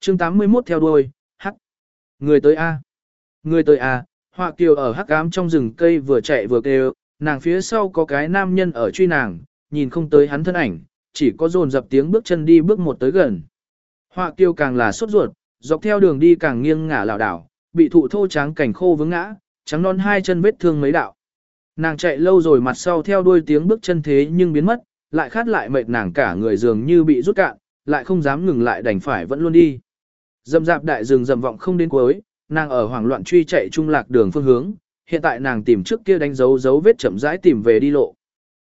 chương 81 theo đuôi, hắc. Người tới A. Người tới A, họa kiều ở hắc ám trong rừng cây vừa chạy vừa kêu, nàng phía sau có cái nam nhân ở truy nàng, nhìn không tới hắn thân ảnh, chỉ có dồn dập tiếng bước chân đi bước một tới gần. Họa kiều càng là sốt ruột, dọc theo đường đi càng nghiêng ngả lảo đảo, bị thụ thô tráng cảnh khô vướng ngã, trắng non hai chân vết thương mấy đạo. Nàng chạy lâu rồi mặt sau theo đuôi tiếng bước chân thế nhưng biến mất, lại khát lại mệt nàng cả người dường như bị rút cạn, lại không dám ngừng lại đành phải vẫn luôn đi. Dầm dạp đại rừng dầm vọng không đến cuối, nàng ở hoảng loạn truy chạy trung lạc đường phương hướng, hiện tại nàng tìm trước kia đánh dấu dấu vết chậm rãi tìm về đi lộ.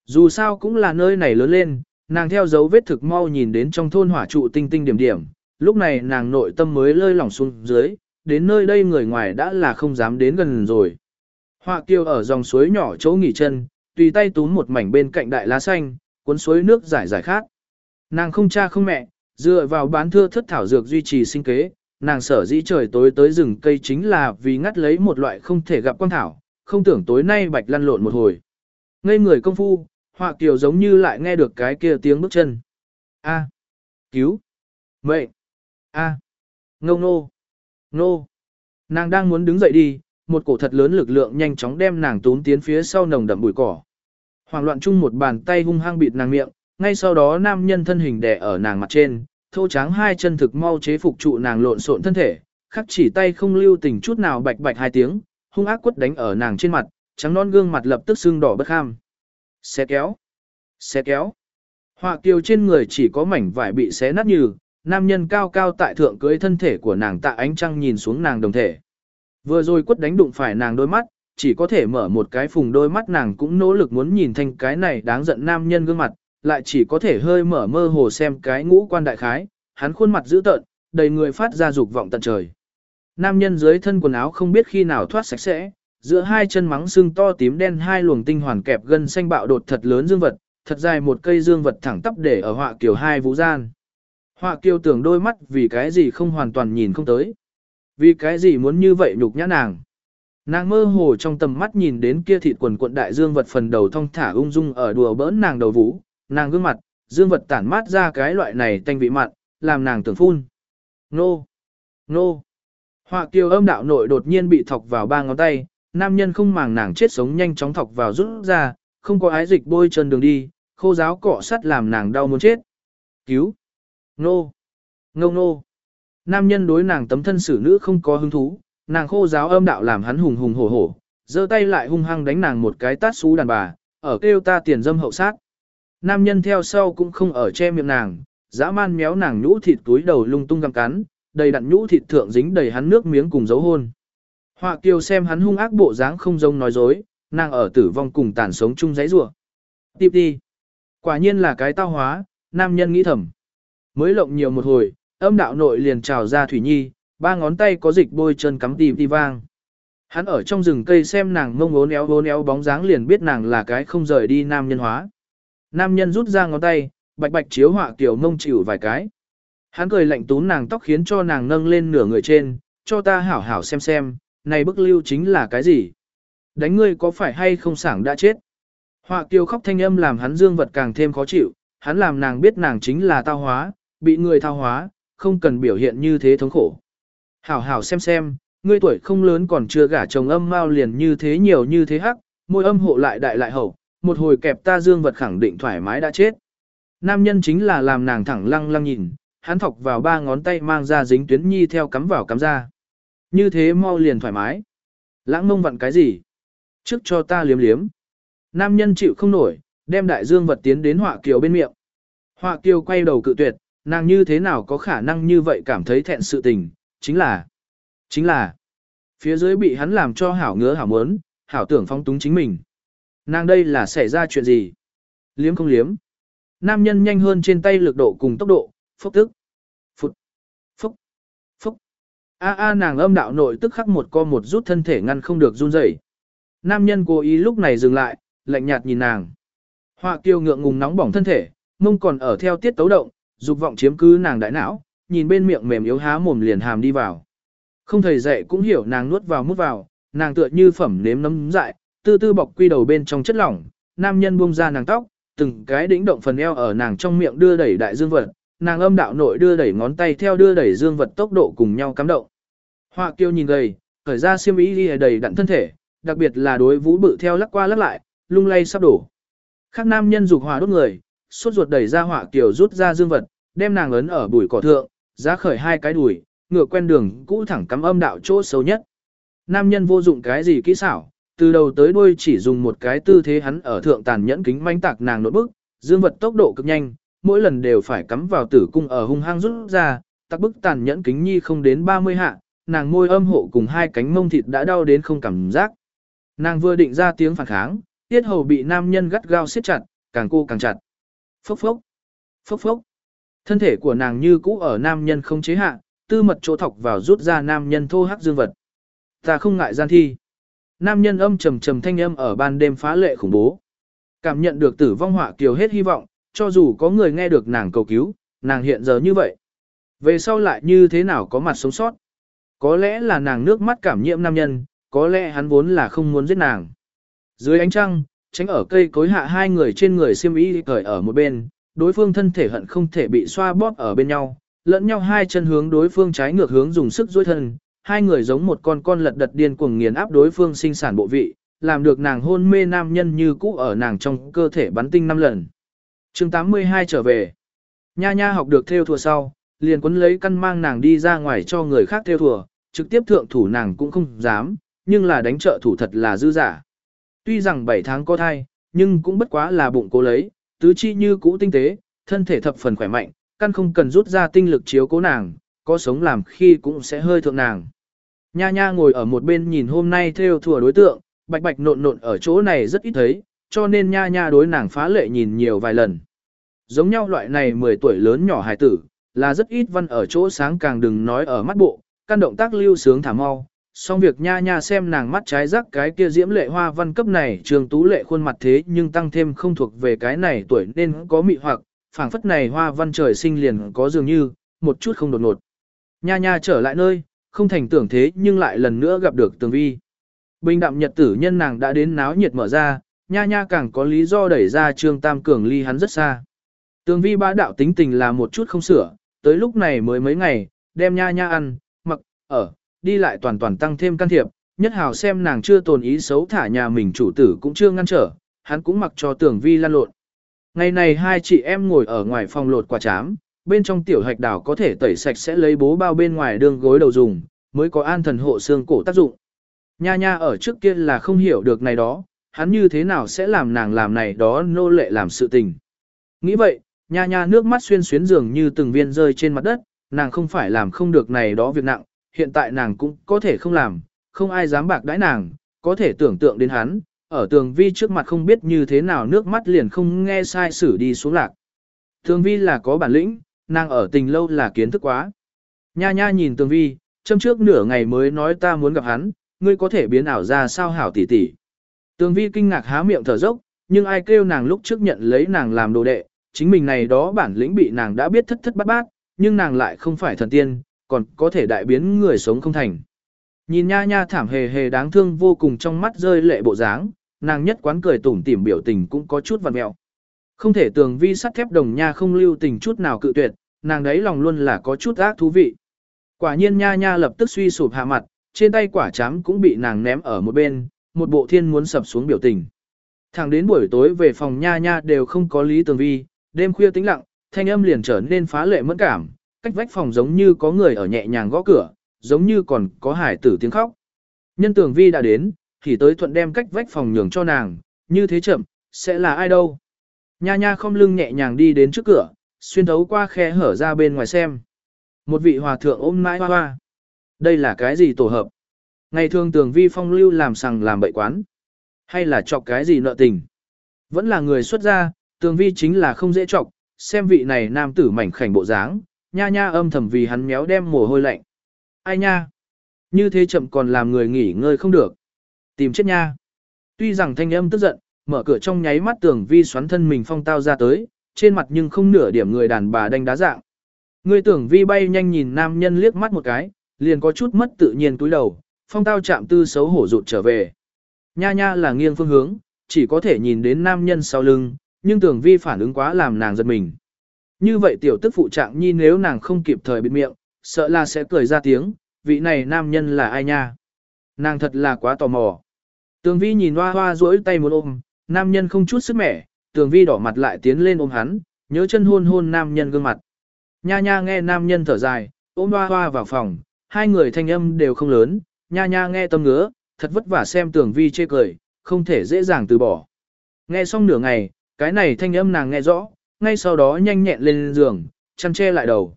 Dù sao cũng là nơi này lớn lên, nàng theo dấu vết thực mau nhìn đến trong thôn hỏa trụ tinh tinh điểm điểm, lúc này nàng nội tâm mới lơi lỏng xuống dưới, đến nơi đây người ngoài đã là không dám đến gần rồi. Họa kiều ở dòng suối nhỏ chỗ nghỉ chân, tùy tay túm một mảnh bên cạnh đại lá xanh, cuốn suối nước giải giải khác. Nàng không cha không mẹ, dựa vào bán thưa thất thảo dược duy trì sinh kế, nàng sở dĩ trời tối tới rừng cây chính là vì ngắt lấy một loại không thể gặp quang thảo, không tưởng tối nay bạch lăn lộn một hồi. Ngây người công phu, họa kiều giống như lại nghe được cái kia tiếng bước chân. A. Cứu. Mệnh. A. Ngông nô. Nô. Nàng đang muốn đứng dậy đi, một cổ thật lớn lực lượng nhanh chóng đem nàng tún tiến phía sau nồng đậm bụi cỏ. Hoàng loạn chung một bàn tay hung hăng bịt nàng miệng, ngay sau đó nam nhân thân hình đè ở nàng mặt trên, thô tráng hai chân thực mau chế phục trụ nàng lộn xộn thân thể, khắc chỉ tay không lưu tình chút nào bạch bạch hai tiếng, hung ác quất đánh ở nàng trên mặt, trắng non gương mặt lập tức sưng đỏ bất ham, Xé kéo, xé kéo. Họa kiều trên người chỉ có mảnh vải bị xé nát như, nam nhân cao cao tại thượng cưới thân thể của nàng tạ ánh trăng nhìn xuống nàng đồng thể. Vừa rồi quất đánh đụng phải nàng đôi mắt, chỉ có thể mở một cái phùng đôi mắt nàng cũng nỗ lực muốn nhìn thanh cái này đáng giận nam nhân gương mặt, lại chỉ có thể hơi mở mơ hồ xem cái ngũ quan đại khái, hắn khuôn mặt dữ tợn, đầy người phát ra dục vọng tận trời. Nam nhân dưới thân quần áo không biết khi nào thoát sạch sẽ, giữa hai chân mắng sưng to tím đen hai luồng tinh hoàn kẹp gân xanh bạo đột thật lớn dương vật, thật dài một cây dương vật thẳng tắp để ở họa kiều hai vũ gian. Họa kiều tưởng đôi mắt vì cái gì không hoàn toàn nhìn không tới. Vì cái gì muốn như vậy nhục nhã nàng. Nàng mơ hồ trong tầm mắt nhìn đến kia thịt quần cuộn đại dương vật phần đầu thong thả ung dung ở đùa bỡn nàng đầu vũ, nàng gương mặt, dương vật tản mát ra cái loại này tanh vị mặn, làm nàng tưởng phun. Nô! Nô! Họa kiều âm đạo nội đột nhiên bị thọc vào ba ngón tay, nam nhân không màng nàng chết sống nhanh chóng thọc vào rút ra, không có ái dịch bôi chân đường đi, khô giáo cọ sắt làm nàng đau muốn chết. Cứu! Nô! Ngông nô! Nam nhân đối nàng tấm thân xử nữ không có hứng thú, nàng khô giáo âm đạo làm hắn hùng hùng hổ hổ, giơ tay lại hung hăng đánh nàng một cái tát xú đàn bà, ở kêu ta tiền dâm hậu sát. Nam nhân theo sau cũng không ở che miệng nàng, dã man méo nàng nhũ thịt túi đầu lung tung găm cắn, đầy đặn nhũ thịt thượng dính đầy hắn nước miếng cùng dấu hôn. Họa kiều xem hắn hung ác bộ dáng không giống nói dối, nàng ở tử vong cùng tàn sống chung giấy rủa. Tiếp đi. Quả nhiên là cái tao hóa, nam nhân nghĩ thầm. Mới lộng nhiều một hồi, âm đạo nội liền trào ra thủy nhi, ba ngón tay có dịch bôi chân cắm tìm đi vang. Hắn ở trong rừng cây xem nàng mông ốn éo ốn éo bóng dáng liền biết nàng là cái không rời đi nam nhân hóa. Nam nhân rút ra ngón tay, bạch bạch chiếu họa tiểu mông chịu vài cái. Hắn cười lạnh tún nàng tóc khiến cho nàng nâng lên nửa người trên, cho ta hảo hảo xem xem, này bức lưu chính là cái gì. Đánh ngươi có phải hay không sảng đã chết. Họa kiều khóc thanh âm làm hắn dương vật càng thêm khó chịu, hắn làm nàng biết nàng chính là tao hóa, bị người thao hóa, không cần biểu hiện như thế thống khổ. Hảo hảo xem xem, ngươi tuổi không lớn còn chưa gả chồng âm mau liền như thế nhiều như thế hắc, môi âm hộ lại đại lại hậu, một hồi kẹp ta dương vật khẳng định thoải mái đã chết. Nam nhân chính là làm nàng thẳng lăng lăng nhìn, hắn thọc vào ba ngón tay mang ra dính tuyến nhi theo cắm vào cắm ra. Như thế mau liền thoải mái. Lãng mông vặn cái gì? Trước cho ta liếm liếm. Nam nhân chịu không nổi, đem đại dương vật tiến đến họa kiều bên miệng. Họa kiều quay đầu cự tuyệt, nàng như thế nào có khả năng như vậy cảm thấy thẹn sự tình, chính là, chính là, phía dưới bị hắn làm cho hảo ngứa hảo muốn, hảo tưởng phong túng chính mình. Nàng đây là xảy ra chuyện gì? Liếm không liếm? Nam nhân nhanh hơn trên tay lực độ cùng tốc độ, phốc tức. Phụt. Phúc. Phúc. A a nàng âm đạo nội tức khắc một co một rút thân thể ngăn không được run rẩy. Nam nhân cố ý lúc này dừng lại, lạnh nhạt nhìn nàng. Họa kiêu ngượng ngùng nóng bỏng thân thể, mông còn ở theo tiết tấu động, dục vọng chiếm cứ nàng đại não, nhìn bên miệng mềm yếu há mồm liền hàm đi vào. Không thầy dạy cũng hiểu nàng nuốt vào mút vào, nàng tựa như phẩm nếm nấm dại, tư tư bọc quy đầu bên trong chất lỏng, nam nhân buông ra nàng tóc, từng cái đĩnh động phần eo ở nàng trong miệng đưa đẩy đại dương vật, nàng âm đạo nội đưa đẩy ngón tay theo đưa đẩy dương vật tốc độ cùng nhau cắm động. Họa kiêu nhìn gầy, khởi ra xiêm y đầy đặn thân thể, đặc biệt là đối vũ bự theo lắc qua lắc lại, lung lay sắp đổ. Khác nam nhân dục hòa đốt người, suốt ruột đẩy ra họa kiều rút ra dương vật, đem nàng ấn ở bụi cỏ thượng, giá khởi hai cái đùi, ngựa quen đường cũ thẳng cắm âm đạo chỗ xấu nhất. Nam nhân vô dụng cái gì kỹ xảo, từ đầu tới đuôi chỉ dùng một cái tư thế hắn ở thượng tàn nhẫn kính manh tạc nàng nỗi bức, dương vật tốc độ cực nhanh, mỗi lần đều phải cắm vào tử cung ở hung hăng rút ra, tạc bức tàn nhẫn kính nhi không đến 30 hạ, nàng môi âm hộ cùng hai cánh mông thịt đã đau đến không cảm giác. Nàng vừa định ra tiếng phản kháng, tiết hầu bị nam nhân gắt gao siết chặt, càng cô càng chặt. Phốc phốc, phốc phốc. Thân thể của nàng như cũ ở nam nhân không chế hạ, tư mật chỗ thọc vào rút ra nam nhân thô hắc dương vật. Ta không ngại gian thi. Nam nhân âm trầm trầm thanh âm ở ban đêm phá lệ khủng bố. Cảm nhận được tử vong họa kiều hết hy vọng, cho dù có người nghe được nàng cầu cứu, nàng hiện giờ như vậy. Về sau lại như thế nào có mặt sống sót? Có lẽ là nàng nước mắt cảm nhiễm nam nhân, có lẽ hắn vốn là không muốn giết nàng. Dưới ánh trăng, tránh ở cây cối hạ hai người trên người xiêm y cởi ở một bên, đối phương thân thể hận không thể bị xoa bóp ở bên nhau, lẫn nhau hai chân hướng đối phương trái ngược hướng dùng sức duỗi thân, hai người giống một con con lật đật điên cuồng nghiền áp đối phương sinh sản bộ vị, làm được nàng hôn mê nam nhân như cũ ở nàng trong cơ thể bắn tinh năm lần. chương 82 trở về. Nha nha học được theo thùa sau, liền quấn lấy căn mang nàng đi ra ngoài cho người khác theo thùa, trực tiếp thượng thủ nàng cũng không dám, nhưng là đánh trợ thủ thật là dư giả. Tuy rằng 7 tháng có thai, nhưng cũng bất quá là bụng cố lấy, tứ chi như cũ tinh tế, thân thể thập phần khỏe mạnh, căn không cần rút ra tinh lực chiếu cố nàng, có sống làm khi cũng sẽ hơi thượng nàng. Nha nha ngồi ở một bên nhìn hôm nay theo thùa đối tượng, bạch bạch nộn nộn ở chỗ này rất ít thấy, cho nên nha nha đối nàng phá lệ nhìn nhiều vài lần. Giống nhau loại này 10 tuổi lớn nhỏ hài tử, là rất ít văn ở chỗ sáng càng đừng nói ở mắt bộ, căn động tác lưu sướng thả mau. Xong việc nha nha xem nàng mắt trái rắc cái kia diễm lệ hoa văn cấp này trường tú lệ khuôn mặt thế nhưng tăng thêm không thuộc về cái này tuổi nên có mị hoặc, phảng phất này hoa văn trời sinh liền có dường như, một chút không đột ngột. Nha nha trở lại nơi, không thành tưởng thế nhưng lại lần nữa gặp được tường vi. Bình đạm nhật tử nhân nàng đã đến náo nhiệt mở ra, nha nha càng có lý do đẩy ra trương tam cường ly hắn rất xa. Tường vi bá đạo tính tình là một chút không sửa, tới lúc này mới mấy ngày, đem nha nha ăn, mặc, ở, đi lại toàn toàn tăng thêm can thiệp, nhất hào xem nàng chưa tồn ý xấu thả nhà mình chủ tử cũng chưa ngăn trở, hắn cũng mặc cho tường vi lan lộn. Ngày này hai chị em ngồi ở ngoài phòng lột quả chám, bên trong tiểu hạch đảo có thể tẩy sạch sẽ lấy bố bao bên ngoài đường gối đầu dùng, mới có an thần hộ xương cổ tác dụng. Nha nha ở trước kia là không hiểu được này đó, hắn như thế nào sẽ làm nàng làm này đó nô lệ làm sự tình. Nghĩ vậy, nha nha nước mắt xuyên xuyến dường như từng viên rơi trên mặt đất, nàng không phải làm không được này đó việc nặng, hiện tại nàng cũng có thể không làm, không ai dám bạc đãi nàng, có thể tưởng tượng đến hắn, ở tường vi trước mặt không biết như thế nào nước mắt liền không nghe sai xử đi xuống lạc. Tường vi là có bản lĩnh, nàng ở tình lâu là kiến thức quá. Nha nha nhìn tường vi, châm trước nửa ngày mới nói ta muốn gặp hắn, ngươi có thể biến ảo ra sao hảo tỷ tỷ. Tường vi kinh ngạc há miệng thở dốc, nhưng ai kêu nàng lúc trước nhận lấy nàng làm đồ đệ, chính mình này đó bản lĩnh bị nàng đã biết thất thất bát bát, nhưng nàng lại không phải thần tiên, còn có thể đại biến người sống không thành. Nhìn nha nha thảm hề hề đáng thương vô cùng trong mắt rơi lệ bộ dáng, nàng nhất quán cười tủm tỉm biểu tình cũng có chút vặn mẹo. Không thể tường vi sắt thép đồng nha không lưu tình chút nào cự tuyệt, nàng đấy lòng luôn là có chút ác thú vị. Quả nhiên nha nha lập tức suy sụp hạ mặt, trên tay quả chám cũng bị nàng ném ở một bên, một bộ thiên muốn sập xuống biểu tình. Thẳng đến buổi tối về phòng nha nha đều không có lý tường vi, đêm khuya tĩnh lặng, thanh âm liền trở nên phá lệ mẫn cảm, cách vách phòng giống như có người ở nhẹ nhàng gõ cửa, giống như còn có hải tử tiếng khóc. Nhân tường vi đã đến, thì tới thuận đem cách vách phòng nhường cho nàng, như thế chậm, sẽ là ai đâu. Nha nha không lưng nhẹ nhàng đi đến trước cửa, xuyên thấu qua khe hở ra bên ngoài xem. Một vị hòa thượng ôm mãi hoa hoa. Đây là cái gì tổ hợp? Ngày thường tường vi phong lưu làm sằng làm bậy quán. Hay là chọc cái gì nợ tình? Vẫn là người xuất gia, tường vi chính là không dễ chọc, xem vị này nam tử mảnh khảnh bộ dáng, nha nha âm thầm vì hắn méo đem mồ hôi lạnh. Ai nha? Như thế chậm còn làm người nghỉ ngơi không được. Tìm chết nha. Tuy rằng thanh âm tức giận, mở cửa trong nháy mắt tường vi xoắn thân mình phong tao ra tới, trên mặt nhưng không nửa điểm người đàn bà đánh đá dạng. Người tưởng vi bay nhanh nhìn nam nhân liếc mắt một cái, liền có chút mất tự nhiên túi đầu, phong tao chạm tư xấu hổ rụt trở về. Nha nha là nghiêng phương hướng, chỉ có thể nhìn đến nam nhân sau lưng, nhưng tưởng vi phản ứng quá làm nàng giật mình. Như vậy tiểu tức phụ trạng nhi nếu nàng không kịp thời bịt miệng, sợ là sẽ cười ra tiếng, vị này nam nhân là ai nha. Nàng thật là quá tò mò. Tường vi nhìn hoa hoa duỗi tay muốn ôm, nam nhân không chút sức mẻ, tường vi đỏ mặt lại tiến lên ôm hắn, nhớ chân hôn hôn nam nhân gương mặt. Nha nha nghe nam nhân thở dài, ôm hoa hoa vào phòng, hai người thanh âm đều không lớn, nha nha nghe tâm ngứa, thật vất vả xem tường vi chê cười, không thể dễ dàng từ bỏ. Nghe xong nửa ngày, cái này thanh âm nàng nghe rõ, ngay sau đó nhanh nhẹn lên giường, chăn che lại đầu.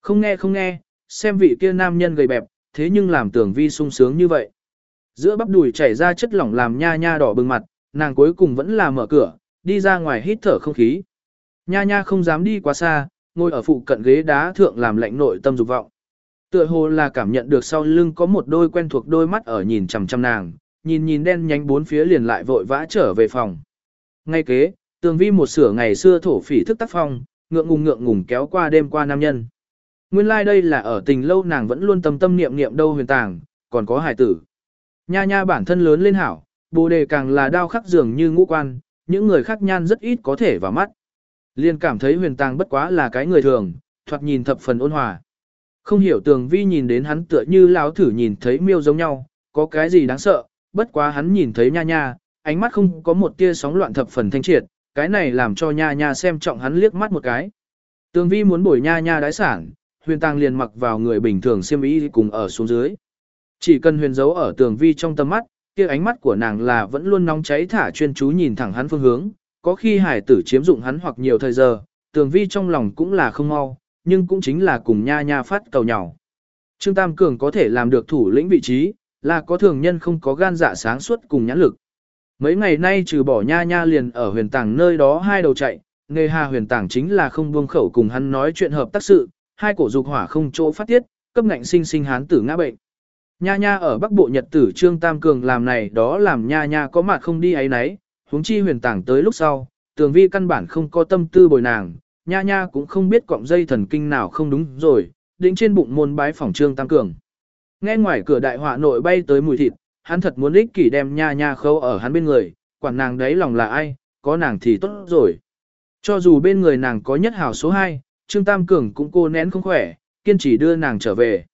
Không nghe không nghe, xem vị kia nam nhân gầy bẹp, thế nhưng làm tường vi sung sướng như vậy. Giữa bắp đùi chảy ra chất lỏng làm nha nha đỏ bừng mặt, nàng cuối cùng vẫn là mở cửa, đi ra ngoài hít thở không khí. Nha nha không dám đi quá xa, ngồi ở phụ cận ghế đá thượng làm lạnh nội tâm dục vọng. Tựa hồ là cảm nhận được sau lưng có một đôi quen thuộc đôi mắt ở nhìn chằm chằm nàng, nhìn nhìn đen nhánh bốn phía liền lại vội vã trở về phòng. Ngay kế, tường vi một sửa ngày xưa thổ phỉ thức tác phong, ngượng ngùng ngượng ngùng kéo qua đêm qua nam nhân. Nguyên lai like đây là ở tình lâu nàng vẫn luôn tâm tâm niệm niệm đâu huyền tàng, còn có hải tử. Nha nha bản thân lớn lên hảo, bồ đề càng là đao khắc dường như ngũ quan, những người khác nhan rất ít có thể vào mắt. Liên cảm thấy huyền tàng bất quá là cái người thường, thoạt nhìn thập phần ôn hòa. Không hiểu tường vi nhìn đến hắn tựa như lão thử nhìn thấy miêu giống nhau, có cái gì đáng sợ, bất quá hắn nhìn thấy nha nha, ánh mắt không có một tia sóng loạn thập phần thanh triệt, cái này làm cho nha nha xem trọng hắn liếc mắt một cái. Tường vi muốn bổi nha nha đái sản, huyền tàng liền mặc vào người bình thường xiêm y cùng ở xuống dưới. Chỉ cần huyền giấu ở tường vi trong tầm mắt, kia ánh mắt của nàng là vẫn luôn nóng cháy thả chuyên chú nhìn thẳng hắn phương hướng, có khi hải tử chiếm dụng hắn hoặc nhiều thời giờ, tường vi trong lòng cũng là không mau, nhưng cũng chính là cùng nha nha phát cầu nhỏ. Trương Tam Cường có thể làm được thủ lĩnh vị trí, là có thường nhân không có gan dạ sáng suốt cùng nhãn lực. Mấy ngày nay trừ bỏ nha nha liền ở huyền tảng nơi đó hai đầu chạy, nghề hà huyền tảng chính là không buông khẩu cùng hắn nói chuyện hợp tác sự, hai cổ dục hỏa không chỗ phát tiết, cấp ngạnh sinh sinh hán tử ngã bệnh. Nha nha ở Bắc Bộ Nhật tử Trương Tam Cường làm này đó làm nha nha có mặt không đi ấy nấy, huống chi huyền tảng tới lúc sau, tường vi căn bản không có tâm tư bồi nàng, nha nha cũng không biết cọng dây thần kinh nào không đúng rồi, đính trên bụng môn bái phòng Trương Tam Cường. Nghe ngoài cửa đại họa nội bay tới mùi thịt, hắn thật muốn ích kỷ đem nha nha khâu ở hắn bên người, quản nàng đấy lòng là ai, có nàng thì tốt rồi. Cho dù bên người nàng có nhất hào số 2, Trương Tam Cường cũng cô nén không khỏe, kiên trì đưa nàng trở về.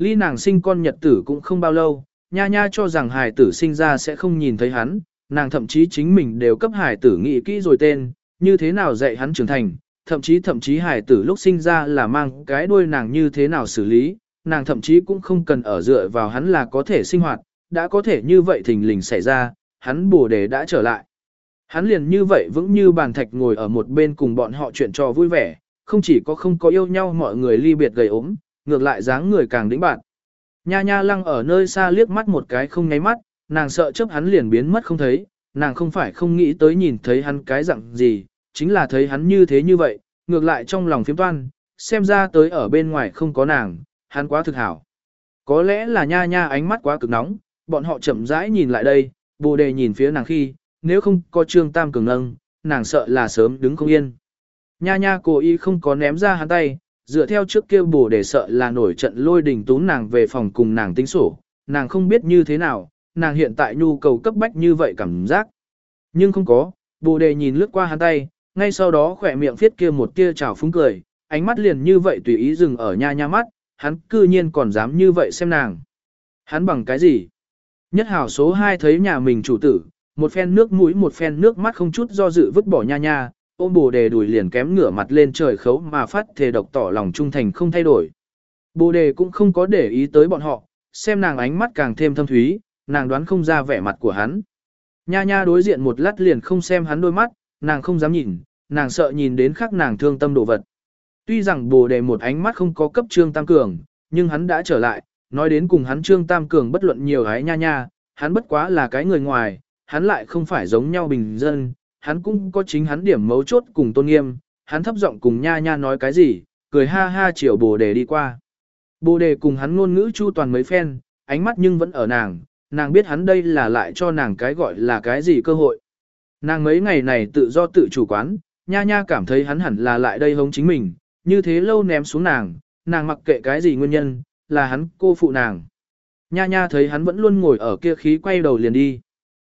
Ly nàng sinh con nhật tử cũng không bao lâu, nha nha cho rằng hài tử sinh ra sẽ không nhìn thấy hắn, nàng thậm chí chính mình đều cấp hài tử nghĩ kỹ rồi tên, như thế nào dạy hắn trưởng thành, thậm chí thậm chí hài tử lúc sinh ra là mang cái đuôi nàng như thế nào xử lý, nàng thậm chí cũng không cần ở dựa vào hắn là có thể sinh hoạt, đã có thể như vậy thình lình xảy ra, hắn bổ đề đã trở lại. Hắn liền như vậy vững như bàn thạch ngồi ở một bên cùng bọn họ chuyện trò vui vẻ, không chỉ có không có yêu nhau mọi người ly biệt gầy ốm, ngược lại dáng người càng đĩnh bạn. Nha nha lăng ở nơi xa liếc mắt một cái không nháy mắt, nàng sợ chấp hắn liền biến mất không thấy, nàng không phải không nghĩ tới nhìn thấy hắn cái dạng gì, chính là thấy hắn như thế như vậy, ngược lại trong lòng phiếm toan, xem ra tới ở bên ngoài không có nàng, hắn quá thực hảo. Có lẽ là nha nha ánh mắt quá cực nóng, bọn họ chậm rãi nhìn lại đây, bồ đề nhìn phía nàng khi, nếu không có trương tam cường nâng, nàng sợ là sớm đứng không yên. Nha nha cố ý không có ném ra hắn tay, dựa theo trước kia bồ đề sợ là nổi trận lôi đình tún nàng về phòng cùng nàng tính sổ, nàng không biết như thế nào, nàng hiện tại nhu cầu cấp bách như vậy cảm giác. Nhưng không có, bồ đề nhìn lướt qua hắn tay, ngay sau đó khỏe miệng viết kia một tia trào phúng cười, ánh mắt liền như vậy tùy ý dừng ở nha nha mắt, hắn cư nhiên còn dám như vậy xem nàng. Hắn bằng cái gì? Nhất hảo số 2 thấy nhà mình chủ tử, một phen nước mũi một phen nước mắt không chút do dự vứt bỏ nha nha, ôm bồ đề đuổi liền kém ngửa mặt lên trời khấu mà phát thề độc tỏ lòng trung thành không thay đổi. Bồ đề cũng không có để ý tới bọn họ, xem nàng ánh mắt càng thêm thâm thúy, nàng đoán không ra vẻ mặt của hắn. Nha nha đối diện một lát liền không xem hắn đôi mắt, nàng không dám nhìn, nàng sợ nhìn đến khắc nàng thương tâm đồ vật. Tuy rằng bồ đề một ánh mắt không có cấp trương tam cường, nhưng hắn đã trở lại, nói đến cùng hắn trương tam cường bất luận nhiều gái nha nha, hắn bất quá là cái người ngoài, hắn lại không phải giống nhau bình dân, hắn cũng có chính hắn điểm mấu chốt cùng tôn nghiêm, hắn thấp giọng cùng nha nha nói cái gì, cười ha ha chiều bồ đề đi qua. Bồ đề cùng hắn ngôn ngữ chu toàn mấy phen, ánh mắt nhưng vẫn ở nàng, nàng biết hắn đây là lại cho nàng cái gọi là cái gì cơ hội. Nàng mấy ngày này tự do tự chủ quán, nha nha cảm thấy hắn hẳn là lại đây hống chính mình, như thế lâu ném xuống nàng, nàng mặc kệ cái gì nguyên nhân, là hắn cô phụ nàng. Nha nha thấy hắn vẫn luôn ngồi ở kia khí quay đầu liền đi.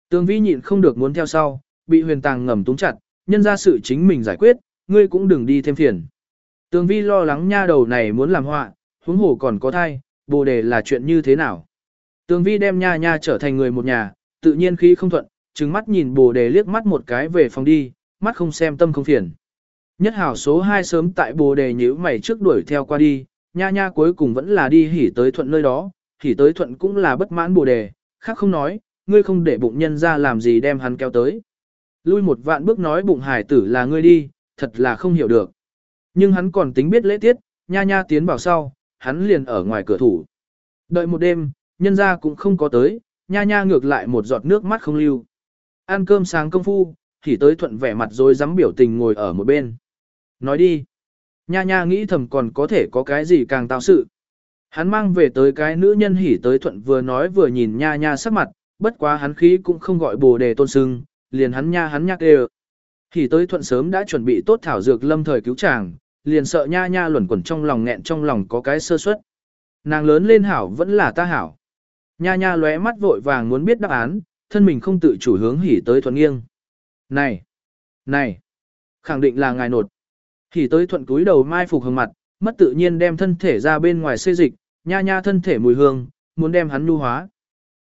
Tương vi nhịn không được muốn theo sau, bị huyền tàng ngầm túng chặt, nhân ra sự chính mình giải quyết, ngươi cũng đừng đi thêm phiền. Tường vi lo lắng nha đầu này muốn làm họa, huống hồ còn có thai, bồ đề là chuyện như thế nào. Tường vi đem nha nha trở thành người một nhà, tự nhiên khi không thuận, trừng mắt nhìn bồ đề liếc mắt một cái về phòng đi, mắt không xem tâm không phiền. Nhất hảo số 2 sớm tại bồ đề nhíu mày trước đuổi theo qua đi, nha nha cuối cùng vẫn là đi hỉ tới thuận nơi đó, hỉ tới thuận cũng là bất mãn bồ đề, khác không nói, ngươi không để bụng nhân ra làm gì đem hắn kéo tới. Lui một vạn bước nói bụng hải tử là ngươi đi, thật là không hiểu được. Nhưng hắn còn tính biết lễ tiết, nha nha tiến vào sau, hắn liền ở ngoài cửa thủ. Đợi một đêm, nhân ra cũng không có tới, nha nha ngược lại một giọt nước mắt không lưu. Ăn cơm sáng công phu, thì tới thuận vẻ mặt rồi dám biểu tình ngồi ở một bên. Nói đi. Nha nha nghĩ thầm còn có thể có cái gì càng tạo sự. Hắn mang về tới cái nữ nhân hỉ tới thuận vừa nói vừa nhìn nha nha sắc mặt, bất quá hắn khí cũng không gọi bồ đề tôn sưng, liền hắn nha hắn nhắc đều. thì tới thuận sớm đã chuẩn bị tốt thảo dược lâm thời cứu chàng, liền sợ nha nha luẩn quẩn trong lòng nghẹn trong lòng có cái sơ suất. Nàng lớn lên hảo vẫn là ta hảo. Nha nha lóe mắt vội vàng muốn biết đáp án, thân mình không tự chủ hướng hỉ tới thuận nghiêng. Này! Này! Khẳng định là ngài nột. Hỉ tới thuận cúi đầu mai phục hương mặt, mất tự nhiên đem thân thể ra bên ngoài xê dịch, nha nha thân thể mùi hương, muốn đem hắn nhu hóa.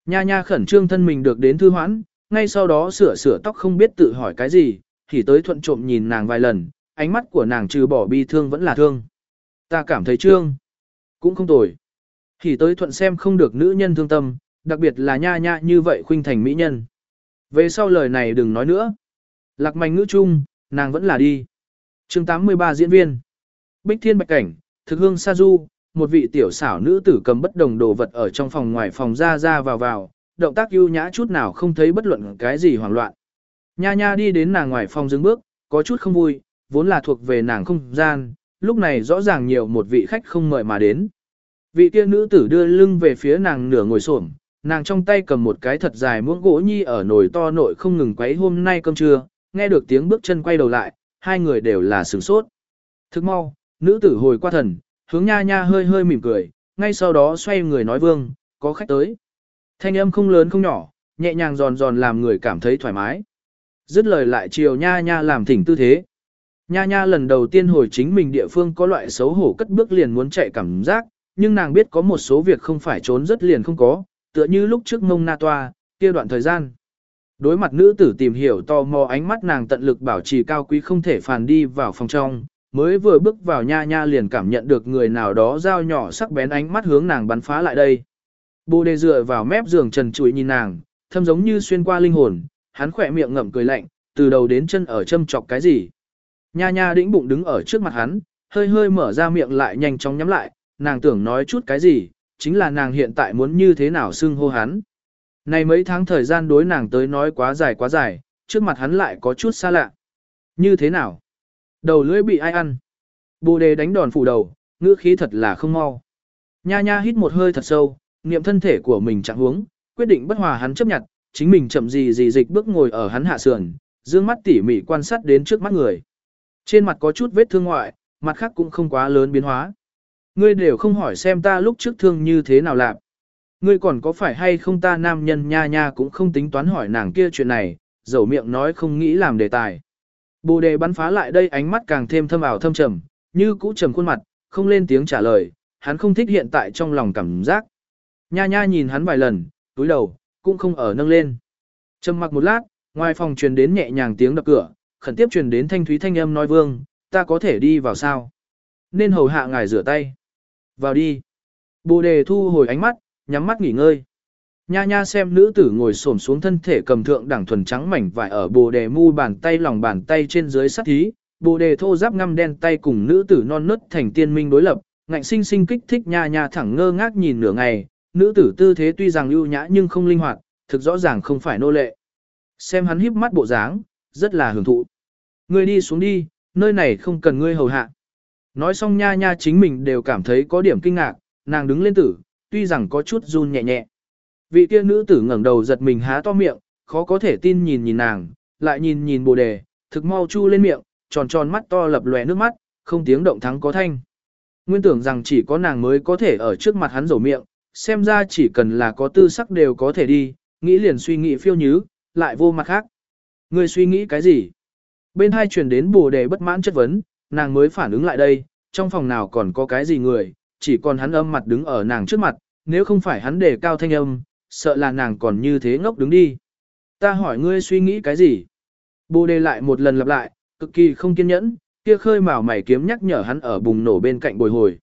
Nha nha khẩn trương thân mình được đến thư hoãn, ngay sau đó sửa sửa tóc không biết tự hỏi cái gì, thì tới thuận trộm nhìn nàng vài lần, ánh mắt của nàng trừ bỏ bi thương vẫn là thương. Ta cảm thấy trương, cũng không tồi. Thì tới thuận xem không được nữ nhân thương tâm, đặc biệt là nha nha như vậy khuynh thành mỹ nhân. Về sau lời này đừng nói nữa. Lạc manh ngữ chung, nàng vẫn là đi. chương 83 diễn viên. Bích thiên bạch cảnh, thực hương sa du, một vị tiểu xảo nữ tử cầm bất đồng đồ vật ở trong phòng ngoài phòng ra ra vào vào, động tác ưu nhã chút nào không thấy bất luận cái gì hoảng loạn. Nha nha đi đến nàng ngoài phòng dừng bước, có chút không vui, vốn là thuộc về nàng không gian, lúc này rõ ràng nhiều một vị khách không mời mà đến. Vị kia nữ tử đưa lưng về phía nàng nửa ngồi xổm, nàng trong tay cầm một cái thật dài muỗng gỗ nhi ở nồi to nội không ngừng quấy hôm nay cơm trưa, nghe được tiếng bước chân quay đầu lại, hai người đều là sửng sốt. Thức mau, nữ tử hồi qua thần, hướng nha nha hơi hơi mỉm cười, ngay sau đó xoay người nói vương, có khách tới. Thanh âm không lớn không nhỏ, nhẹ nhàng giòn giòn làm người cảm thấy thoải mái. Dứt lời lại chiều nha nha làm thỉnh tư thế. Nha nha lần đầu tiên hồi chính mình địa phương có loại xấu hổ cất bước liền muốn chạy cảm giác, nhưng nàng biết có một số việc không phải trốn rất liền không có, tựa như lúc trước mông na toa, kia đoạn thời gian. Đối mặt nữ tử tìm hiểu tò mò ánh mắt nàng tận lực bảo trì cao quý không thể phàn đi vào phòng trong, mới vừa bước vào nha nha liền cảm nhận được người nào đó dao nhỏ sắc bén ánh mắt hướng nàng bắn phá lại đây. Bồ đề dựa vào mép giường trần trụi nhìn nàng, thâm giống như xuyên qua linh hồn, hắn khỏe miệng ngậm cười lạnh, từ đầu đến chân ở châm chọc cái gì. Nha nha đĩnh bụng đứng ở trước mặt hắn, hơi hơi mở ra miệng lại nhanh chóng nhắm lại, nàng tưởng nói chút cái gì, chính là nàng hiện tại muốn như thế nào xưng hô hắn. Này mấy tháng thời gian đối nàng tới nói quá dài quá dài, trước mặt hắn lại có chút xa lạ. Như thế nào? Đầu lưỡi bị ai ăn? Bồ đề đánh đòn phủ đầu, ngữ khí thật là không mau. Nha nha hít một hơi thật sâu, niệm thân thể của mình chẳng huống, quyết định bất hòa hắn chấp nhận, chính mình chậm gì gì dịch bước ngồi ở hắn hạ sườn, dương mắt tỉ mỉ quan sát đến trước mắt người. Trên mặt có chút vết thương ngoại, mặt khác cũng không quá lớn biến hóa. Ngươi đều không hỏi xem ta lúc trước thương như thế nào làm. Ngươi còn có phải hay không ta nam nhân nha nha cũng không tính toán hỏi nàng kia chuyện này, dầu miệng nói không nghĩ làm đề tài. Bồ đề bắn phá lại đây ánh mắt càng thêm thâm ảo thâm trầm, như cũ trầm khuôn mặt, không lên tiếng trả lời, hắn không thích hiện tại trong lòng cảm giác. Nha nha nhìn hắn vài lần, túi đầu, cũng không ở nâng lên. Trầm mặc một lát, ngoài phòng truyền đến nhẹ nhàng tiếng đập cửa, khẩn tiếp truyền đến thanh thúy thanh âm nói vương, ta có thể đi vào sao? Nên hầu hạ ngài rửa tay. Vào đi. Bồ đề thu hồi ánh mắt, nhắm mắt nghỉ ngơi. Nha nha xem nữ tử ngồi xổm xuống thân thể cầm thượng đẳng thuần trắng mảnh vải ở bồ đề mu bàn tay lòng bàn tay trên dưới sắt thí, bồ đề thô giáp ngăm đen tay cùng nữ tử non nớt thành tiên minh đối lập, ngạnh sinh sinh kích thích nha nha thẳng ngơ ngác nhìn nửa ngày, nữ tử tư thế tuy rằng ưu nhã nhưng không linh hoạt, thực rõ ràng không phải nô lệ. Xem hắn híp mắt bộ dáng, rất là hưởng thụ. Ngươi đi xuống đi, nơi này không cần ngươi hầu hạ. Nói xong nha nha chính mình đều cảm thấy có điểm kinh ngạc, nàng đứng lên tử, tuy rằng có chút run nhẹ nhẹ. Vị kia nữ tử ngẩng đầu giật mình há to miệng, khó có thể tin nhìn nhìn nàng, lại nhìn nhìn bồ đề, thực mau chu lên miệng, tròn tròn mắt to lập lòe nước mắt, không tiếng động thắng có thanh. Nguyên tưởng rằng chỉ có nàng mới có thể ở trước mặt hắn rổ miệng, xem ra chỉ cần là có tư sắc đều có thể đi, nghĩ liền suy nghĩ phiêu nhứ, lại vô mặt khác. Ngươi suy nghĩ cái gì? bên hai truyền đến bồ đề bất mãn chất vấn, nàng mới phản ứng lại đây, trong phòng nào còn có cái gì người, chỉ còn hắn âm mặt đứng ở nàng trước mặt, nếu không phải hắn đề cao thanh âm, sợ là nàng còn như thế ngốc đứng đi. Ta hỏi ngươi suy nghĩ cái gì? Bồ đề lại một lần lặp lại, cực kỳ không kiên nhẫn, kia khơi mào mày kiếm nhắc nhở hắn ở bùng nổ bên cạnh bồi hồi.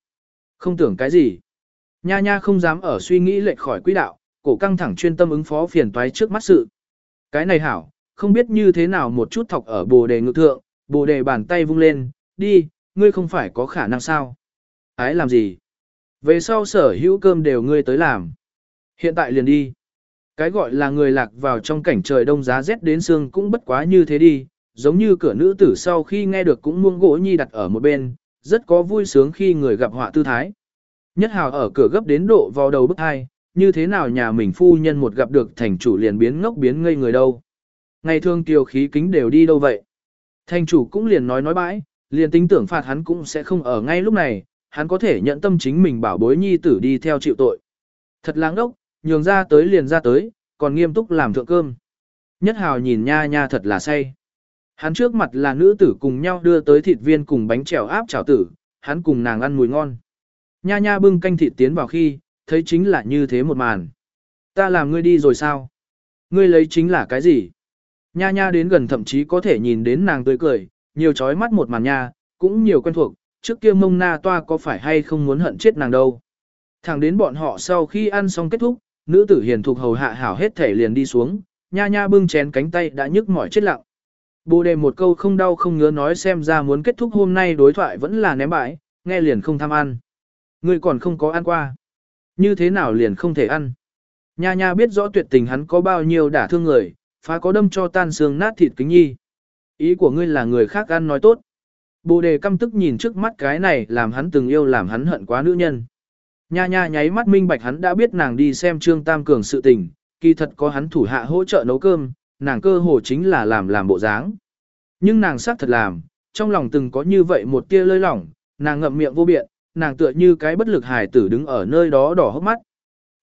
Không tưởng cái gì. Nha nha không dám ở suy nghĩ lệch khỏi quỹ đạo, cổ căng thẳng chuyên tâm ứng phó phiền toái trước mắt sự. Cái này hảo, không biết như thế nào một chút thọc ở bồ đề ngự thượng, bồ đề bàn tay vung lên, đi, ngươi không phải có khả năng sao. Ái làm gì? Về sau sở hữu cơm đều ngươi tới làm. Hiện tại liền đi. Cái gọi là người lạc vào trong cảnh trời đông giá rét đến xương cũng bất quá như thế đi, giống như cửa nữ tử sau khi nghe được cũng muông gỗ nhi đặt ở một bên, rất có vui sướng khi người gặp họa tư thái. Nhất hào ở cửa gấp đến độ vào đầu bức hai, như thế nào nhà mình phu nhân một gặp được thành chủ liền biến ngốc biến ngây người đâu. Ngày thường tiêu khí kính đều đi đâu vậy. Thành chủ cũng liền nói nói bãi, liền tính tưởng phạt hắn cũng sẽ không ở ngay lúc này, hắn có thể nhận tâm chính mình bảo bối nhi tử đi theo chịu tội. Thật lãng đốc, nhường ra tới liền ra tới, còn nghiêm túc làm thượng cơm. Nhất hào nhìn nha nha thật là say. Hắn trước mặt là nữ tử cùng nhau đưa tới thịt viên cùng bánh trèo áp chảo tử, hắn cùng nàng ăn mùi ngon. Nha nha bưng canh thịt tiến vào khi, thấy chính là như thế một màn. Ta làm ngươi đi rồi sao? Ngươi lấy chính là cái gì? Nha nha đến gần thậm chí có thể nhìn đến nàng tươi cười, nhiều chói mắt một màn nha, cũng nhiều quen thuộc, trước kia mông na toa có phải hay không muốn hận chết nàng đâu. Thẳng đến bọn họ sau khi ăn xong kết thúc, nữ tử hiền thuộc hầu hạ hảo hết thể liền đi xuống, nha nha bưng chén cánh tay đã nhức mỏi chết lặng. Bồ đề một câu không đau không ngứa nói xem ra muốn kết thúc hôm nay đối thoại vẫn là ném bãi, nghe liền không tham ăn. Ngươi còn không có ăn qua. Như thế nào liền không thể ăn. Nha nha biết rõ tuyệt tình hắn có bao nhiêu đả thương người, phá có đâm cho tan xương nát thịt kính nhi. Ý của ngươi là người khác ăn nói tốt. Bồ đề căm tức nhìn trước mắt cái này làm hắn từng yêu làm hắn hận quá nữ nhân. Nha nha nháy mắt minh bạch hắn đã biết nàng đi xem Trương Tam Cường sự tình, kỳ thật có hắn thủ hạ hỗ trợ nấu cơm, nàng cơ hồ chính là làm làm bộ dáng. Nhưng nàng xác thật làm, trong lòng từng có như vậy một tia lơi lỏng, nàng ngậm miệng vô biện, nàng tựa như cái bất lực hài tử đứng ở nơi đó đỏ hốc mắt.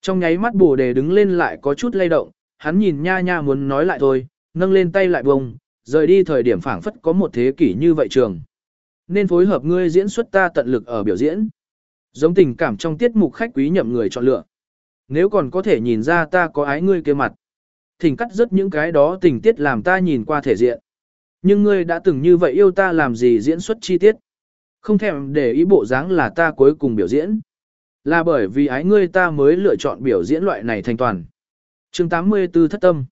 Trong nháy mắt bồ đề đứng lên lại có chút lay động, hắn nhìn nha nha muốn nói lại thôi, nâng lên tay lại bông, rời đi thời điểm phảng phất có một thế kỷ như vậy trường. Nên phối hợp ngươi diễn xuất ta tận lực ở biểu diễn. Giống tình cảm trong tiết mục khách quý nhậm người chọn lựa. Nếu còn có thể nhìn ra ta có ái ngươi kia mặt. Thỉnh cắt rất những cái đó tình tiết làm ta nhìn qua thể diện. Nhưng ngươi đã từng như vậy yêu ta làm gì diễn xuất chi tiết. Không thèm để ý bộ dáng là ta cuối cùng biểu diễn. Là bởi vì ái ngươi ta mới lựa chọn biểu diễn loại này thành toàn. chương 84 thất tâm.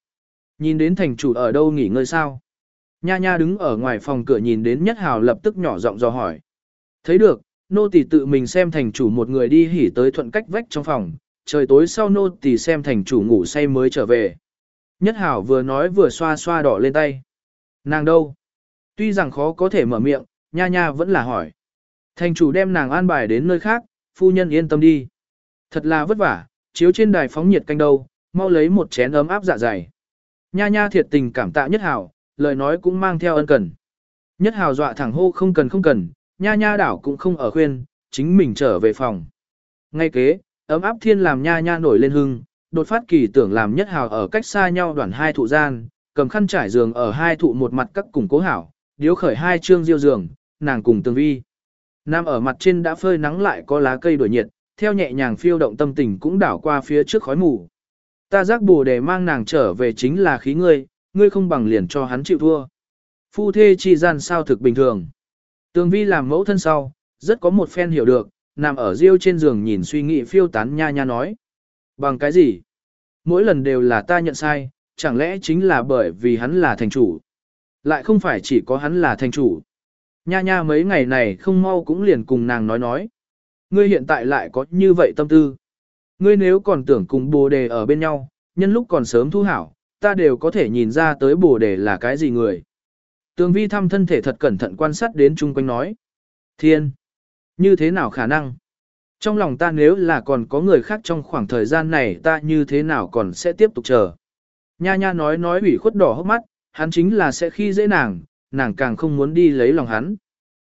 Nhìn đến thành chủ ở đâu nghỉ ngơi sao? Nha nha đứng ở ngoài phòng cửa nhìn đến nhất hào lập tức nhỏ giọng dò hỏi. Thấy được, nô tỳ tự mình xem thành chủ một người đi hỉ tới thuận cách vách trong phòng, trời tối sau nô tỳ xem thành chủ ngủ say mới trở về. Nhất hảo vừa nói vừa xoa xoa đỏ lên tay. Nàng đâu? Tuy rằng khó có thể mở miệng, nha nha vẫn là hỏi. Thành chủ đem nàng an bài đến nơi khác, phu nhân yên tâm đi. Thật là vất vả, chiếu trên đài phóng nhiệt canh đâu, mau lấy một chén ấm áp dạ dày. Nha nha thiệt tình cảm tạ nhất hảo, lời nói cũng mang theo ân cần. Nhất hảo dọa thẳng hô không cần không cần, nha nha đảo cũng không ở khuyên, chính mình trở về phòng. Ngay kế, ấm áp thiên làm nha nha nổi lên hưng, đột phát kỳ tưởng làm nhất hào ở cách xa nhau đoạn hai thụ gian, cầm khăn trải giường ở hai thụ một mặt các củng cố hảo, điếu khởi hai chương diêu giường, nàng cùng tương vi. Nam ở mặt trên đã phơi nắng lại có lá cây đổi nhiệt, theo nhẹ nhàng phiêu động tâm tình cũng đảo qua phía trước khói mù. Ta giác bù để mang nàng trở về chính là khí ngươi, ngươi không bằng liền cho hắn chịu thua. Phu thê chi gian sao thực bình thường. Tường vi làm mẫu thân sau, rất có một phen hiểu được, nằm ở riêu trên giường nhìn suy nghĩ phiêu tán nha nha nói. Bằng cái gì? Mỗi lần đều là ta nhận sai, chẳng lẽ chính là bởi vì hắn là thành chủ? Lại không phải chỉ có hắn là thành chủ. Nha nha mấy ngày này không mau cũng liền cùng nàng nói nói. Ngươi hiện tại lại có như vậy tâm tư. Ngươi nếu còn tưởng cùng bồ đề ở bên nhau, nhân lúc còn sớm thu hảo, ta đều có thể nhìn ra tới bồ đề là cái gì người. Tường vi thăm thân thể thật cẩn thận quan sát đến chung quanh nói. Thiên! Như thế nào khả năng? Trong lòng ta nếu là còn có người khác trong khoảng thời gian này ta như thế nào còn sẽ tiếp tục chờ. Nha nha nói nói ủy khuất đỏ hốc mắt, hắn chính là sẽ khi dễ nàng, nàng càng không muốn đi lấy lòng hắn.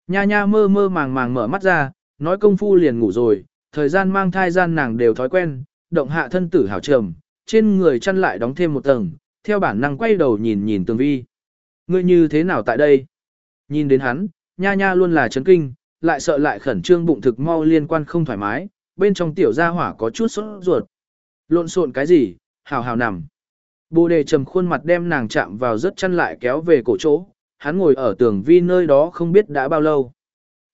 Nha nha mơ mơ màng màng mở mắt ra, nói công phu liền ngủ rồi, thời gian mang thai gian nàng đều thói quen, động hạ thân tử hảo trầm, trên người chăn lại đóng thêm một tầng, theo bản năng quay đầu nhìn nhìn tường vi. Ngươi như thế nào tại đây? Nhìn đến hắn, nha nha luôn là chấn kinh, lại sợ lại khẩn trương bụng thực mau liên quan không thoải mái, bên trong tiểu gia hỏa có chút sốt ruột. Lộn xộn cái gì, hào hào nằm. Bồ đề trầm khuôn mặt đem nàng chạm vào rất chăn lại kéo về cổ chỗ, hắn ngồi ở tường vi nơi đó không biết đã bao lâu.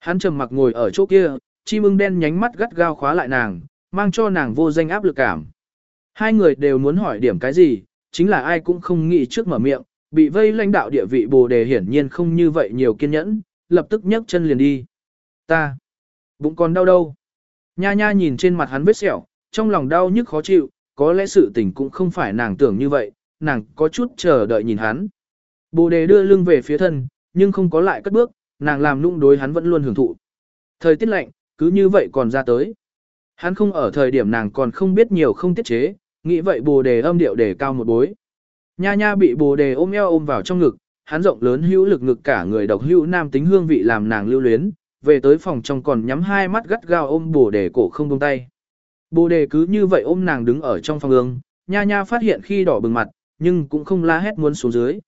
Hắn trầm mặc ngồi ở chỗ kia, chim ưng đen nhánh mắt gắt gao khóa lại nàng, mang cho nàng vô danh áp lực cảm. Hai người đều muốn hỏi điểm cái gì, chính là ai cũng không nghĩ trước mở miệng, bị vây lãnh đạo địa vị bồ đề hiển nhiên không như vậy nhiều kiên nhẫn, lập tức nhấc chân liền đi. Ta, bụng còn đau đâu. Nha nha nhìn trên mặt hắn vết sẹo, trong lòng đau nhức khó chịu, có lẽ sự tình cũng không phải nàng tưởng như vậy, nàng có chút chờ đợi nhìn hắn. Bồ đề đưa lưng về phía thân, nhưng không có lại cất bước, nàng làm nũng đối hắn vẫn luôn hưởng thụ. Thời tiết lạnh, cứ như vậy còn ra tới. Hắn không ở thời điểm nàng còn không biết nhiều không tiết chế, nghĩ vậy bồ đề âm điệu đề cao một bối. Nha nha bị bồ đề ôm eo ôm vào trong ngực, hắn rộng lớn hữu lực ngực cả người độc hữu nam tính hương vị làm nàng lưu luyến, về tới phòng trong còn nhắm hai mắt gắt gao ôm bồ đề cổ không buông tay. Bồ đề cứ như vậy ôm nàng đứng ở trong phòng ương, nha nha phát hiện khi đỏ bừng mặt, nhưng cũng không la hét muốn xuống dưới.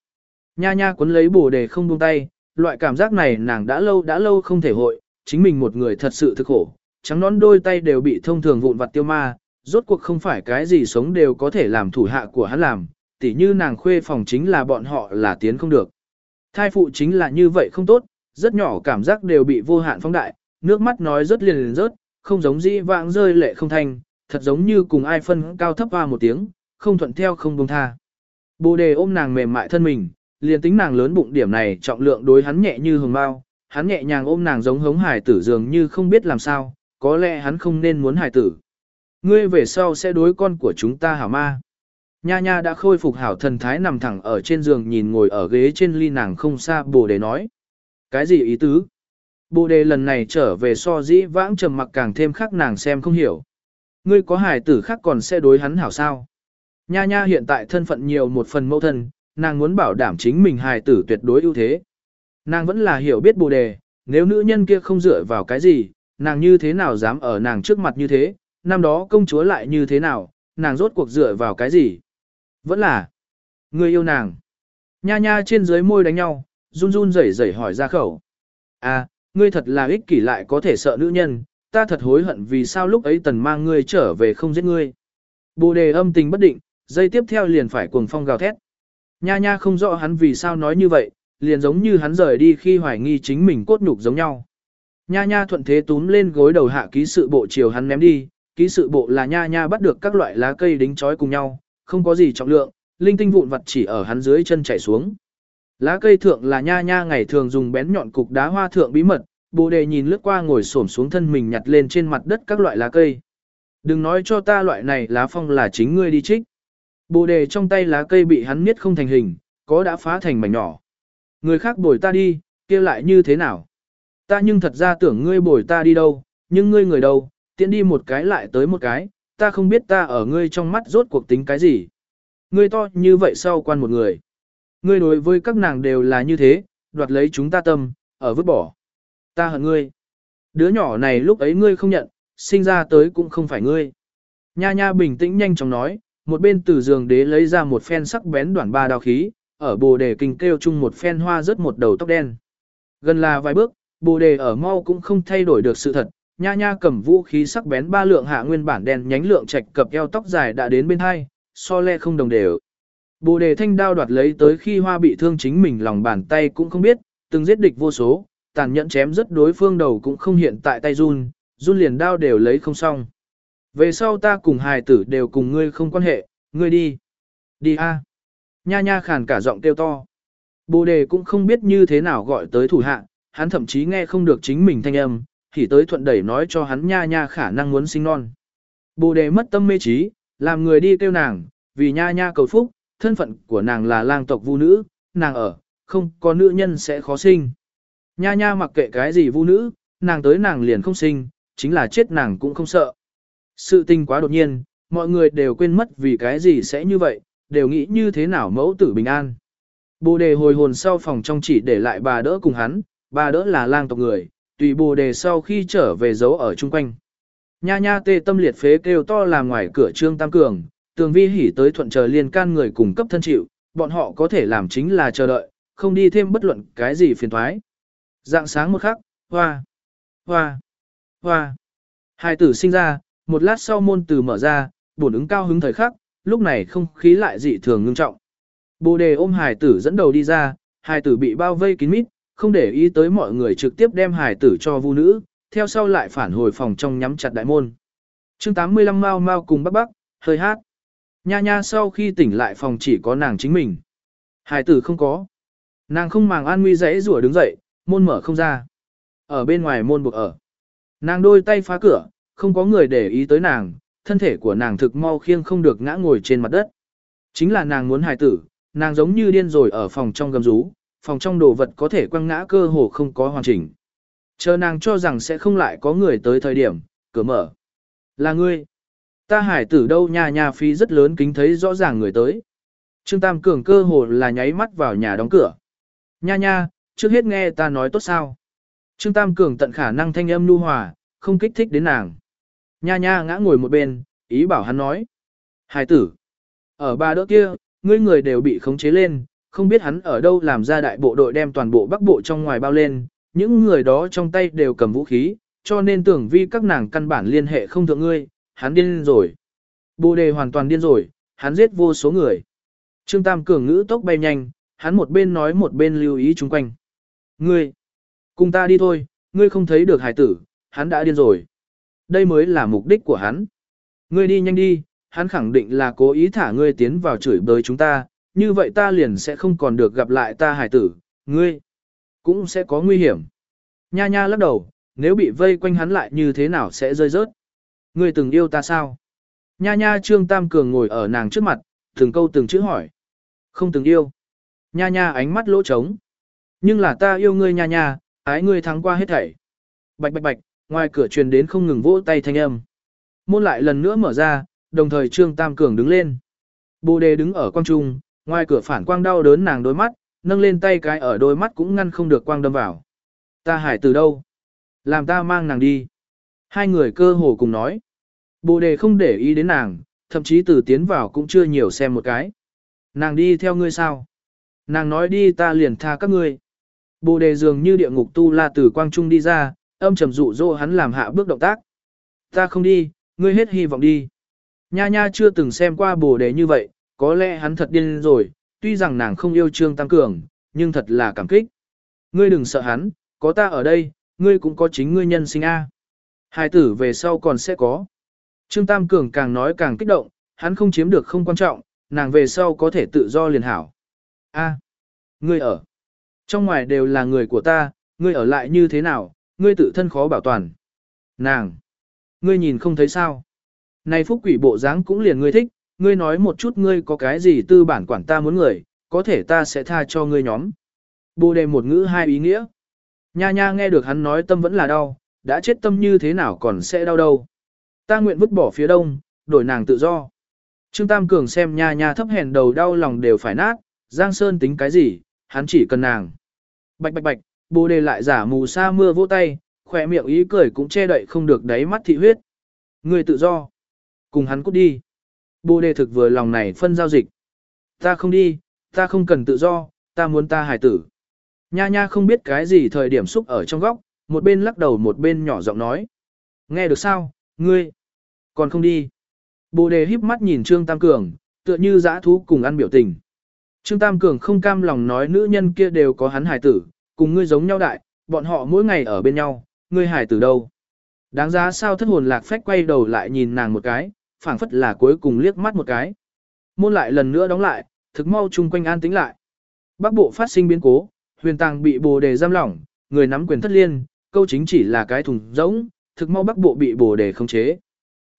Nha nha cuốn lấy bồ đề không buông tay, loại cảm giác này nàng đã lâu đã lâu không thể hội, chính mình một người thật sự thực khổ, trắng nón đôi tay đều bị thông thường vụn vặt tiêu ma, rốt cuộc không phải cái gì sống đều có thể làm thủ hạ của hắn làm, tỉ như nàng khuê phòng chính là bọn họ là tiến không được. Thai phụ chính là như vậy không tốt, rất nhỏ cảm giác đều bị vô hạn phóng đại, nước mắt nói rất liền liền rớt, không giống dĩ vãng rơi lệ không thanh, thật giống như cùng ai phân cao thấp hoa một tiếng, không thuận theo không buông tha. Bồ đề ôm nàng mềm mại thân mình, liền tính nàng lớn bụng điểm này trọng lượng đối hắn nhẹ như hồng bao, hắn nhẹ nhàng ôm nàng giống hống hải tử dường như không biết làm sao, có lẽ hắn không nên muốn hải tử. Ngươi về sau sẽ đối con của chúng ta hảo ma. Nha nha đã khôi phục hảo thần thái nằm thẳng ở trên giường nhìn ngồi ở ghế trên ly nàng không xa bồ đề nói. Cái gì ý tứ? Bồ đề lần này trở về so dĩ vãng trầm mặc càng thêm khác nàng xem không hiểu. Ngươi có hài tử khác còn sẽ đối hắn hảo sao? Nha nha hiện tại thân phận nhiều một phần mẫu thân, nàng muốn bảo đảm chính mình hài tử tuyệt đối ưu thế. Nàng vẫn là hiểu biết bồ đề, nếu nữ nhân kia không dựa vào cái gì, nàng như thế nào dám ở nàng trước mặt như thế, năm đó công chúa lại như thế nào, nàng rốt cuộc dựa vào cái gì. Vẫn là, người yêu nàng. Nha nha trên dưới môi đánh nhau, run run rẩy rẩy hỏi ra khẩu. À, ngươi thật là ích kỷ lại có thể sợ nữ nhân, ta thật hối hận vì sao lúc ấy tần mang ngươi trở về không giết ngươi. Bồ đề âm tình bất định, dây tiếp theo liền phải cuồng phong gào thét. Nha nha không rõ hắn vì sao nói như vậy, liền giống như hắn rời đi khi hoài nghi chính mình cốt nhục giống nhau. Nha nha thuận thế túm lên gối đầu hạ ký sự bộ chiều hắn ném đi, ký sự bộ là nha nha bắt được các loại lá cây đính chói cùng nhau, không có gì trọng lượng, linh tinh vụn vặt chỉ ở hắn dưới chân chảy xuống. Lá cây thượng là nha nha ngày thường dùng bén nhọn cục đá hoa thượng bí mật, bồ đề nhìn lướt qua ngồi xổm xuống thân mình nhặt lên trên mặt đất các loại lá cây. Đừng nói cho ta loại này lá phong là chính ngươi đi trích. Bồ đề trong tay lá cây bị hắn miết không thành hình, có đã phá thành mảnh nhỏ. Người khác bồi ta đi, kia lại như thế nào? Ta nhưng thật ra tưởng ngươi bồi ta đi đâu, nhưng ngươi người đâu, Tiễn đi một cái lại tới một cái, ta không biết ta ở ngươi trong mắt rốt cuộc tính cái gì. Ngươi to như vậy sau quan một người. Ngươi đối với các nàng đều là như thế, đoạt lấy chúng ta tâm, ở vứt bỏ. Ta hận ngươi. Đứa nhỏ này lúc ấy ngươi không nhận, sinh ra tới cũng không phải ngươi. Nha nha bình tĩnh nhanh chóng nói, một bên từ giường đế lấy ra một phen sắc bén đoạn ba đao khí, ở bồ đề kinh kêu chung một phen hoa rớt một đầu tóc đen. Gần là vài bước, bồ đề ở mau cũng không thay đổi được sự thật, nha nha cầm vũ khí sắc bén ba lượng hạ nguyên bản đen nhánh lượng trạch cập eo tóc dài đã đến bên hai, so le không đồng đều. Bồ đề thanh đao đoạt lấy tới khi hoa bị thương chính mình lòng bàn tay cũng không biết, từng giết địch vô số, tàn nhẫn chém rất đối phương đầu cũng không hiện tại tay run, run liền đao đều lấy không xong. Về sau ta cùng hài tử đều cùng ngươi không quan hệ, ngươi đi. Đi a. Nha nha khàn cả giọng kêu to. Bồ đề cũng không biết như thế nào gọi tới thủ hạ, hắn thậm chí nghe không được chính mình thanh âm, thì tới thuận đẩy nói cho hắn nha nha khả năng muốn sinh non. Bồ đề mất tâm mê trí, làm người đi kêu nàng, vì nha nha cầu phúc, thân phận của nàng là lang tộc vu nữ, nàng ở, không có nữ nhân sẽ khó sinh. Nha nha mặc kệ cái gì vu nữ, nàng tới nàng liền không sinh, chính là chết nàng cũng không sợ. Sự tình quá đột nhiên, mọi người đều quên mất vì cái gì sẽ như vậy, đều nghĩ như thế nào mẫu tử bình an. Bồ đề hồi hồn sau phòng trong chỉ để lại bà đỡ cùng hắn, bà đỡ là lang tộc người, tùy bồ đề sau khi trở về giấu ở chung quanh. Nha nha tê tâm liệt phế kêu to làm ngoài cửa trương tam cường, tường vi hỉ tới thuận chờ liên can người cùng cấp thân chịu, bọn họ có thể làm chính là chờ đợi, không đi thêm bất luận cái gì phiền thoái. Dạng sáng một khắc, hoa, hoa, hoa. Hai tử sinh ra, một lát sau môn từ mở ra, bổn ứng cao hứng thời khắc, lúc này không khí lại dị thường ngưng trọng. Bồ đề ôm hải tử dẫn đầu đi ra, hài tử bị bao vây kín mít, không để ý tới mọi người trực tiếp đem hải tử cho vu nữ, theo sau lại phản hồi phòng trong nhắm chặt đại môn. chương 85 mau mau cùng bác bác, hơi hát. Nha nha sau khi tỉnh lại phòng chỉ có nàng chính mình. Hải tử không có. Nàng không màng an nguy dãy rủa đứng dậy, môn mở không ra. Ở bên ngoài môn buộc ở. Nàng đôi tay phá cửa, không có người để ý tới nàng, thân thể của nàng thực mau khiêng không được ngã ngồi trên mặt đất. Chính là nàng muốn hài tử, nàng giống như điên rồi ở phòng trong gầm rú, phòng trong đồ vật có thể quăng ngã cơ hồ không có hoàn chỉnh. Chờ nàng cho rằng sẽ không lại có người tới thời điểm, cửa mở. Là ngươi. Ta hải tử đâu nhà nhà phi rất lớn kính thấy rõ ràng người tới. Trương Tam Cường cơ hồ là nháy mắt vào nhà đóng cửa. Nha nha, trước hết nghe ta nói tốt sao. Trương Tam Cường tận khả năng thanh âm nu hòa, không kích thích đến nàng. Nha nha ngã ngồi một bên, ý bảo hắn nói. Hải tử. Ở ba đỡ kia, ngươi người đều bị khống chế lên, không biết hắn ở đâu làm ra đại bộ đội đem toàn bộ bắc bộ trong ngoài bao lên, những người đó trong tay đều cầm vũ khí, cho nên tưởng vi các nàng căn bản liên hệ không thượng ngươi, hắn điên rồi. Bồ đề hoàn toàn điên rồi, hắn giết vô số người. Trương Tam Cường ngữ tốc bay nhanh, hắn một bên nói một bên lưu ý chung quanh. Ngươi, cùng ta đi thôi, ngươi không thấy được hải tử, hắn đã điên rồi. Đây mới là mục đích của hắn. Ngươi đi nhanh đi, hắn khẳng định là cố ý thả ngươi tiến vào chửi bới chúng ta, như vậy ta liền sẽ không còn được gặp lại ta hải tử, ngươi cũng sẽ có nguy hiểm. Nha nha lắc đầu, nếu bị vây quanh hắn lại như thế nào sẽ rơi rớt. Ngươi từng yêu ta sao? Nha nha Trương Tam Cường ngồi ở nàng trước mặt, từng câu từng chữ hỏi. Không từng yêu. Nha nha ánh mắt lỗ trống. Nhưng là ta yêu ngươi nha nha, ái ngươi thắng qua hết thảy. Bạch bạch bạch, ngoài cửa truyền đến không ngừng vỗ tay thanh âm. Môn lại lần nữa mở ra, đồng thời Trương Tam Cường đứng lên. Bồ đề đứng ở quang trung, ngoài cửa phản quang đau đớn nàng đôi mắt, nâng lên tay cái ở đôi mắt cũng ngăn không được quang đâm vào. Ta hải từ đâu? Làm ta mang nàng đi. Hai người cơ hồ cùng nói. Bồ đề không để ý đến nàng, thậm chí từ tiến vào cũng chưa nhiều xem một cái. Nàng đi theo ngươi sao? Nàng nói đi ta liền tha các ngươi. Bồ đề dường như địa ngục tu la từ quang trung đi ra, âm trầm dụ dỗ hắn làm hạ bước động tác. Ta không đi, ngươi hết hy vọng đi. Nha nha chưa từng xem qua bồ đề như vậy, có lẽ hắn thật điên rồi, tuy rằng nàng không yêu Trương Tam Cường, nhưng thật là cảm kích. Ngươi đừng sợ hắn, có ta ở đây, ngươi cũng có chính ngươi nhân sinh A. Hai tử về sau còn sẽ có. Trương Tam Cường càng nói càng kích động, hắn không chiếm được không quan trọng, nàng về sau có thể tự do liền hảo. A, ngươi ở. Trong ngoài đều là người của ta, ngươi ở lại như thế nào, ngươi tự thân khó bảo toàn. Nàng, ngươi nhìn không thấy sao. Này phúc quỷ bộ dáng cũng liền ngươi thích, ngươi nói một chút ngươi có cái gì tư bản quản ta muốn người, có thể ta sẽ tha cho ngươi nhóm. Bồ đề một ngữ hai ý nghĩa. Nha nha nghe được hắn nói tâm vẫn là đau, đã chết tâm như thế nào còn sẽ đau đâu. Ta nguyện vứt bỏ phía đông, đổi nàng tự do. Trương Tam Cường xem nha nha thấp hèn đầu đau lòng đều phải nát, Giang Sơn tính cái gì, hắn chỉ cần nàng. Bạch bạch bạch, bồ đề lại giả mù sa mưa vỗ tay, khỏe miệng ý cười cũng che đậy không được đáy mắt thị huyết. Người tự do. Cùng hắn cút đi. Bồ đề thực vừa lòng này phân giao dịch. Ta không đi, ta không cần tự do, ta muốn ta hài tử. Nha nha không biết cái gì thời điểm xúc ở trong góc, một bên lắc đầu một bên nhỏ giọng nói. Nghe được sao, ngươi? Còn không đi. Bồ đề híp mắt nhìn Trương Tam Cường, tựa như dã thú cùng ăn biểu tình. Trương Tam Cường không cam lòng nói nữ nhân kia đều có hắn hài tử, cùng ngươi giống nhau đại, bọn họ mỗi ngày ở bên nhau, ngươi hài từ đâu. Đáng giá sao thất hồn lạc phách quay đầu lại nhìn nàng một cái, phảng phất là cuối cùng liếc mắt một cái. Môn lại lần nữa đóng lại, thực mau chung quanh an tĩnh lại. Bắc bộ phát sinh biến cố, huyền tàng bị bồ đề giam lỏng, người nắm quyền thất liên, câu chính chỉ là cái thùng rỗng, thực mau bắc bộ bị bồ đề khống chế.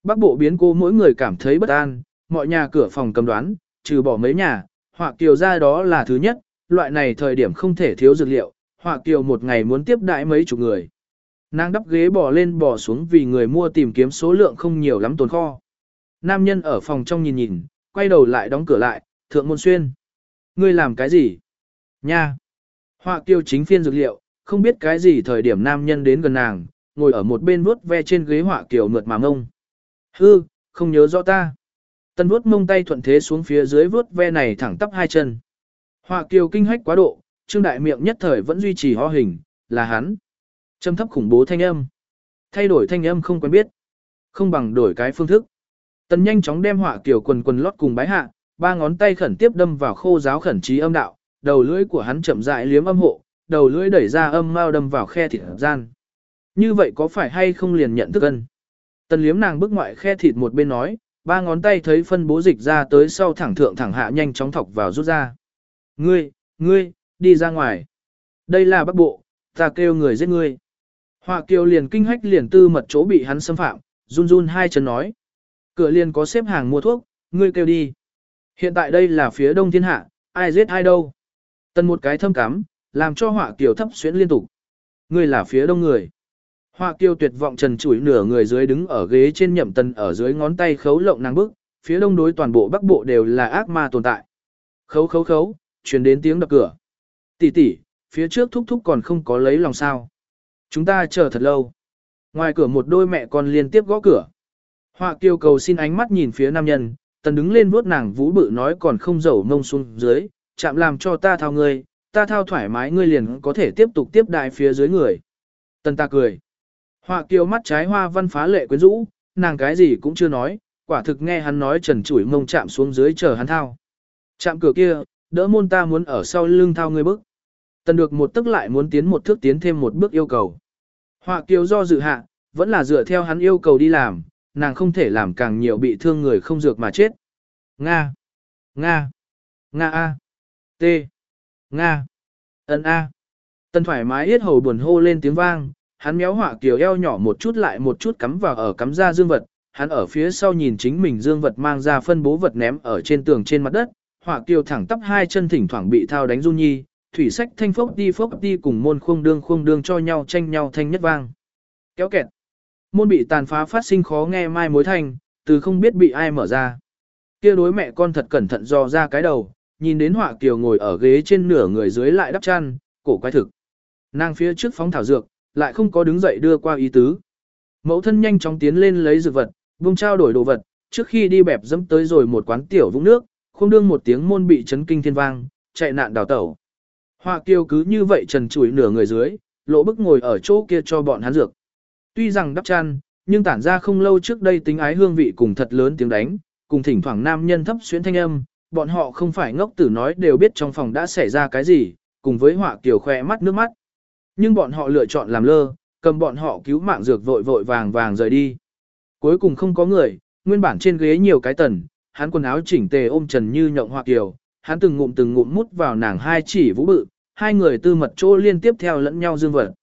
Bắc bộ biến cố mỗi người cảm thấy bất an, mọi nhà cửa phòng cầm đoán, trừ bỏ mấy nhà, họa kiều ra đó là thứ nhất, loại này thời điểm không thể thiếu dược liệu, họa kiều một ngày muốn tiếp đại mấy chục người. Nàng đắp ghế bò lên bò xuống vì người mua tìm kiếm số lượng không nhiều lắm tồn kho. Nam nhân ở phòng trong nhìn nhìn, quay đầu lại đóng cửa lại, thượng môn xuyên. Ngươi làm cái gì? Nha! Họa kiều chính phiên dược liệu, không biết cái gì thời điểm nam nhân đến gần nàng, ngồi ở một bên vuốt ve trên ghế họa kiều mượt mà mông. Hư, không nhớ rõ ta. Tân vuốt mông tay thuận thế xuống phía dưới vuốt ve này thẳng tắp hai chân. Họa kiều kinh hách quá độ, Trương Đại miệng nhất thời vẫn duy trì ho hình, là hắn. trâm thấp khủng bố thanh âm. Thay đổi thanh âm không quen biết. Không bằng đổi cái phương thức. Tần nhanh chóng đem họa kiểu quần quần lót cùng bái hạ, ba ngón tay khẩn tiếp đâm vào khô giáo khẩn trí âm đạo, đầu lưỡi của hắn chậm rãi liếm âm hộ, đầu lưỡi đẩy ra âm mao đâm vào khe thịt gian. Như vậy có phải hay không liền nhận thức ân? Tần liếm nàng bước ngoại khe thịt một bên nói, ba ngón tay thấy phân bố dịch ra tới sau thẳng thượng thẳng hạ nhanh chóng thọc vào rút ra. Ngươi, ngươi, đi ra ngoài. Đây là bắc bộ, ta kêu người giết ngươi. Họa kiều liền kinh hách liền tư mật chỗ bị hắn xâm phạm, run run hai chân nói. Cửa liền có xếp hàng mua thuốc, ngươi kêu đi. Hiện tại đây là phía đông thiên hạ, ai giết ai đâu. Tần một cái thâm cắm, làm cho họa kiều thấp xuyến liên tục. Ngươi là phía đông người. Họa kiều tuyệt vọng trần chủi nửa người dưới đứng ở ghế trên nhậm tần ở dưới ngón tay khấu lộng nàng bức, phía đông đối toàn bộ bắc bộ đều là ác ma tồn tại. Khấu khấu khấu, truyền đến tiếng đập cửa. Tỷ tỷ, phía trước thúc thúc còn không có lấy lòng sao. Chúng ta chờ thật lâu. Ngoài cửa một đôi mẹ con liên tiếp gõ cửa. Họa kiều cầu xin ánh mắt nhìn phía nam nhân, tần đứng lên vuốt nàng vũ bự nói còn không dầu mông xuống dưới, chạm làm cho ta thao ngươi, ta thao thoải mái ngươi liền có thể tiếp tục tiếp đại phía dưới người. Tần ta cười. Họa kiều mắt trái hoa văn phá lệ quyến rũ, nàng cái gì cũng chưa nói, quả thực nghe hắn nói trần chủi mông chạm xuống dưới chờ hắn thao. Chạm cửa kia, đỡ môn ta muốn ở sau lưng thao ngươi bước. Tần được một tức lại muốn tiến một thước tiến thêm một bước yêu cầu. Họa kiều do dự hạ, vẫn là dựa theo hắn yêu cầu đi làm, nàng không thể làm càng nhiều bị thương người không dược mà chết. Nga. Nga. Nga A. T. Nga. Ấn A. Tần thoải mái yết hầu buồn hô lên tiếng vang, hắn méo họa kiều eo nhỏ một chút lại một chút cắm vào ở cắm ra dương vật, hắn ở phía sau nhìn chính mình dương vật mang ra phân bố vật ném ở trên tường trên mặt đất, họa kiều thẳng tắp hai chân thỉnh thoảng bị thao đánh run nhi, thủy sách thanh phốc đi phốc đi cùng môn khung đương khung đương cho nhau tranh nhau thanh nhất vang. Kéo kẹt. Môn bị tàn phá phát sinh khó nghe mai mối thanh, từ không biết bị ai mở ra. Kia đối mẹ con thật cẩn thận dò ra cái đầu, nhìn đến họa kiều ngồi ở ghế trên nửa người dưới lại đắp chăn, cổ quái thực. Nàng phía trước phóng thảo dược, lại không có đứng dậy đưa qua ý tứ. Mẫu thân nhanh chóng tiến lên lấy dược vật, vung trao đổi đồ vật, trước khi đi bẹp dẫm tới rồi một quán tiểu vũng nước, không đương một tiếng môn bị chấn kinh thiên vang, chạy nạn đào tẩu. Hoa kiều cứ như vậy trần trụi nửa người dưới, lỗ bức ngồi ở chỗ kia cho bọn hắn dược. Tuy rằng đắp chăn, nhưng tản ra không lâu trước đây tính ái hương vị cùng thật lớn tiếng đánh, cùng thỉnh thoảng nam nhân thấp xuyến thanh âm, bọn họ không phải ngốc tử nói đều biết trong phòng đã xảy ra cái gì, cùng với họa kiều khoe mắt nước mắt. Nhưng bọn họ lựa chọn làm lơ, cầm bọn họ cứu mạng dược vội vội vàng vàng rời đi. Cuối cùng không có người, nguyên bản trên ghế nhiều cái tần, hắn quần áo chỉnh tề ôm trần như nhộng họa kiều, hắn từng ngụm từng ngụm mút vào nàng hai chỉ vũ bự, hai người tư mật chỗ liên tiếp theo lẫn nhau dương vật.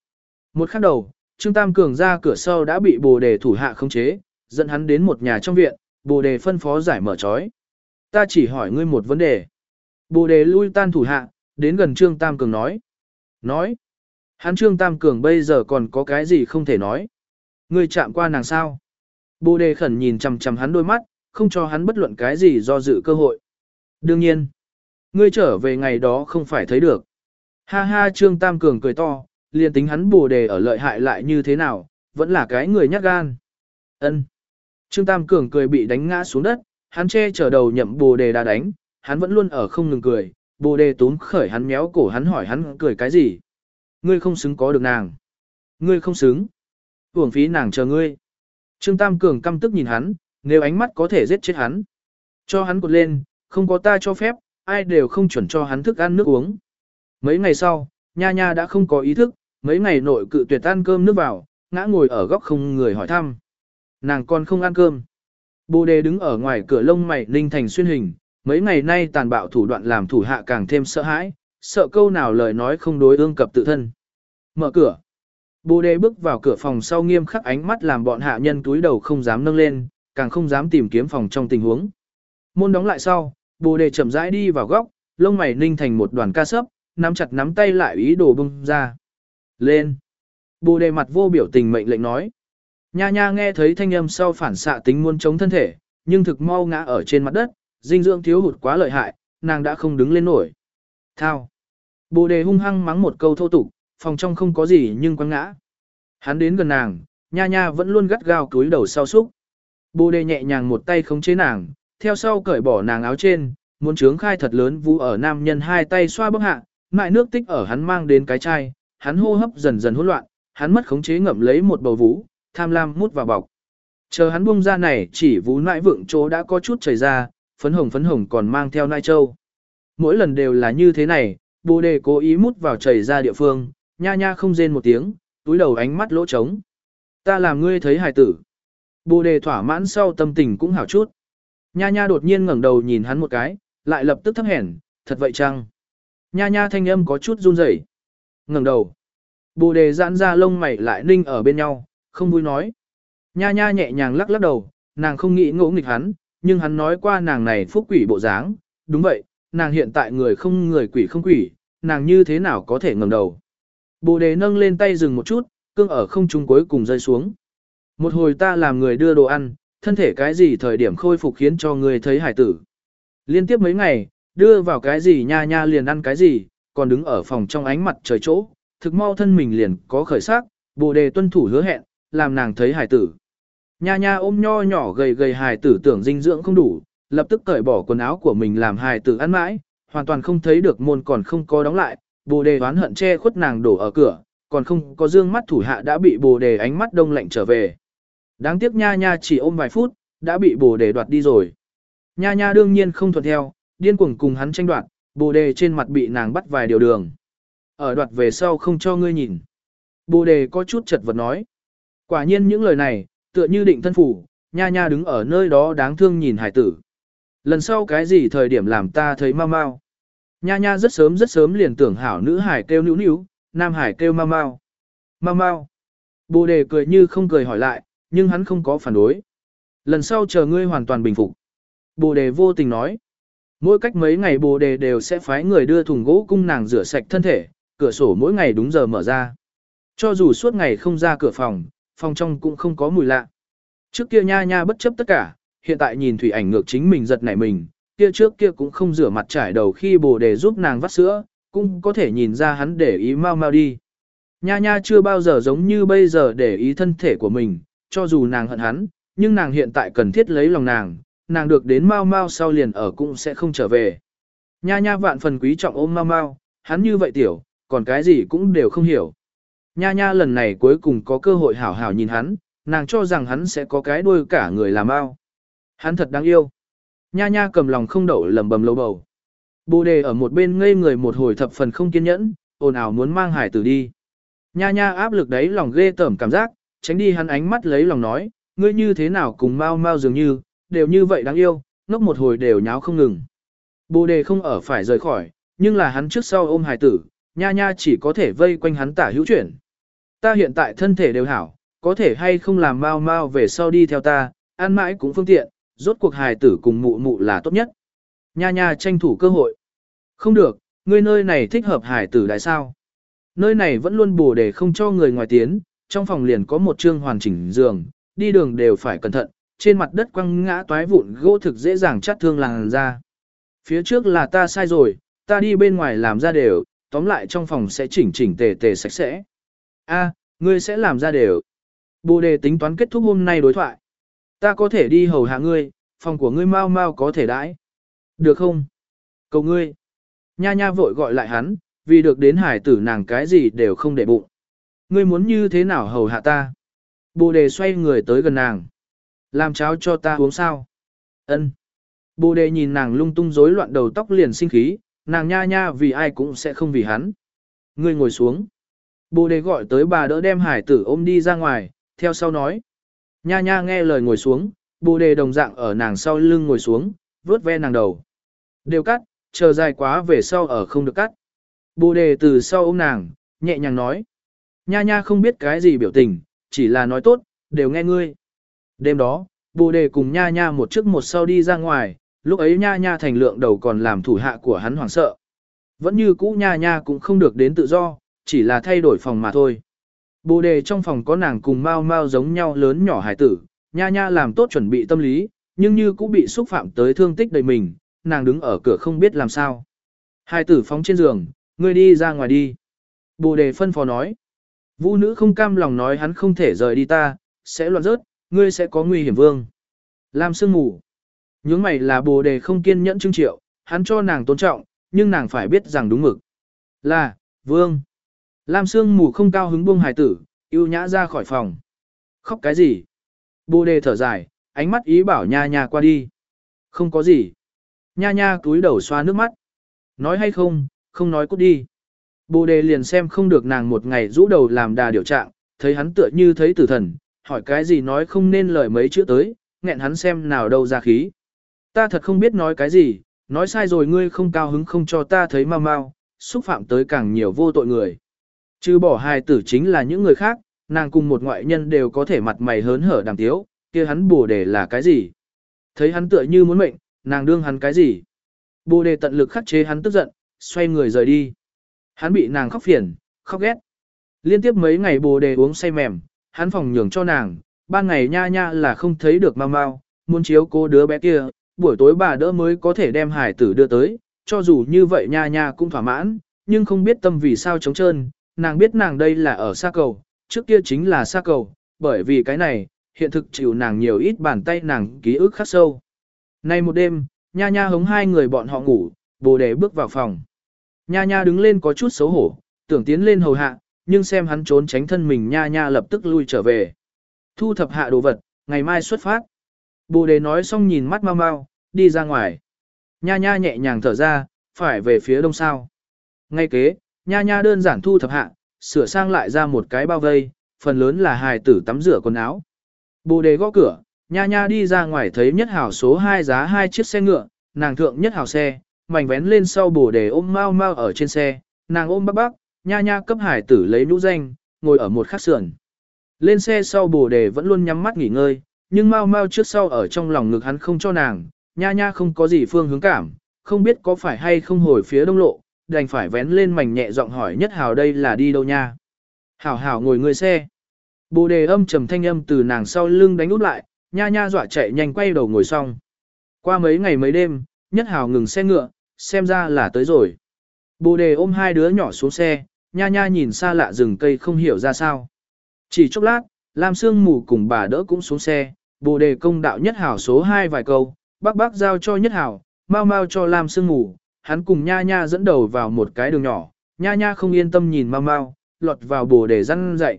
Một khắc đầu, Trương Tam Cường ra cửa sau đã bị bồ đề thủ hạ khống chế, dẫn hắn đến một nhà trong viện, bồ đề phân phó giải mở trói. Ta chỉ hỏi ngươi một vấn đề. Bồ đề lui tan thủ hạ, đến gần Trương Tam Cường nói. Nói. Hắn Trương Tam Cường bây giờ còn có cái gì không thể nói. Ngươi chạm qua nàng sao. Bồ đề khẩn nhìn chằm chằm hắn đôi mắt, không cho hắn bất luận cái gì do dự cơ hội. Đương nhiên. Ngươi trở về ngày đó không phải thấy được. Ha ha Trương Tam Cường cười to, liền tính hắn bồ đề ở lợi hại lại như thế nào, vẫn là cái người nhát gan. Ân. Trương Tam Cường cười bị đánh ngã xuống đất, hắn che chở đầu nhậm bồ đề đã đánh, hắn vẫn luôn ở không ngừng cười, bồ đề túm khởi hắn méo cổ hắn hỏi hắn cười cái gì. Ngươi không xứng có được nàng. Ngươi không xứng. uổng phí nàng chờ ngươi. Trương Tam Cường căm tức nhìn hắn, nếu ánh mắt có thể giết chết hắn. Cho hắn cột lên, không có ta cho phép, ai đều không chuẩn cho hắn thức ăn nước uống. Mấy ngày sau, Nha Nha đã không có ý thức, mấy ngày nội cự tuyệt ăn cơm nước vào, ngã ngồi ở góc không người hỏi thăm. Nàng còn không ăn cơm. Bồ đề đứng ở ngoài cửa lông mày ninh thành xuyên hình, mấy ngày nay tàn bạo thủ đoạn làm thủ hạ càng thêm sợ hãi, sợ câu nào lời nói không đối ương cập tự thân. Mở cửa. Bồ đề bước vào cửa phòng sau nghiêm khắc ánh mắt làm bọn hạ nhân túi đầu không dám nâng lên, càng không dám tìm kiếm phòng trong tình huống. Môn đóng lại sau, bồ đề chậm rãi đi vào góc, lông mày ninh thành một đoàn ca sấp, nắm chặt nắm tay lại ý đồ bung ra. Lên. Bồ đề mặt vô biểu tình mệnh lệnh nói. Nha nha nghe thấy thanh âm sau phản xạ tính muốn chống thân thể, nhưng thực mau ngã ở trên mặt đất, dinh dưỡng thiếu hụt quá lợi hại, nàng đã không đứng lên nổi. Thao. Bồ đề hung hăng mắng một câu thô tục, phòng trong không có gì nhưng quăng ngã. Hắn đến gần nàng, nha nha vẫn luôn gắt gao cúi đầu sau súc. Bồ đề nhẹ nhàng một tay khống chế nàng, theo sau cởi bỏ nàng áo trên, muốn trướng khai thật lớn vũ ở nam nhân hai tay xoa bốc hạ, mại nước tích ở hắn mang đến cái chai, hắn hô hấp dần dần hỗn loạn, hắn mất khống chế ngậm lấy một bầu vú, tham lam mút vào bọc. Chờ hắn buông ra này chỉ vú nại vượng chỗ đã có chút chảy ra, phấn hồng phấn hồng còn mang theo nai châu. Mỗi lần đều là như thế này, bồ đề cố ý mút vào chảy ra địa phương, nha nha không rên một tiếng, túi đầu ánh mắt lỗ trống. Ta làm ngươi thấy hài tử. Bồ đề thỏa mãn sau tâm tình cũng hảo chút. Nha nha đột nhiên ngẩng đầu nhìn hắn một cái, lại lập tức thấp hèn, thật vậy chăng? Nha nha thanh âm có chút run rẩy. ngẩng đầu. Bồ đề giãn ra lông mày lại ninh ở bên nhau, không vui nói. Nha nha nhẹ nhàng lắc lắc đầu, nàng không nghĩ ngỗ nghịch hắn, nhưng hắn nói qua nàng này phúc quỷ bộ dáng, đúng vậy, nàng hiện tại người không người quỷ không quỷ, nàng như thế nào có thể ngẩng đầu. Bồ đề nâng lên tay dừng một chút, cương ở không trung cuối cùng rơi xuống. Một hồi ta làm người đưa đồ ăn, thân thể cái gì thời điểm khôi phục khiến cho người thấy hải tử. Liên tiếp mấy ngày, đưa vào cái gì nha nha liền ăn cái gì, còn đứng ở phòng trong ánh mặt trời chỗ, thực mau thân mình liền có khởi sắc, bồ đề tuân thủ hứa hẹn, làm nàng thấy hải tử. Nha nha ôm nho nhỏ gầy gầy hải tử tưởng dinh dưỡng không đủ, lập tức cởi bỏ quần áo của mình làm hải tử ăn mãi, hoàn toàn không thấy được môn còn không có đóng lại, bồ đề oán hận che khuất nàng đổ ở cửa, còn không có dương mắt thủ hạ đã bị bồ đề ánh mắt đông lạnh trở về. Đáng tiếc nha nha chỉ ôm vài phút, đã bị bồ đề đoạt đi rồi. Nha nha đương nhiên không thuận theo, điên cuồng cùng hắn tranh đoạt, bồ đề trên mặt bị nàng bắt vài điều đường. Ở đoạt về sau không cho ngươi nhìn. Bồ đề có chút chật vật nói. Quả nhiên những lời này, tựa như định thân phủ, nha nha đứng ở nơi đó đáng thương nhìn hải tử. Lần sau cái gì thời điểm làm ta thấy mau mau. Nha nha rất sớm rất sớm liền tưởng hảo nữ hải kêu nữu nữu, nam hải kêu mau mau. Mau mau. Bồ đề cười như không cười hỏi lại, nhưng hắn không có phản đối. Lần sau chờ ngươi hoàn toàn bình phục. Bồ đề vô tình nói. Mỗi cách mấy ngày bồ đề đều sẽ phái người đưa thùng gỗ cung nàng rửa sạch thân thể, cửa sổ mỗi ngày đúng giờ mở ra. Cho dù suốt ngày không ra cửa phòng, phòng trong cũng không có mùi lạ. Trước kia nha nha bất chấp tất cả, hiện tại nhìn thủy ảnh ngược chính mình giật nảy mình, kia trước kia cũng không rửa mặt trải đầu khi bồ đề giúp nàng vắt sữa, cũng có thể nhìn ra hắn để ý mau mau đi. Nha nha chưa bao giờ giống như bây giờ để ý thân thể của mình, cho dù nàng hận hắn, nhưng nàng hiện tại cần thiết lấy lòng nàng, nàng được đến mau mau sau liền ở cũng sẽ không trở về. Nha nha vạn phần quý trọng ôm mau mau, hắn như vậy tiểu, còn cái gì cũng đều không hiểu. Nha nha lần này cuối cùng có cơ hội hảo hảo nhìn hắn, nàng cho rằng hắn sẽ có cái đuôi cả người làm Mao. Hắn thật đáng yêu. Nha nha cầm lòng không đậu lầm bầm lâu bầu. Bồ đề ở một bên ngây người một hồi thập phần không kiên nhẫn, ồn ào muốn mang hải tử đi. Nha nha áp lực đấy lòng ghê tởm cảm giác, tránh đi hắn ánh mắt lấy lòng nói, ngươi như thế nào cùng mau mau dường như, đều như vậy đáng yêu, ngốc một hồi đều nháo không ngừng. Bồ đề không ở phải rời khỏi, nhưng là hắn trước sau ôm hải tử, nha nha chỉ có thể vây quanh hắn tả hữu chuyển. Ta hiện tại thân thể đều hảo, có thể hay không làm mau mau về sau đi theo ta, ăn mãi cũng phương tiện, rốt cuộc hài tử cùng mụ mụ là tốt nhất. Nha nha tranh thủ cơ hội. Không được, ngươi nơi này thích hợp hài tử đại sao. Nơi này vẫn luôn bù để không cho người ngoài tiến, trong phòng liền có một chương hoàn chỉnh giường, đi đường đều phải cẩn thận, trên mặt đất quăng ngã toái vụn gỗ thực dễ dàng chát thương làng ra. Phía trước là ta sai rồi, ta đi bên ngoài làm ra đều, tóm lại trong phòng sẽ chỉnh chỉnh tề tề sạch sẽ. A, ngươi sẽ làm ra đều. Bồ đề tính toán kết thúc hôm nay đối thoại. Ta có thể đi hầu hạ ngươi, phòng của ngươi mau mau có thể đãi. Được không? Cầu ngươi. Nha nha vội gọi lại hắn, vì được đến hải tử nàng cái gì đều không để bụng. Ngươi muốn như thế nào hầu hạ ta? Bồ đề xoay người tới gần nàng. Làm cháo cho ta uống sao? Ân. Bồ đề nhìn nàng lung tung rối loạn đầu tóc liền sinh khí, nàng nha nha vì ai cũng sẽ không vì hắn. Ngươi ngồi xuống. Bồ đề gọi tới bà đỡ đem hải tử ôm đi ra ngoài, theo sau nói. Nha nha nghe lời ngồi xuống, bồ đề đồng dạng ở nàng sau lưng ngồi xuống, vớt ve nàng đầu. Đều cắt, chờ dài quá về sau ở không được cắt. Bồ đề từ sau ôm nàng, nhẹ nhàng nói. Nha nha không biết cái gì biểu tình, chỉ là nói tốt, đều nghe ngươi. Đêm đó, bồ đề cùng nha nha một trước một sau đi ra ngoài, lúc ấy nha nha thành lượng đầu còn làm thủ hạ của hắn hoảng sợ. Vẫn như cũ nha nha cũng không được đến tự do, chỉ là thay đổi phòng mà thôi. Bồ đề trong phòng có nàng cùng mau mau giống nhau lớn nhỏ hải tử, nha nha làm tốt chuẩn bị tâm lý, nhưng như cũng bị xúc phạm tới thương tích đầy mình, nàng đứng ở cửa không biết làm sao. Hải tử phóng trên giường, ngươi đi ra ngoài đi. Bồ đề phân phó nói. Vũ nữ không cam lòng nói hắn không thể rời đi ta, sẽ loạn rớt, ngươi sẽ có nguy hiểm vương. Lam sương ngủ. Nhướng mày là bồ đề không kiên nhẫn trưng triệu, hắn cho nàng tôn trọng, nhưng nàng phải biết rằng đúng mực. Là, vương. Lam Sương mù không cao hứng buông hài tử, yêu nhã ra khỏi phòng. Khóc cái gì? Bồ đề thở dài, ánh mắt ý bảo nha nha qua đi. Không có gì. Nha nha túi đầu xoa nước mắt. Nói hay không, không nói cút đi. Bồ đề liền xem không được nàng một ngày rũ đầu làm đà điều trạng, thấy hắn tựa như thấy tử thần, hỏi cái gì nói không nên lời mấy chữ tới, nghẹn hắn xem nào đâu ra khí. Ta thật không biết nói cái gì, nói sai rồi ngươi không cao hứng không cho ta thấy mau mau, xúc phạm tới càng nhiều vô tội người. Chứ bỏ hài tử chính là những người khác, nàng cùng một ngoại nhân đều có thể mặt mày hớn hở đàm tiếu, kia hắn bồ đề là cái gì? Thấy hắn tựa như muốn mệnh, nàng đương hắn cái gì? Bồ đề tận lực khắc chế hắn tức giận, xoay người rời đi. Hắn bị nàng khóc phiền, khóc ghét. Liên tiếp mấy ngày bồ đề uống say mềm, hắn phòng nhường cho nàng, ban ngày nha nha là không thấy được mau mau, muốn chiếu cô đứa bé kia, buổi tối bà đỡ mới có thể đem hải tử đưa tới, cho dù như vậy nha nha cũng thỏa mãn, nhưng không biết tâm vì sao trống trơn, nàng biết nàng đây là ở xa cầu, trước kia chính là xa cầu, bởi vì cái này, hiện thực chịu nàng nhiều ít bàn tay nàng ký ức khắc sâu. Nay một đêm, nha nha hống hai người bọn họ ngủ, bồ đề bước vào phòng. Nha nha đứng lên có chút xấu hổ, tưởng tiến lên hầu hạ, nhưng xem hắn trốn tránh thân mình nha nha lập tức lui trở về. Thu thập hạ đồ vật, ngày mai xuất phát. Bồ đề nói xong nhìn mắt mau mau, đi ra ngoài. Nha nha nhẹ nhàng thở ra, phải về phía đông sao. Ngay kế, nha nha đơn giản thu thập hạ, sửa sang lại ra một cái bao vây, phần lớn là hài tử tắm rửa quần áo. Bồ đề gõ cửa, nha nha đi ra ngoài thấy nhất hảo số 2 giá hai chiếc xe ngựa, nàng thượng nhất hảo xe, mảnh vén lên sau bồ đề ôm mau mau ở trên xe, nàng ôm bác bác, nha nha cấp hải tử lấy nhũ danh, ngồi ở một khắc sườn. Lên xe sau bồ đề vẫn luôn nhắm mắt nghỉ ngơi, nhưng mau mau trước sau ở trong lòng ngực hắn không cho nàng, nha nha không có gì phương hướng cảm, không biết có phải hay không hồi phía đông lộ, đành phải vén lên mảnh nhẹ giọng hỏi nhất hào đây là đi đâu nha. Hảo hảo ngồi người xe. Bồ đề âm trầm thanh âm từ nàng sau lưng đánh út lại, nha nha dọa chạy nhanh quay đầu ngồi xong. Qua mấy ngày mấy đêm, nhất hào ngừng xe ngựa, xem ra là tới rồi. Bồ đề ôm hai đứa nhỏ xuống xe, nha nha nhìn xa lạ rừng cây không hiểu ra sao. Chỉ chốc lát, Lam Sương Mù cùng bà đỡ cũng xuống xe, bồ đề công đạo nhất hảo số 2 vài câu, bác bác giao cho nhất hảo, mau mau cho Lam Sương Mù, hắn cùng nha nha dẫn đầu vào một cái đường nhỏ, nha nha không yên tâm nhìn mau mau, lọt vào bồ đề răn dậy.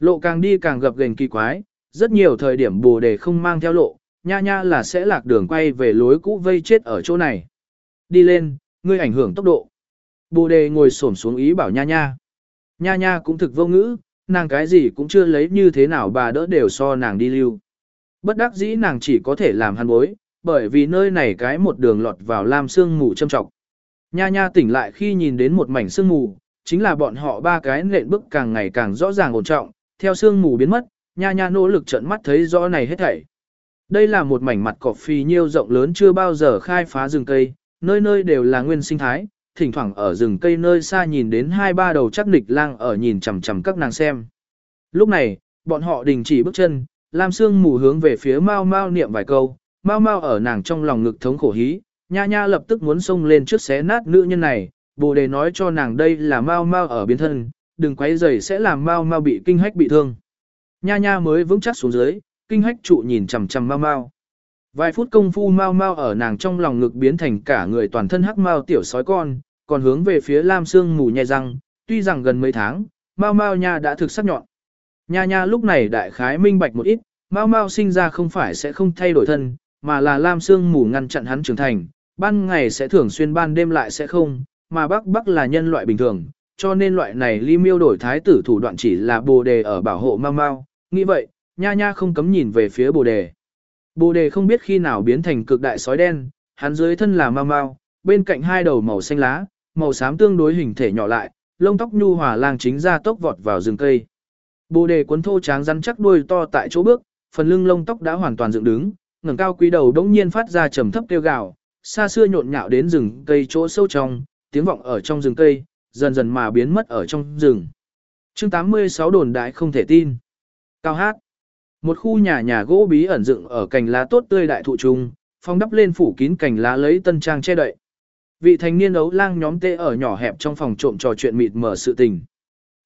Lộ càng đi càng gập gành kỳ quái, rất nhiều thời điểm bồ đề không mang theo lộ, nha nha là sẽ lạc đường quay về lối cũ vây chết ở chỗ này. Đi lên, ngươi ảnh hưởng tốc độ. Bồ đề ngồi xổm xuống ý bảo nha nha. Nha nha cũng thực vô ngữ, nàng cái gì cũng chưa lấy như thế nào bà đỡ đều so nàng đi lưu. Bất đắc dĩ nàng chỉ có thể làm hắn bối, bởi vì nơi này cái một đường lọt vào lam sương mù châm trọng. Nha nha tỉnh lại khi nhìn đến một mảnh sương mù, chính là bọn họ ba cái nện bức càng ngày càng rõ ràng ổn trọng, theo sương mù biến mất, nha nha nỗ lực trợn mắt thấy rõ này hết thảy. Đây là một mảnh mặt cỏ phì nhiêu rộng lớn chưa bao giờ khai phá rừng cây, nơi nơi đều là nguyên sinh thái, thỉnh thoảng ở rừng cây nơi xa nhìn đến hai ba đầu chắc nịch lang ở nhìn chằm chằm các nàng xem. Lúc này, bọn họ đình chỉ bước chân, Lam Sương mù hướng về phía Mao Mao niệm vài câu, Mao Mao ở nàng trong lòng ngực thống khổ hí, nha nha lập tức muốn xông lên trước xé nát nữ nhân này, bồ đề nói cho nàng đây là Mao Mao ở biến thân, đừng quấy rầy sẽ làm Mao Mao bị kinh hách bị thương. Nha nha mới vững chắc xuống dưới, kinh hách trụ nhìn chằm chằm Mao Mao. Vài phút công phu mau mau ở nàng trong lòng ngực biến thành cả người toàn thân hắc mau tiểu sói con, còn hướng về phía Lam Sương mù nhẹ răng, tuy rằng gần mấy tháng, mau mau nha đã thực sắc nhọn. Nha nha lúc này đại khái minh bạch một ít, mau mau sinh ra không phải sẽ không thay đổi thân, mà là Lam Sương mù ngăn chặn hắn trưởng thành, ban ngày sẽ thường xuyên ban đêm lại sẽ không, mà bắc bắc là nhân loại bình thường, cho nên loại này ly miêu đổi thái tử thủ đoạn chỉ là bồ đề ở bảo hộ mau mau, nghĩ vậy, nha nha không cấm nhìn về phía bồ đề. Bồ đề không biết khi nào biến thành cực đại sói đen, hắn dưới thân là mau mau, bên cạnh hai đầu màu xanh lá, màu xám tương đối hình thể nhỏ lại, lông tóc nhu hòa lang chính ra tốc vọt vào rừng cây. Bồ đề cuốn thô tráng rắn chắc đuôi to tại chỗ bước, phần lưng lông tóc đã hoàn toàn dựng đứng, ngẩng cao quý đầu đống nhiên phát ra trầm thấp kêu gào, xa xưa nhộn nhạo đến rừng cây chỗ sâu trong, tiếng vọng ở trong rừng cây, dần dần mà biến mất ở trong rừng. Chương 86 đồn đại không thể tin. Cao hát. Một khu nhà nhà gỗ bí ẩn dựng ở cành lá tốt tươi đại thụ trung, phong đắp lên phủ kín cành lá lấy tân trang che đậy. Vị thành niên ấu lang nhóm tê ở nhỏ hẹp trong phòng trộm trò chuyện mịt mở sự tình.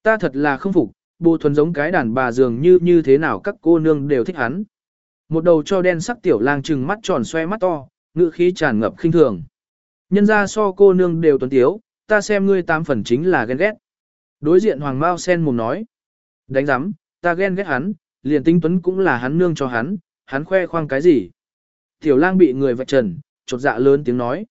Ta thật là không phục, bồ thuần giống cái đàn bà dường như như thế nào các cô nương đều thích hắn. Một đầu cho đen sắc tiểu lang trừng mắt tròn xoe mắt to, ngự khí tràn ngập khinh thường. Nhân ra so cô nương đều tuấn tiếu, ta xem ngươi tám phần chính là ghen ghét. Đối diện Hoàng Mao sen mồm nói. Đánh giám, ta ghen ghét hắn, liền tinh tuấn cũng là hắn nương cho hắn, hắn khoe khoang cái gì. Tiểu lang bị người vạch trần, chột dạ lớn tiếng nói.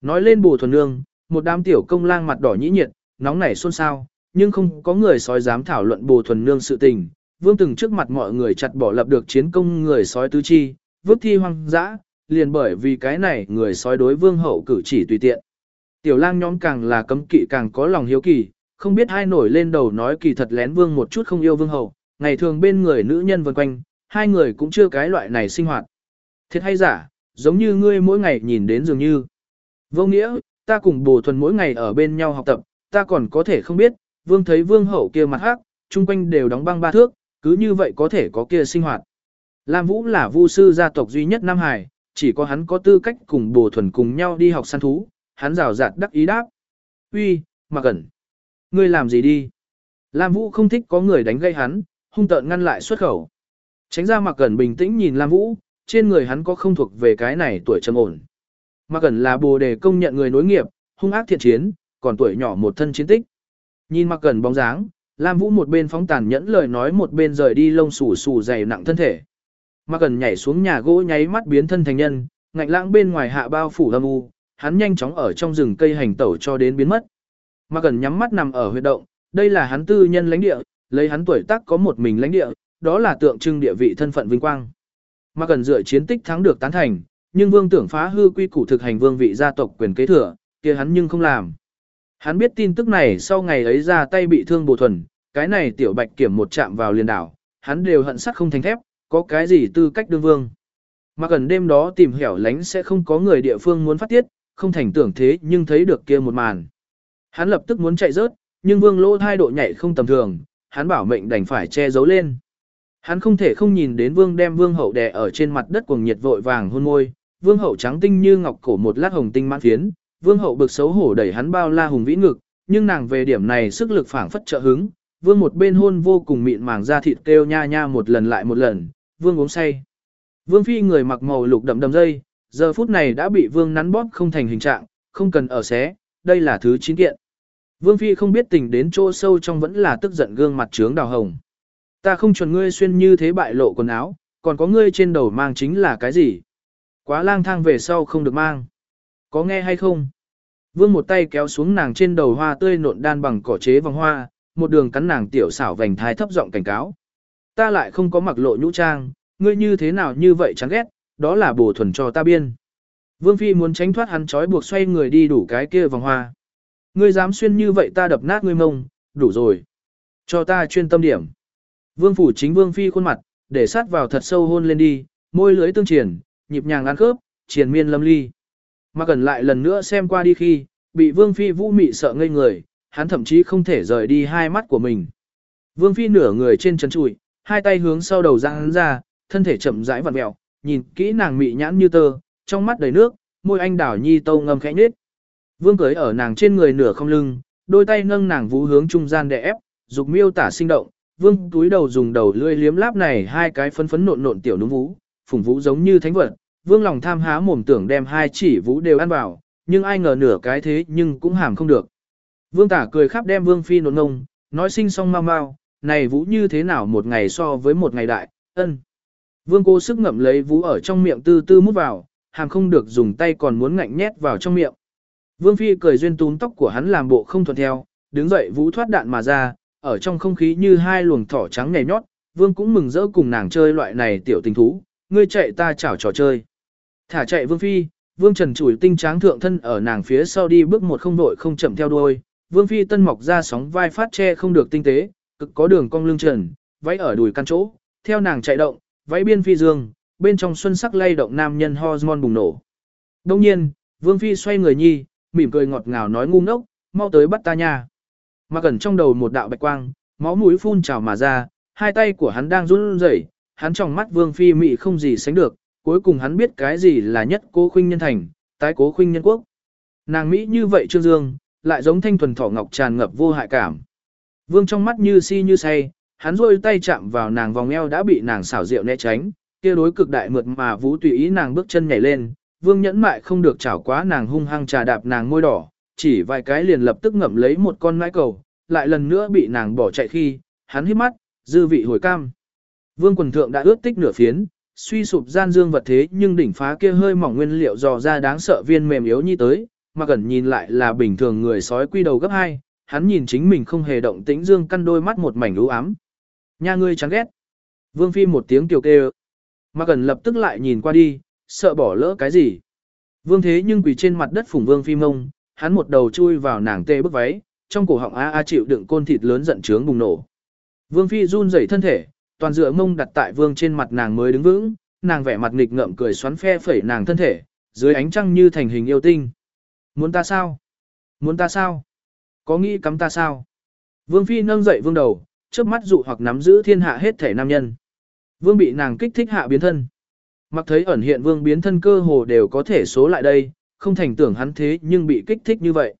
Nói lên bù thuần nương, một đám tiểu công lang mặt đỏ nhĩ nhiệt, nóng nảy xôn xao, nhưng không có người sói dám thảo luận bù thuần nương sự tình. Vương từng trước mặt mọi người chặt bỏ lập được chiến công người sói tứ chi, vứt thi hoang dã, liền bởi vì cái này người sói đối vương hậu cử chỉ tùy tiện. Tiểu lang nhóm càng là cấm kỵ càng có lòng hiếu kỳ, không biết hai nổi lên đầu nói kỳ thật lén vương một chút không yêu vương hậu, ngày thường bên người nữ nhân vần quanh, hai người cũng chưa cái loại này sinh hoạt. Thiệt hay giả, giống như ngươi mỗi ngày nhìn đến dường như. Vô nghĩa, ta cùng bồ thuần mỗi ngày ở bên nhau học tập, ta còn có thể không biết, vương thấy vương hậu kia mặt hắc, chung quanh đều đóng băng ba thước, cứ như vậy có thể có kia sinh hoạt. Lam Vũ là vu sư gia tộc duy nhất Nam Hải, chỉ có hắn có tư cách cùng bồ thuần cùng nhau đi học săn thú, hắn rào rạt đắc ý đáp. Uy, mà cẩn. Ngươi làm gì đi? Lam Vũ không thích có người đánh gây hắn, hung tợn ngăn lại xuất khẩu. Tránh ra mặc cẩn bình tĩnh nhìn Lam Vũ, trên người hắn có không thuộc về cái này tuổi trầm ổn. Mặc cẩn là bồ đề công nhận người nối nghiệp, hung ác thiện chiến, còn tuổi nhỏ một thân chiến tích. Nhìn mặc cẩn bóng dáng, Lam Vũ một bên phóng tàn nhẫn lời nói một bên rời đi lông xù xù dày nặng thân thể. Mặc cẩn nhảy xuống nhà gỗ nháy mắt biến thân thành nhân, ngạnh lãng bên ngoài hạ bao phủ âm u, hắn nhanh chóng ở trong rừng cây hành tẩu cho đến biến mất. Mặc cẩn nhắm mắt nằm ở huyệt động, đây là hắn tư nhân lãnh địa, lấy hắn tuổi tác có một mình lãnh địa, đó là tượng trưng địa vị thân phận vinh quang. mà cần dựa chiến tích thắng được tán thành, nhưng vương tưởng phá hư quy củ thực hành vương vị gia tộc quyền kế thừa, kia hắn nhưng không làm. Hắn biết tin tức này sau ngày ấy ra tay bị thương bổ thuần, cái này tiểu bạch kiểm một chạm vào liền đảo, hắn đều hận sắt không thành thép, có cái gì tư cách đương vương. Mà gần đêm đó tìm hẻo lánh sẽ không có người địa phương muốn phát tiết, không thành tưởng thế nhưng thấy được kia một màn. Hắn lập tức muốn chạy rớt, nhưng vương lỗ thai độ nhạy không tầm thường, hắn bảo mệnh đành phải che giấu lên. Hắn không thể không nhìn đến vương đem vương hậu đè ở trên mặt đất cuồng nhiệt vội vàng hôn môi, vương hậu trắng tinh như ngọc cổ một lát hồng tinh mãn phiến, vương hậu bực xấu hổ đẩy hắn bao la hùng vĩ ngực, nhưng nàng về điểm này sức lực phảng phất trợ hứng, vương một bên hôn vô cùng mịn màng da thịt kêu nha nha một lần lại một lần, vương uống say. Vương phi người mặc màu lục đậm đầm dây, giờ phút này đã bị vương nắn bóp không thành hình trạng, không cần ở xé, đây là thứ chín kiện. Vương phi không biết tình đến chỗ sâu trong vẫn là tức giận gương mặt trướng đào hồng. Ta không chuẩn ngươi xuyên như thế bại lộ quần áo, còn có ngươi trên đầu mang chính là cái gì? Quá lang thang về sau không được mang. Có nghe hay không? Vương một tay kéo xuống nàng trên đầu hoa tươi nộn đan bằng cỏ chế vòng hoa, một đường cắn nàng tiểu xảo vành thái thấp giọng cảnh cáo. Ta lại không có mặc lộ nhũ trang, ngươi như thế nào như vậy chán ghét, đó là bổ thuần cho ta biên. Vương Phi muốn tránh thoát hắn trói buộc xoay người đi đủ cái kia vòng hoa. Ngươi dám xuyên như vậy ta đập nát ngươi mông, đủ rồi. Cho ta chuyên tâm điểm. Vương Phủ chính Vương Phi khuôn mặt, để sát vào thật sâu hôn lên đi, môi lưới tương triển, nhịp nhàng ăn khớp, triền miên lâm ly. Mà cần lại lần nữa xem qua đi khi, bị Vương Phi vũ mị sợ ngây người, hắn thậm chí không thể rời đi hai mắt của mình. Vương Phi nửa người trên chân trụi, hai tay hướng sau đầu ra hắn ra, thân thể chậm rãi vặn mẹo, nhìn kỹ nàng mị nhãn như tơ, trong mắt đầy nước, môi anh đảo nhi tâu ngâm khẽ nhết. Vương cưới ở nàng trên người nửa không lưng, đôi tay nâng nàng vũ hướng trung gian để ép, dục miêu tả sinh động. Vương túi đầu dùng đầu lưỡi liếm láp này hai cái phấn phấn nộn nộn tiểu núm vũ, phùng vũ giống như thánh vật. Vương lòng tham há mồm tưởng đem hai chỉ vũ đều ăn vào, nhưng ai ngờ nửa cái thế nhưng cũng hàm không được. Vương tả cười khắp đem vương phi nộn ngông, nói sinh song mau mau, này vũ như thế nào một ngày so với một ngày đại, ân. Vương cố sức ngậm lấy vũ ở trong miệng tư tư mút vào, hàm không được dùng tay còn muốn ngạnh nhét vào trong miệng. Vương phi cười duyên túm tóc của hắn làm bộ không thuận theo, đứng dậy vũ thoát đạn mà ra, ở trong không khí như hai luồng thỏ trắng nhảy nhót, vương cũng mừng rỡ cùng nàng chơi loại này tiểu tình thú, ngươi chạy ta chảo trò chơi. Thả chạy vương phi, vương trần chủi tinh tráng thượng thân ở nàng phía sau đi bước một không đội không chậm theo đuôi, vương phi tân mọc ra sóng vai phát che không được tinh tế, cực có đường cong lưng trần, váy ở đùi căn chỗ, theo nàng chạy động, váy biên phi dương, bên trong xuân sắc lay động nam nhân hormone bùng nổ. Đông nhiên, vương phi xoay người nhi, mỉm cười ngọt ngào nói ngu ngốc, mau tới bắt ta nha. Mà gần trong đầu một đạo bạch quang, máu mũi phun trào mà ra, hai tay của hắn đang run rẩy, hắn trong mắt vương phi mị không gì sánh được, cuối cùng hắn biết cái gì là nhất cố khuynh nhân thành, tái cố khuynh nhân quốc. Nàng Mỹ như vậy trương dương, lại giống thanh thuần thỏ ngọc tràn ngập vô hại cảm. Vương trong mắt như si như say, hắn rôi tay chạm vào nàng vòng eo đã bị nàng xảo rượu né tránh, kia đối cực đại mượt mà vũ tùy ý nàng bước chân nhảy lên, vương nhẫn mại không được chảo quá nàng hung hăng trà đạp nàng môi đỏ, chỉ vài cái liền lập tức ngậm lấy một con mãi cầu, lại lần nữa bị nàng bỏ chạy khi, hắn hít mắt, dư vị hồi cam. Vương quần thượng đã ướt tích nửa phiến, suy sụp gian dương vật thế nhưng đỉnh phá kia hơi mỏng nguyên liệu dò ra đáng sợ viên mềm yếu như tới, mà gần nhìn lại là bình thường người sói quy đầu gấp hai, hắn nhìn chính mình không hề động tĩnh dương căn đôi mắt một mảnh u ám. Nha ngươi chán ghét. Vương Phi một tiếng kiều kêu. Mà gần lập tức lại nhìn qua đi, sợ bỏ lỡ cái gì. Vương thế nhưng quỳ trên mặt đất phủng Vương Phi mông, hắn một đầu chui vào nàng tê bức váy, trong cổ họng a a chịu đựng côn thịt lớn giận trướng bùng nổ. Vương Phi run rẩy thân thể, toàn dựa mông đặt tại Vương trên mặt nàng mới đứng vững, nàng vẻ mặt nghịch ngợm cười xoắn phe phẩy nàng thân thể, dưới ánh trăng như thành hình yêu tinh. Muốn ta sao? Muốn ta sao? Có nghĩ cắm ta sao? Vương Phi nâng dậy vương đầu, trước mắt dụ hoặc nắm giữ thiên hạ hết thể nam nhân. Vương bị nàng kích thích hạ biến thân. Mặc thấy ẩn hiện vương biến thân cơ hồ đều có thể số lại đây, không thành tưởng hắn thế nhưng bị kích thích như vậy.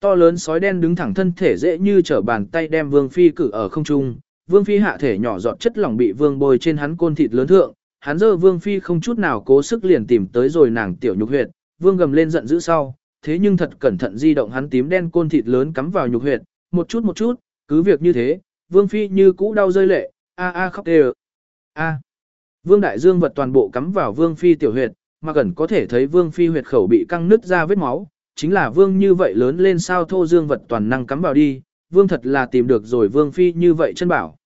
To lớn sói đen đứng thẳng thân thể dễ như trở bàn tay đem vương phi cử ở không trung, vương phi hạ thể nhỏ giọt chất lỏng bị vương bôi trên hắn côn thịt lớn thượng, hắn dơ vương phi không chút nào cố sức liền tìm tới rồi nàng tiểu nhục huyệt, vương gầm lên giận dữ sau, thế nhưng thật cẩn thận di động hắn tím đen côn thịt lớn cắm vào nhục huyệt, một chút một chút, cứ việc như thế, vương phi như cũ đau rơi lệ, a a khóc đều, a. Vương đại dương vật toàn bộ cắm vào vương phi tiểu huyệt, mà gần có thể thấy vương phi huyệt khẩu bị căng nứt ra vết máu, chính là vương như vậy lớn lên sao thô dương vật toàn năng cắm vào đi, vương thật là tìm được rồi vương phi như vậy chân bảo.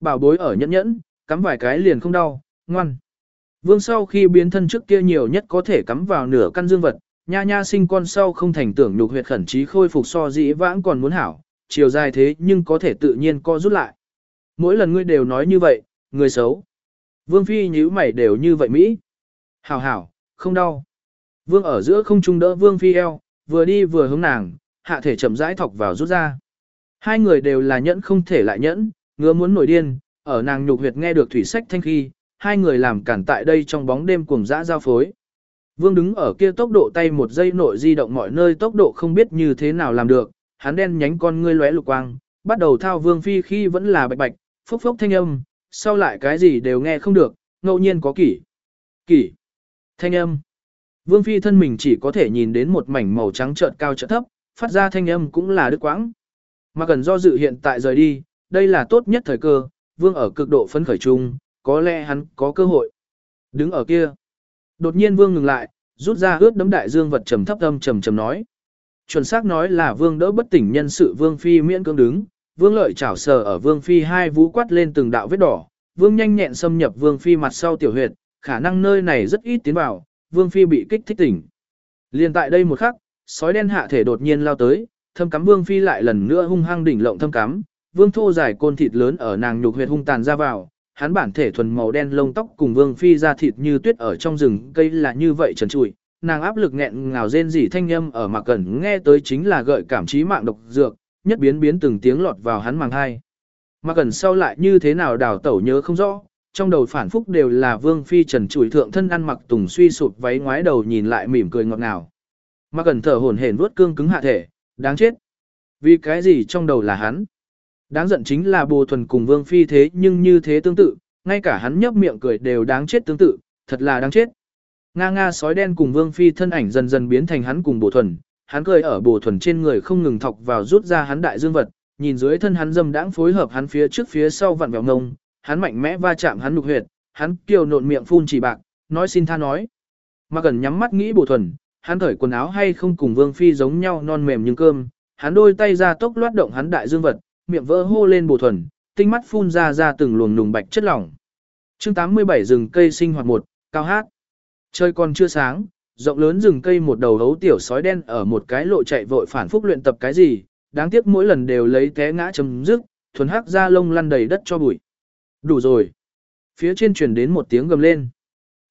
Bảo bối ở nhẫn nhẫn, cắm vài cái liền không đau, ngoan. Vương sau khi biến thân trước kia nhiều nhất có thể cắm vào nửa căn dương vật, nha nha sinh con sau không thành tưởng nhục huyệt khẩn trí khôi phục so dĩ vãng còn muốn hảo, chiều dài thế nhưng có thể tự nhiên co rút lại. Mỗi lần ngươi đều nói như vậy, người xấu. Vương phi nhíu mày đều như vậy Mỹ. Hảo hảo, không đau. Vương ở giữa không trung đỡ vương phi eo, vừa đi vừa hướng nàng, hạ thể chậm rãi thọc vào rút ra. Hai người đều là nhẫn không thể lại nhẫn, ngứa muốn nổi điên, ở nàng nhục huyệt nghe được thủy sách thanh khi, hai người làm cản tại đây trong bóng đêm cuồng dã giao phối. Vương đứng ở kia tốc độ tay một giây nội di động mọi nơi tốc độ không biết như thế nào làm được, hắn đen nhánh con ngươi lóe lục quang, bắt đầu thao vương phi khi vẫn là bạch bạch, phốc phốc thanh âm, sau lại cái gì đều nghe không được, ngẫu nhiên có kỷ. Kỷ. Thanh âm. Vương phi thân mình chỉ có thể nhìn đến một mảnh màu trắng trợn cao trợn thấp, phát ra thanh âm cũng là đứt quãng. Mà cần do dự hiện tại rời đi, đây là tốt nhất thời cơ, vương ở cực độ phấn khởi chung, có lẽ hắn có cơ hội. Đứng ở kia. Đột nhiên vương ngừng lại, rút ra ướt đấm đại dương vật trầm thấp âm trầm trầm nói. Chuẩn xác nói là vương đỡ bất tỉnh nhân sự vương phi miễn cưỡng đứng, vương lợi chảo sờ ở vương phi hai vú quát lên từng đạo vết đỏ, vương nhanh nhẹn xâm nhập vương phi mặt sau tiểu huyệt, khả năng nơi này rất ít tiến vào, vương phi bị kích thích tỉnh. Liên tại đây một khắc, sói đen hạ thể đột nhiên lao tới, thâm cắm vương phi lại lần nữa hung hăng đỉnh lộng thâm cắm, vương thô dài côn thịt lớn ở nàng nhục huyệt hung tàn ra vào, hắn bản thể thuần màu đen lông tóc cùng vương phi da thịt như tuyết ở trong rừng cây là như vậy trần trụi, nàng áp lực nghẹn ngào rên rỉ thanh âm ở mặc cẩn nghe tới chính là gợi cảm trí mạng độc dược, nhất biến biến từng tiếng lọt vào hắn màng hai. Mà gần sau lại như thế nào đào tẩu nhớ không rõ, trong đầu phản phúc đều là vương phi trần trụi thượng thân ăn mặc tùng suy sụp váy ngoái đầu nhìn lại mỉm cười ngọt ngào. Mà gần thở hổn hển vuốt cương cứng hạ thể, đáng chết. Vì cái gì trong đầu là hắn? Đáng giận chính là bồ thuần cùng vương phi thế nhưng như thế tương tự, ngay cả hắn nhấp miệng cười đều đáng chết tương tự, thật là đáng chết. Nga nga sói đen cùng vương phi thân ảnh dần dần biến thành hắn cùng bồ thuần, hắn cười ở bồ thuần trên người không ngừng thọc vào rút ra hắn đại dương vật, nhìn dưới thân hắn dâm đãng phối hợp hắn phía trước phía sau vặn vẹo ngông, hắn mạnh mẽ va chạm hắn lục huyệt, hắn kiều nộn miệng phun chỉ bạc, nói xin tha nói. Mà gần nhắm mắt nghĩ bồ thuần, hắn thổi quần áo hay không cùng vương phi giống nhau non mềm như cơm, hắn đôi tay ra tốc loát động hắn đại dương vật, miệng vỡ hô lên bồ thuần, tinh mắt phun ra ra từng luồng nùng bạch chất lỏng. Chương 87 rừng cây sinh hoạt một, cao hát. Trời còn chưa sáng, rộng lớn rừng cây một đầu hấu tiểu sói đen ở một cái lộ chạy vội phản phúc luyện tập cái gì, đáng tiếc mỗi lần đều lấy té ngã chấm dứt, thuần hắc ra lông lăn đầy đất cho bụi. Đủ rồi. Phía trên truyền đến một tiếng gầm lên.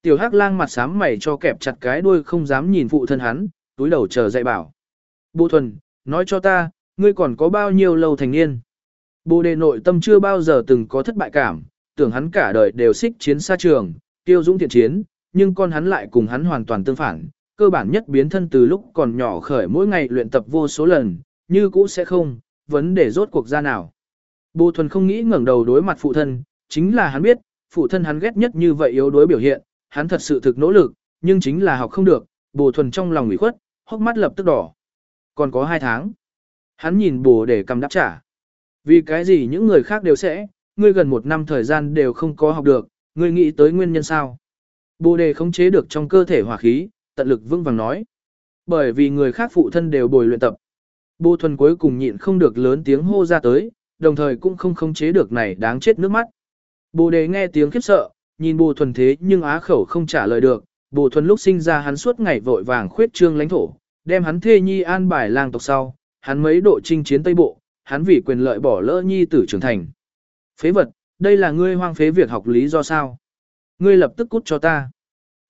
Tiểu hắc lang mặt sám mày cho kẹp chặt cái đuôi không dám nhìn phụ thân hắn, túi đầu chờ dạy bảo. Bồ thuần, nói cho ta, ngươi còn có bao nhiêu lâu thành niên? Bồ đề nội tâm chưa bao giờ từng có thất bại cảm, tưởng hắn cả đời đều xích chiến xa trường, tiêu dũng thiện chiến, nhưng con hắn lại cùng hắn hoàn toàn tương phản, cơ bản nhất biến thân từ lúc còn nhỏ khởi mỗi ngày luyện tập vô số lần, như cũ sẽ không, vấn đề rốt cuộc ra nào. Bồ thuần không nghĩ ngẩng đầu đối mặt phụ thân, chính là hắn biết, phụ thân hắn ghét nhất như vậy yếu đối biểu hiện, hắn thật sự thực nỗ lực, nhưng chính là học không được, bồ thuần trong lòng ủy khuất, hốc mắt lập tức đỏ. Còn có hai tháng. Hắn nhìn bồ để cầm đáp trả. Vì cái gì những người khác đều sẽ, ngươi gần một năm thời gian đều không có học được, ngươi nghĩ tới nguyên nhân sao. Bồ đề khống chế được trong cơ thể hỏa khí, tận lực vững vàng nói. Bởi vì người khác phụ thân đều bồi luyện tập. Bồ thuần cuối cùng nhịn không được lớn tiếng hô ra tới, đồng thời cũng không khống chế được này đáng chết nước mắt. Bồ đề nghe tiếng khiếp sợ, nhìn bồ thuần thế nhưng á khẩu không trả lời được, bồ thuần lúc sinh ra hắn suốt ngày vội vàng khuyết trương lãnh thổ, đem hắn thê nhi an bài lang tộc sau, hắn mấy độ chinh chiến Tây Bộ, hắn vì quyền lợi bỏ lỡ nhi tử trưởng thành. Phế vật, đây là ngươi hoang phế việc học lý do sao? Ngươi lập tức cút cho ta.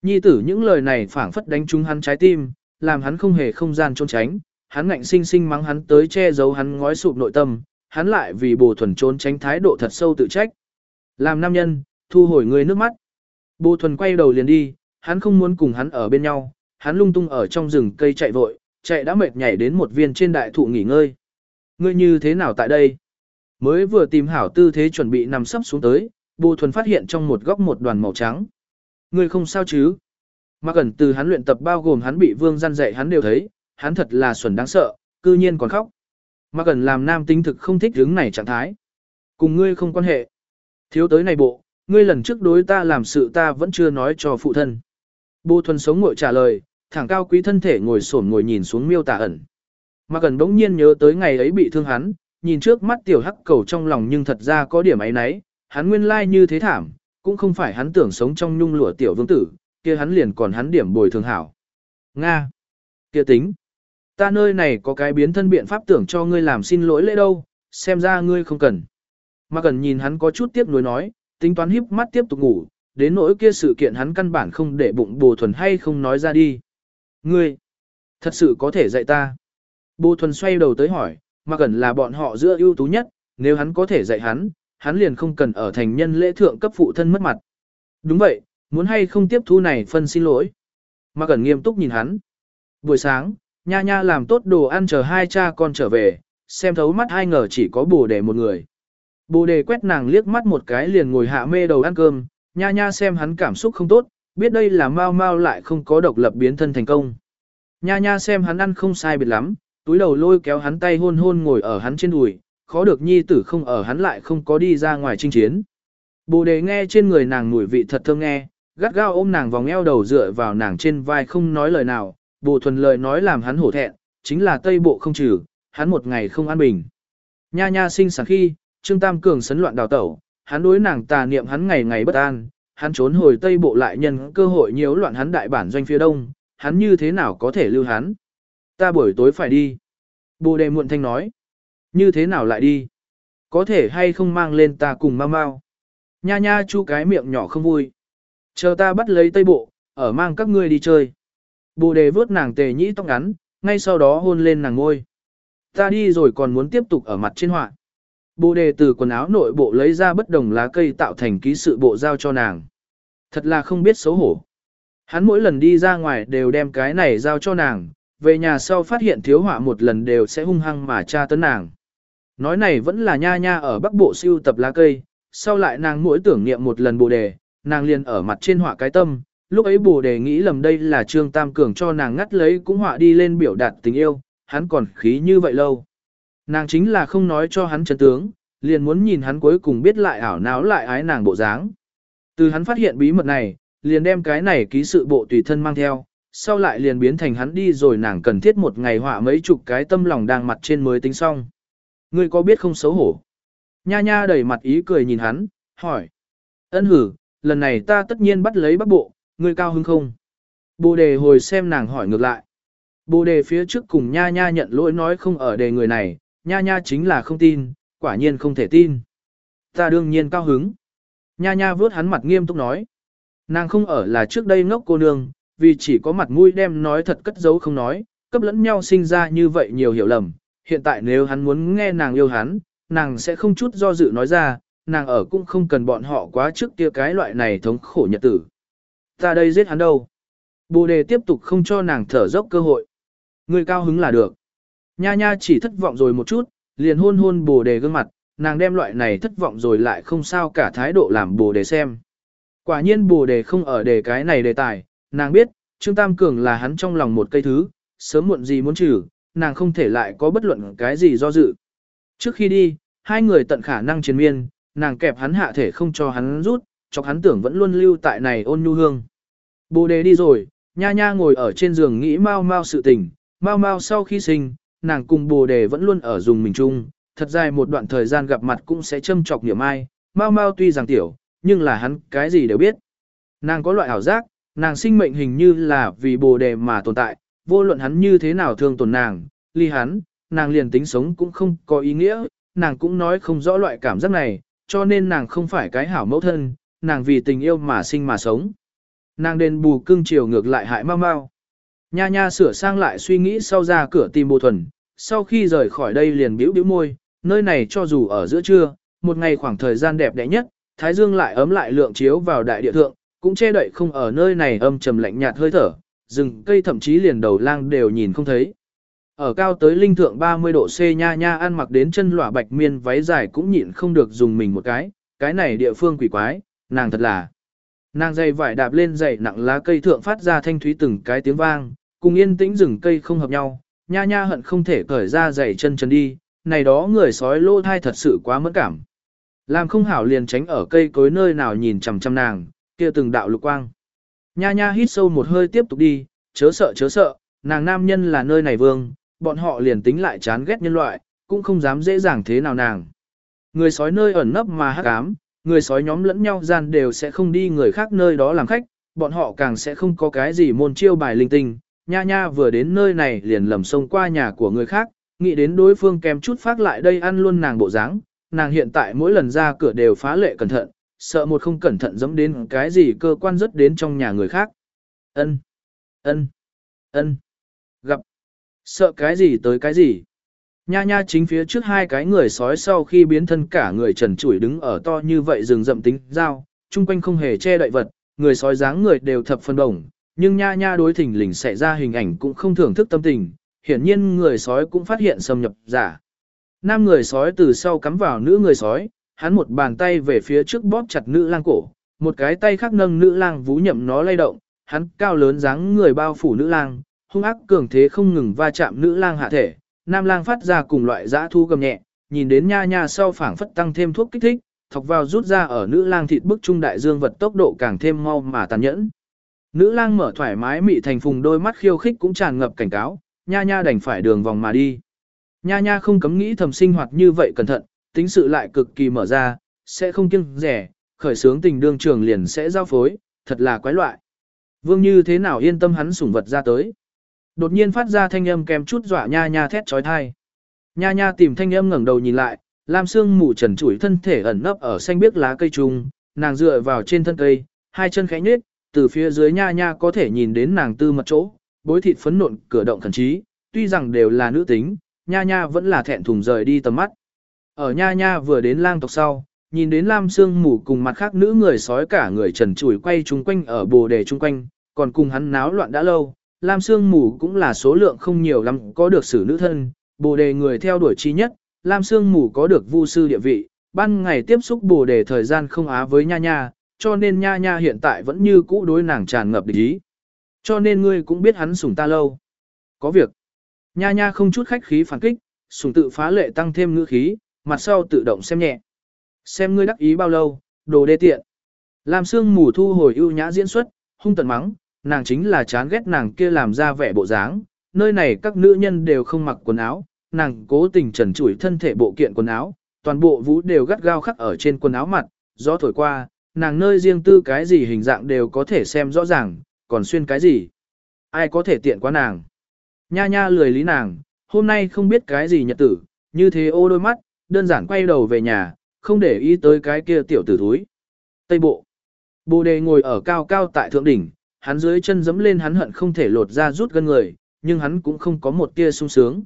Nhi tử những lời này phảng phất đánh trúng hắn trái tim, làm hắn không hề không gian trốn tránh, hắn ngạnh sinh sinh mắng hắn tới che giấu hắn ngói sụp nội tâm, hắn lại vì bồ thuần trốn tránh thái độ thật sâu tự trách. Làm nam nhân, thu hồi người nước mắt. Bồ thuần quay đầu liền đi, hắn không muốn cùng hắn ở bên nhau, hắn lung tung ở trong rừng cây chạy vội, chạy đã mệt nhảy đến một viên trên đại thụ nghỉ ngơi. Ngươi như thế nào tại đây? Mới vừa tìm hảo tư thế chuẩn bị nằm sấp xuống tới, bồ thuần phát hiện trong một góc một đoàn màu trắng. Ngươi không sao chứ? Mà gần từ hắn luyện tập bao gồm hắn bị vương gian dạy hắn đều thấy, hắn thật là xuẩn đáng sợ, cư nhiên còn khóc. Mà gần làm nam tính thực không thích hướng này trạng thái. Cùng ngươi không quan hệ. Thiếu tới này bộ, ngươi lần trước đối ta làm sự ta vẫn chưa nói cho phụ thân. Bồ thuần sống ngội trả lời, thẳng cao quý thân thể ngồi sổn ngồi nhìn xuống miêu tả ẩn. Mà gần đống nhiên nhớ tới ngày ấy bị thương hắn, nhìn trước mắt tiểu hắc cầu trong lòng nhưng thật ra có điểm ấy nấy, hắn nguyên lai như thế thảm, cũng không phải hắn tưởng sống trong nhung lụa tiểu vương tử, kia hắn liền còn hắn điểm bồi thường hảo. Nga! kia tính! Ta nơi này có cái biến thân biện pháp tưởng cho ngươi làm xin lỗi lễ đâu, xem ra ngươi không cần. Mà cần nhìn hắn có chút tiếc nuối nói, tính toán híp mắt tiếp tục ngủ, đến nỗi kia sự kiện hắn căn bản không để bụng bồ thuần hay không nói ra đi. Ngươi! Thật sự có thể dạy ta. Bồ thuần xoay đầu tới hỏi, mà cần là bọn họ giữa ưu tú nhất, nếu hắn có thể dạy hắn, hắn liền không cần ở thành nhân lễ thượng cấp phụ thân mất mặt. Đúng vậy, muốn hay không tiếp thu này phân xin lỗi. Mà Cẩn nghiêm túc nhìn hắn. Buổi sáng, nha nha làm tốt đồ ăn chờ hai cha con trở về, xem thấu mắt hai ngờ chỉ có bồ đề một người. Bồ đề quét nàng liếc mắt một cái liền ngồi hạ mê đầu ăn cơm, nha nha xem hắn cảm xúc không tốt, biết đây là mau mau lại không có độc lập biến thân thành công. Nha nha xem hắn ăn không sai biệt lắm, túi đầu lôi kéo hắn tay hôn hôn ngồi ở hắn trên đùi, khó được nhi tử không ở hắn lại không có đi ra ngoài chinh chiến. Bồ đề nghe trên người nàng mùi vị thật thơm nghe, gắt gao ôm nàng vòng eo đầu dựa vào nàng trên vai không nói lời nào, bồ thuần lời nói làm hắn hổ thẹn, chính là tây bộ không trừ, hắn một ngày không an bình. Nha nha sinh sáng khi, Trương Tam Cường sấn loạn đào tẩu, hắn đối nàng tà niệm hắn ngày ngày bất an, hắn trốn hồi tây bộ lại nhân cơ hội nhiễu loạn hắn đại bản doanh phía đông, hắn như thế nào có thể lưu hắn. Ta buổi tối phải đi. Bồ đề muộn thanh nói. Như thế nào lại đi? Có thể hay không mang lên ta cùng mau mau. Nha nha chu cái miệng nhỏ không vui. Chờ ta bắt lấy tây bộ, ở mang các ngươi đi chơi. Bồ đề vớt nàng tề nhĩ tóc ngắn, ngay sau đó hôn lên nàng ngôi. Ta đi rồi còn muốn tiếp tục ở mặt trên họa. Bồ đề từ quần áo nội bộ lấy ra bất đồng lá cây tạo thành ký sự bộ giao cho nàng. Thật là không biết xấu hổ. Hắn mỗi lần đi ra ngoài đều đem cái này giao cho nàng, về nhà sau phát hiện thiếu họa một lần đều sẽ hung hăng mà tra tấn nàng. Nói này vẫn là nha nha ở bắc bộ siêu tập lá cây, sau lại nàng mỗi tưởng niệm một lần bồ đề, nàng liền ở mặt trên họa cái tâm, lúc ấy bồ đề nghĩ lầm đây là Trương Tam Cường cho nàng ngắt lấy cũng họa đi lên biểu đạt tình yêu, hắn còn khí như vậy lâu. Nàng chính là không nói cho hắn chân tướng, liền muốn nhìn hắn cuối cùng biết lại ảo náo lại ái nàng bộ dáng. Từ hắn phát hiện bí mật này, liền đem cái này ký sự bộ tùy thân mang theo, sau lại liền biến thành hắn đi rồi nàng cần thiết một ngày họa mấy chục cái tâm lòng đang mặt trên mới tính xong. Ngươi có biết không xấu hổ? Nha nha đầy mặt ý cười nhìn hắn, hỏi. Ân hử, lần này ta tất nhiên bắt lấy bắc bộ, ngươi cao hứng không? Bồ đề hồi xem nàng hỏi ngược lại. Bồ đề phía trước cùng nha nha nhận lỗi nói không ở đề người này, nha nha chính là không tin, quả nhiên không thể tin. Ta đương nhiên cao hứng. Nha nha vớt hắn mặt nghiêm túc nói. Nàng không ở là trước đây ngốc cô nương, vì chỉ có mặt mũi đem nói thật cất giấu không nói, cấp lẫn nhau sinh ra như vậy nhiều hiểu lầm. Hiện tại nếu hắn muốn nghe nàng yêu hắn, nàng sẽ không chút do dự nói ra, nàng ở cũng không cần bọn họ quá trước kia cái loại này thống khổ nhật tử. Ta đây giết hắn đâu? Bồ đề tiếp tục không cho nàng thở dốc cơ hội. Người cao hứng là được. Nha nha chỉ thất vọng rồi một chút, liền hôn hôn bồ đề gương mặt, nàng đem loại này thất vọng rồi lại không sao cả thái độ làm bồ đề xem. Quả nhiên bồ đề không ở đề cái này đề tài, nàng biết, Trương Tam Cường là hắn trong lòng một cây thứ, sớm muộn gì muốn trừ, nàng không thể lại có bất luận cái gì do dự. Trước khi đi, hai người tận khả năng chiến miên, nàng kẹp hắn hạ thể không cho hắn rút, chọc hắn tưởng vẫn luôn lưu tại này ôn nhu hương. Bồ đề đi rồi, nha nha ngồi ở trên giường nghĩ mau mau sự tình, mau mau sau khi sinh, nàng cùng bồ đề vẫn luôn ở dùng mình chung, thật dài một đoạn thời gian gặp mặt cũng sẽ châm chọc niệm ai, mau mau tuy rằng tiểu, nhưng là hắn cái gì đều biết. Nàng có loại ảo giác, nàng sinh mệnh hình như là vì bồ đề mà tồn tại, vô luận hắn như thế nào thương tổn nàng, ly hắn, nàng liền tính sống cũng không có ý nghĩa, nàng cũng nói không rõ loại cảm giác này, cho nên nàng không phải cái hảo mẫu thân, nàng vì tình yêu mà sinh mà sống. Nàng đền bù cưng chiều ngược lại hại mau mau. Nha nha sửa sang lại suy nghĩ sau ra cửa tìm bồ thuần, sau khi rời khỏi đây liền bĩu bĩu môi, nơi này cho dù ở giữa trưa, một ngày khoảng thời gian đẹp đẽ nhất, thái dương lại ấm lại lượng chiếu vào đại địa thượng, cũng che đậy không ở nơi này âm trầm lạnh nhạt hơi thở, rừng cây thậm chí liền đầu lang đều nhìn không thấy. Ở cao tới linh thượng 30 độ C nha nha ăn mặc đến chân lỏa bạch miên váy dài cũng nhịn không được dùng mình một cái, cái này địa phương quỷ quái, nàng thật là. Nàng dày vải đạp lên dày nặng lá cây thượng phát ra thanh thúy từng cái tiếng vang, cùng yên tĩnh rừng cây không hợp nhau, nha nha hận không thể cởi ra dày chân chân đi, này đó người sói lô thai thật sự quá mẫn cảm. Làm không hảo liền tránh ở cây cối nơi nào nhìn chằm chằm nàng, kia từng đạo lục quang. Nha nha hít sâu một hơi tiếp tục đi, chớ sợ chớ sợ, nàng nam nhân là nơi này vương, bọn họ liền tính lại chán ghét nhân loại, cũng không dám dễ dàng thế nào nàng. Người sói nơi ẩn nấp mà hắc ám, người sói nhóm lẫn nhau gian đều sẽ không đi người khác nơi đó làm khách, bọn họ càng sẽ không có cái gì môn chiêu bài linh tinh. Nha nha vừa đến nơi này liền lầm sông qua nhà của người khác, nghĩ đến đối phương kèm chút phát lại đây ăn luôn nàng bộ dáng, nàng hiện tại mỗi lần ra cửa đều phá lệ cẩn thận, sợ một không cẩn thận dẫm đến cái gì cơ quan rất đến trong nhà người khác. Ân, ân, ân, gặp, sợ cái gì tới cái gì. Nha nha chính phía trước hai cái người sói sau khi biến thân cả người trần trụi đứng ở to như vậy rừng rậm tính dao, chung quanh không hề che đậy vật, người sói dáng người đều thập phân đồng, nhưng nha nha đối thỉnh lình xảy ra hình ảnh cũng không thưởng thức tâm tình, hiển nhiên người sói cũng phát hiện xâm nhập giả. Nam người sói từ sau cắm vào nữ người sói, hắn một bàn tay về phía trước bóp chặt nữ lang cổ, một cái tay khác nâng nữ lang vú nhậm nó lay động, hắn cao lớn dáng người bao phủ nữ lang, hung ác cường thế không ngừng va chạm nữ lang hạ thể, nam lang phát ra cùng loại dã thu gầm nhẹ, nhìn đến nha nha sau phảng phất tăng thêm thuốc kích thích, thọc vào rút ra ở nữ lang thịt bức trung đại dương vật tốc độ càng thêm mau mà tàn nhẫn. Nữ lang mở thoải mái mị thành phùng đôi mắt khiêu khích cũng tràn ngập cảnh cáo, nha nha đành phải đường vòng mà đi. Nha nha không cấm nghĩ thầm sinh hoạt như vậy cẩn thận, tính sự lại cực kỳ mở ra, sẽ không kiêng rẻ, khởi sướng tình đương trường liền sẽ giao phối, thật là quái loại. Vương như thế nào yên tâm hắn sủng vật ra tới. Đột nhiên phát ra thanh âm kèm chút dọa nha nha thét trói thai. Nha nha tìm thanh âm ngẩng đầu nhìn lại, Lam Sương mù trần trụi thân thể ẩn nấp ở xanh biếc lá cây trùng, nàng dựa vào trên thân cây, hai chân khẽ nhếch, từ phía dưới nha nha có thể nhìn đến nàng tư mật chỗ, bối thịt phấn nộn, cửa động thần trí, tuy rằng đều là nữ tính, nha nha vẫn là thẹn thùng rời đi tầm mắt. Ở nha nha vừa đến lang tộc sau, nhìn đến Lam Sương mù cùng mặt khác nữ người sói cả người trần trùi quay chung quanh ở bồ đề chung quanh, còn cùng hắn náo loạn đã lâu, Lam Sương Mù cũng là số lượng không nhiều lắm có được xử nữ thân, bồ đề người theo đuổi chi nhất, Lam Sương Mù có được vu sư địa vị, ban ngày tiếp xúc bồ đề thời gian không á với nha nha, cho nên nha nha hiện tại vẫn như cũ đối nàng tràn ngập địch ý. Cho nên ngươi cũng biết hắn sủng ta lâu. Có việc. Nha nha không chút khách khí phản kích, sủng tự phá lệ tăng thêm ngữ khí, mặt sau tự động xem nhẹ. Xem ngươi đắc ý bao lâu, đồ đê tiện. Lam Sương Mù thu hồi ưu nhã diễn xuất, hung tận mắng, nàng chính là chán ghét nàng kia làm ra vẻ bộ dáng, nơi này các nữ nhân đều không mặc quần áo, nàng cố tình trần trụi thân thể bộ kiện quần áo, toàn bộ vũ đều gắt gao khắc ở trên quần áo mặt, gió thổi qua, nàng nơi riêng tư cái gì hình dạng đều có thể xem rõ ràng, còn xuyên cái gì. Ai có thể tiện quá nàng. Nha nha lười lý nàng, hôm nay không biết cái gì nhật tử, như thế ô đôi mắt, đơn giản quay đầu về nhà, không để ý tới cái kia tiểu tử thúi. Tây bộ. Bồ đề ngồi ở cao cao tại thượng đỉnh, hắn dưới chân dẫm lên hắn hận không thể lột ra rút gân người, nhưng hắn cũng không có một tia sung sướng.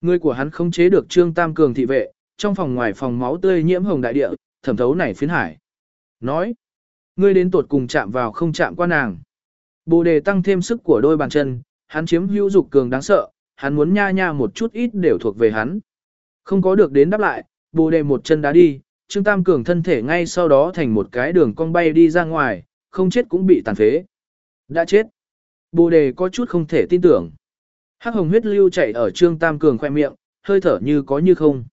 Người của hắn không chế được Trương Tam Cường thị vệ, trong phòng ngoài phòng máu tươi nhiễm hồng đại địa, thẩm thấu này phiến hải. Nói, ngươi đến tột cùng chạm vào không chạm qua nàng. Bồ đề tăng thêm sức của đôi bàn chân, hắn chiếm hữu dục cường đáng sợ, hắn muốn nha nha một chút ít đều thuộc về hắn. Không có được đến đáp lại, bồ đề một chân đá đi, Trương Tam Cường thân thể ngay sau đó thành một cái đường cong bay đi ra ngoài, không chết cũng bị tàn phế. Đã chết. Bồ đề có chút không thể tin tưởng. Hắc hồng huyết lưu chảy ở Trương Tam Cường khoe miệng, hơi thở như có như không.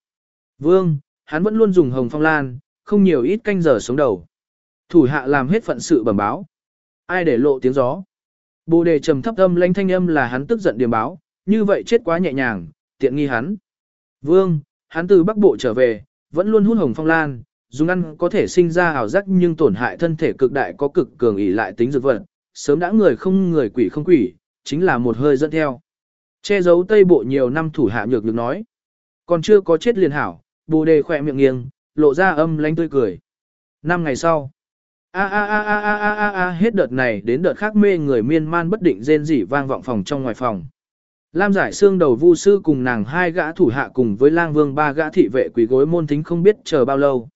Vương, hắn vẫn luôn dùng hồng phong lan, không nhiều ít canh giờ sống đầu. Thủ hạ làm hết phận sự bẩm báo. Ai để lộ tiếng gió. Bồ đề trầm thấp âm lãnh thanh âm là hắn tức giận điểm báo, như vậy chết quá nhẹ nhàng, tiện nghi hắn. Vương, hắn từ Bắc Bộ trở về, vẫn luôn hút hồng phong lan, dùng ăn có thể sinh ra ảo giác nhưng tổn hại thân thể cực đại có cực cường ỷ lại tính dược vật, sớm đã người không người quỷ không quỷ, chính là một hơi dẫn theo. Che giấu Tây Bộ nhiều năm thủ hạ nhược được nói. Còn chưa có chết liền hảo, bồ đề khỏe miệng nghiêng, lộ ra âm lánh tươi cười. Năm ngày sau, a a a a a a a hết đợt này đến đợt khác mê người miên man bất định rên rỉ vang vọng phòng trong ngoài phòng. Lam giải xương đầu vu sư cùng nàng hai gã thủ hạ cùng với lang vương ba gã thị vệ quỷ gối môn thính không biết chờ bao lâu.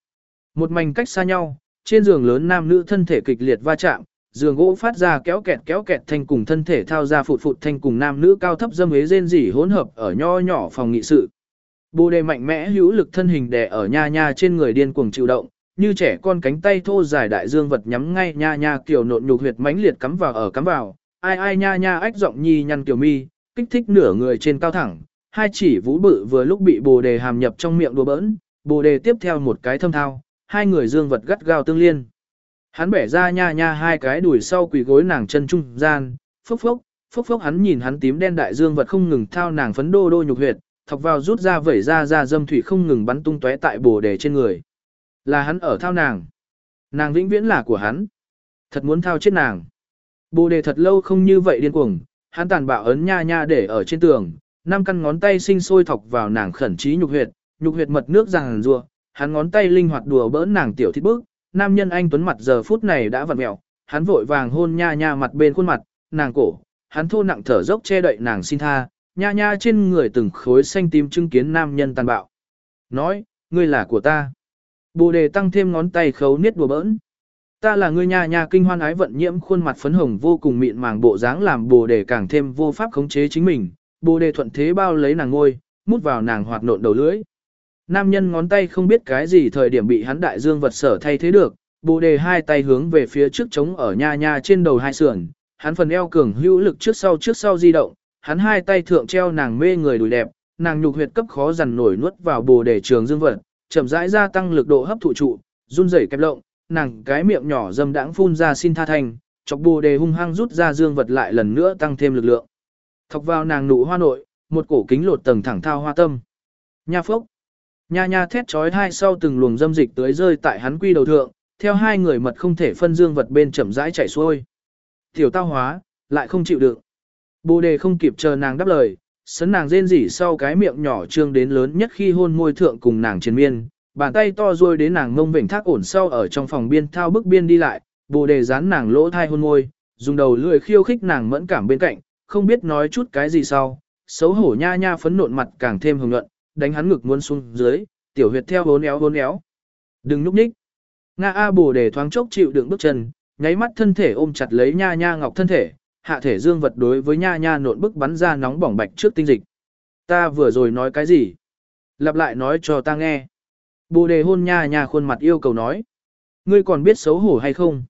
Một mảnh cách xa nhau, trên giường lớn nam nữ thân thể kịch liệt va chạm, giường gỗ phát ra kéo kẹt kéo kẹt thanh cùng thân thể thao ra phụt phụt thanh cùng nam nữ cao thấp dâm hế rên rỉ hỗn hợp ở nho nhỏ phòng nghị sự. Bồ đề mạnh mẽ hữu lực thân hình đè ở nha nha trên người điên cuồng chịu động, như trẻ con cánh tay thô dài đại dương vật nhắm ngay nha nha kiểu nộn nhục huyệt mãnh liệt cắm vào ở cắm vào, ai ai nha nha ách giọng nhi nhăn kiểu mi, kích thích nửa người trên cao thẳng, hai chỉ vũ bự vừa lúc bị bồ đề hàm nhập trong miệng đùa bỡn, bồ đề tiếp theo một cái thâm thao, hai người dương vật gắt gao tương liên. Hắn bẻ ra nha nha hai cái đùi sau quỳ gối nàng chân trung gian, phốc phốc, phốc phốc hắn nhìn hắn tím đen đại dương vật không ngừng thao nàng phấn đô đô nhục huyệt, thọc vào rút ra vẩy ra ra dâm thủy không ngừng bắn tung tóe tại bồ đề trên người. Là hắn ở thao nàng. Nàng vĩnh viễn là của hắn. Thật muốn thao chết nàng. Bồ đề thật lâu không như vậy điên cuồng, hắn tàn bạo ấn nha nha để ở trên tường, năm căn ngón tay sinh sôi thọc vào nàng khẩn trí nhục huyệt, nhục huyệt mật nước ràng rùa, hắn ngón tay linh hoạt đùa bỡn nàng tiểu thịt bước, nam nhân anh tuấn mặt giờ phút này đã vặn mẹo, hắn vội vàng hôn nha nha mặt bên khuôn mặt, nàng cổ, hắn thô nặng thở dốc che đậy nàng xin tha, nha nha trên người từng khối xanh tím chứng kiến nam nhân tàn bạo. Nói, ngươi là của ta. Bồ đề tăng thêm ngón tay khấu niết đùa bỡn. Ta là người nhà nhà kinh hoan ái vận nhiễm khuôn mặt phấn hồng vô cùng mịn màng bộ dáng làm bồ đề càng thêm vô pháp khống chế chính mình. Bồ đề thuận thế bao lấy nàng ngôi, mút vào nàng hoạt nộn đầu lưỡi. Nam nhân ngón tay không biết cái gì thời điểm bị hắn đại dương vật sở thay thế được, bồ đề hai tay hướng về phía trước chống ở nha nha trên đầu hai sườn, hắn phần eo cường hữu lực trước sau trước sau di động, hắn hai tay thượng treo nàng mê người đùi đẹp, nàng nhục huyệt cấp khó dằn nổi nuốt vào bồ đề trường dương vật, chậm rãi gia tăng lực độ hấp thụ trụ, run rẩy kẹp lộng, nàng cái miệng nhỏ dâm đãng phun ra xin tha thành, chọc bồ đề hung hăng rút ra dương vật lại lần nữa tăng thêm lực lượng. Thọc vào nàng nụ hoa nội, một cổ kính lột tầng thẳng thao hoa tâm. Nha phốc. Nha nha thét chói hai sau từng luồng dâm dịch tưới rơi tại hắn quy đầu thượng, theo hai người mật không thể phân dương vật bên chậm rãi chảy xuôi. Tiểu tao hóa, lại không chịu được, Bồ đề không kịp chờ nàng đáp lời, sấn nàng rên rỉ sau cái miệng nhỏ trương đến lớn nhất khi hôn môi thượng cùng nàng chiến miên, bàn tay to ruôi đến nàng ngông vểnh thác ổn sau ở trong phòng biên thao bức biên đi lại, bồ đề dán nàng lỗ thai hôn môi, dùng đầu lưỡi khiêu khích nàng mẫn cảm bên cạnh, không biết nói chút cái gì sau, xấu hổ nha nha phấn nộn mặt càng thêm hồng nhuận, đánh hắn ngực muốn xuống dưới, tiểu huyệt theo hốn éo hốn éo. Đừng núp ních. Nga A bồ đề thoáng chốc chịu đựng bước chân, nháy mắt thân thể ôm chặt lấy nha nha ngọc thân thể, hạ thể dương vật đối với nha nha nộn bức bắn ra nóng bỏng bạch trước tinh dịch. Ta vừa rồi nói cái gì? Lặp lại nói cho ta nghe. Bồ đề hôn nha nha khuôn mặt yêu cầu nói. Ngươi còn biết xấu hổ hay không?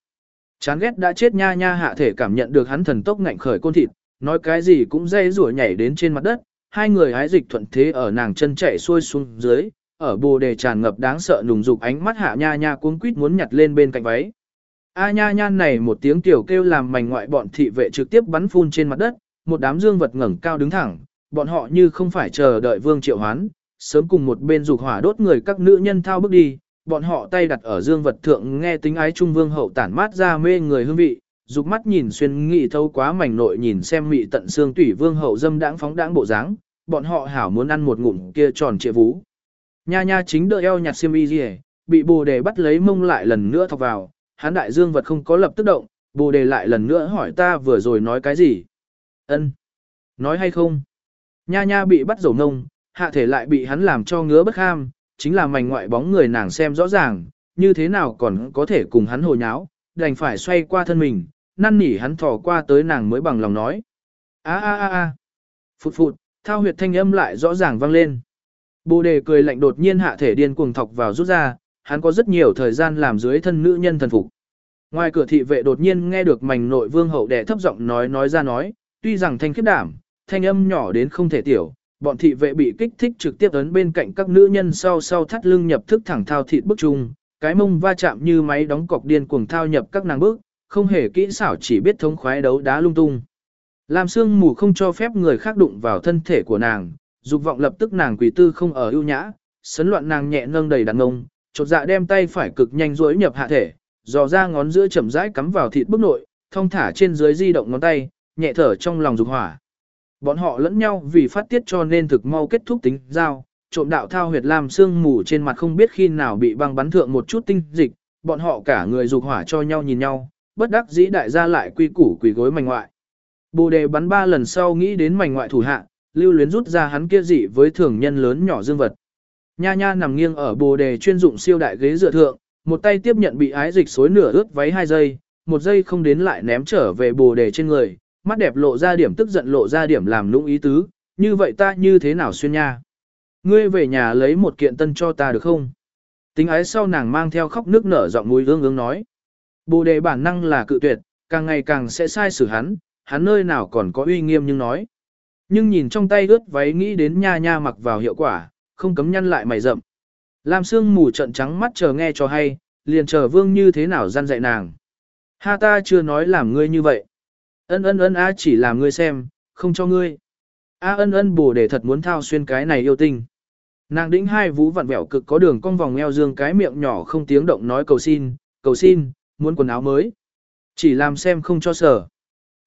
Chán ghét đã chết nha nha hạ thể cảm nhận được hắn thần tốc ngạnh khởi côn thịt, nói cái gì cũng dây rủa nhảy đến trên mặt đất, hai người hái dịch thuận thế ở nàng chân chạy xuôi xuống dưới, ở bồ đề tràn ngập đáng sợ nùng dục ánh mắt hạ nha nha cuống quýt muốn nhặt lên bên cạnh váy. A nha nha này một tiếng tiểu kêu làm mảnh ngoại bọn thị vệ trực tiếp bắn phun trên mặt đất, một đám dương vật ngẩng cao đứng thẳng, bọn họ như không phải chờ đợi vương triệu hoán, sớm cùng một bên dục hỏa đốt người các nữ nhân thao bước đi, bọn họ tay đặt ở dương vật thượng nghe tính ái trung vương hậu tản mát ra mê người hương vị, dục mắt nhìn xuyên nghị thâu quá mảnh nội nhìn xem mị tận xương tủy vương hậu dâm đãng phóng đãng bộ dáng, bọn họ hảo muốn ăn một ngụm kia tròn trịa vú. Nha nha chính đợi eo nhặt xiêm y gì, bị bồ đề bắt lấy mông lại lần nữa thọc vào, hắn đại dương vật không có lập tức động, bồ đề lại lần nữa hỏi ta vừa rồi nói cái gì. ân Nói hay không? Nha nha bị bắt rổ nông, hạ thể lại bị hắn làm cho ngứa bất ham, chính là mảnh ngoại bóng người nàng xem rõ ràng, như thế nào còn có thể cùng hắn hồi nháo, đành phải xoay qua thân mình, năn nỉ hắn thò qua tới nàng mới bằng lòng nói. a a a a Phụt phụt, thao huyệt thanh âm lại rõ ràng vang lên. Bồ đề cười lạnh đột nhiên hạ thể điên cuồng thọc vào rút ra, hắn có rất nhiều thời gian làm dưới thân nữ nhân thần phục. Ngoài cửa thị vệ đột nhiên nghe được mảnh nội vương hậu đệ thấp giọng nói nói ra nói, tuy rằng thanh khiết đảm, thanh âm nhỏ đến không thể tiểu, bọn thị vệ bị kích thích trực tiếp ấn bên cạnh các nữ nhân sau sau thắt lưng nhập thức thẳng thao thịt bức chung, cái mông va chạm như máy đóng cọc điên cuồng thao nhập các nàng bước, không hề kỹ xảo chỉ biết thống khoái đấu đá lung tung. Làm xương mù không cho phép người khác đụng vào thân thể của nàng, dục vọng lập tức nàng quỷ tư không ở ưu nhã, sấn loạn nàng nhẹ nâng đầy đàn ngông, chột dạ đem tay phải cực nhanh duỗi nhập hạ thể, dò ra ngón giữa chậm rãi cắm vào thịt bức nội, thông thả trên dưới di động ngón tay, nhẹ thở trong lòng dục hỏa. Bọn họ lẫn nhau vì phát tiết cho nên thực mau kết thúc tính giao, trộm đạo thao huyệt làm xương mù trên mặt không biết khi nào bị băng bắn thượng một chút tinh dịch, bọn họ cả người dục hỏa cho nhau nhìn nhau, bất đắc dĩ đại gia lại quy củ quỳ gối mảnh ngoại. Bồ đề bắn ba lần sau nghĩ đến mảnh ngoại thủ hạ, lưu luyến rút ra hắn kia dị với thường nhân lớn nhỏ dương vật. Nha nha nằm nghiêng ở bồ đề chuyên dụng siêu đại ghế dựa thượng, một tay tiếp nhận bị ái dịch xối nửa ướt váy hai giây, một giây không đến lại ném trở về bồ đề trên người, mắt đẹp lộ ra điểm tức giận lộ ra điểm làm lũng ý tứ, như vậy ta như thế nào xuyên nha. Ngươi về nhà lấy một kiện tân cho ta được không? Tính ái sau nàng mang theo khóc nước nở giọng mùi ương ương nói. Bồ đề bản năng là cự tuyệt, càng ngày càng sẽ sai xử hắn, hắn nơi nào còn có uy nghiêm nhưng nói. Nhưng nhìn trong tay ướt váy nghĩ đến nha nha mặc vào hiệu quả, không cấm nhăn lại mày rậm. Lam Sương mù trận trắng mắt chờ nghe cho hay, liền chờ vương như thế nào gian dạy nàng. Ha ta chưa nói làm ngươi như vậy. Ân ân ân a chỉ làm ngươi xem, không cho ngươi. A ân ân bổ để thật muốn thao xuyên cái này yêu tinh. Nàng đĩnh hai vú vặn vẹo cực có đường cong vòng eo dương cái miệng nhỏ không tiếng động nói cầu xin, cầu xin, muốn quần áo mới. Chỉ làm xem không cho sở.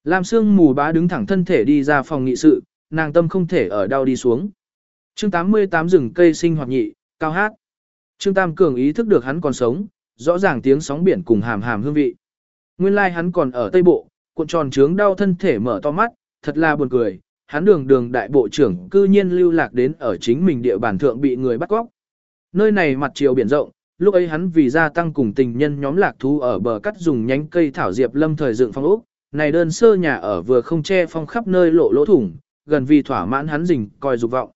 Lam Sương mù bá đứng thẳng thân thể đi ra phòng nghị sự, nàng tâm không thể ở đau đi xuống. chương 88 rừng cây sinh hoạt nhị, cao hát. Trương Tam Cường ý thức được hắn còn sống, rõ ràng tiếng sóng biển cùng hàm hàm hương vị. Nguyên lai like hắn còn ở Tây Bộ, cuộn tròn trướng đau thân thể mở to mắt, thật là buồn cười. Hắn đường đường đại bộ trưởng cư nhiên lưu lạc đến ở chính mình địa bàn thượng bị người bắt cóc. Nơi này mặt chiều biển rộng, lúc ấy hắn vì gia tăng cùng tình nhân nhóm lạc thú ở bờ cắt dùng nhánh cây thảo diệp lâm thời dựng phong ốc, này đơn sơ nhà ở vừa không che phong khắp nơi lộ lỗ thủng, gần vì thỏa mãn hắn rình coi dục vọng.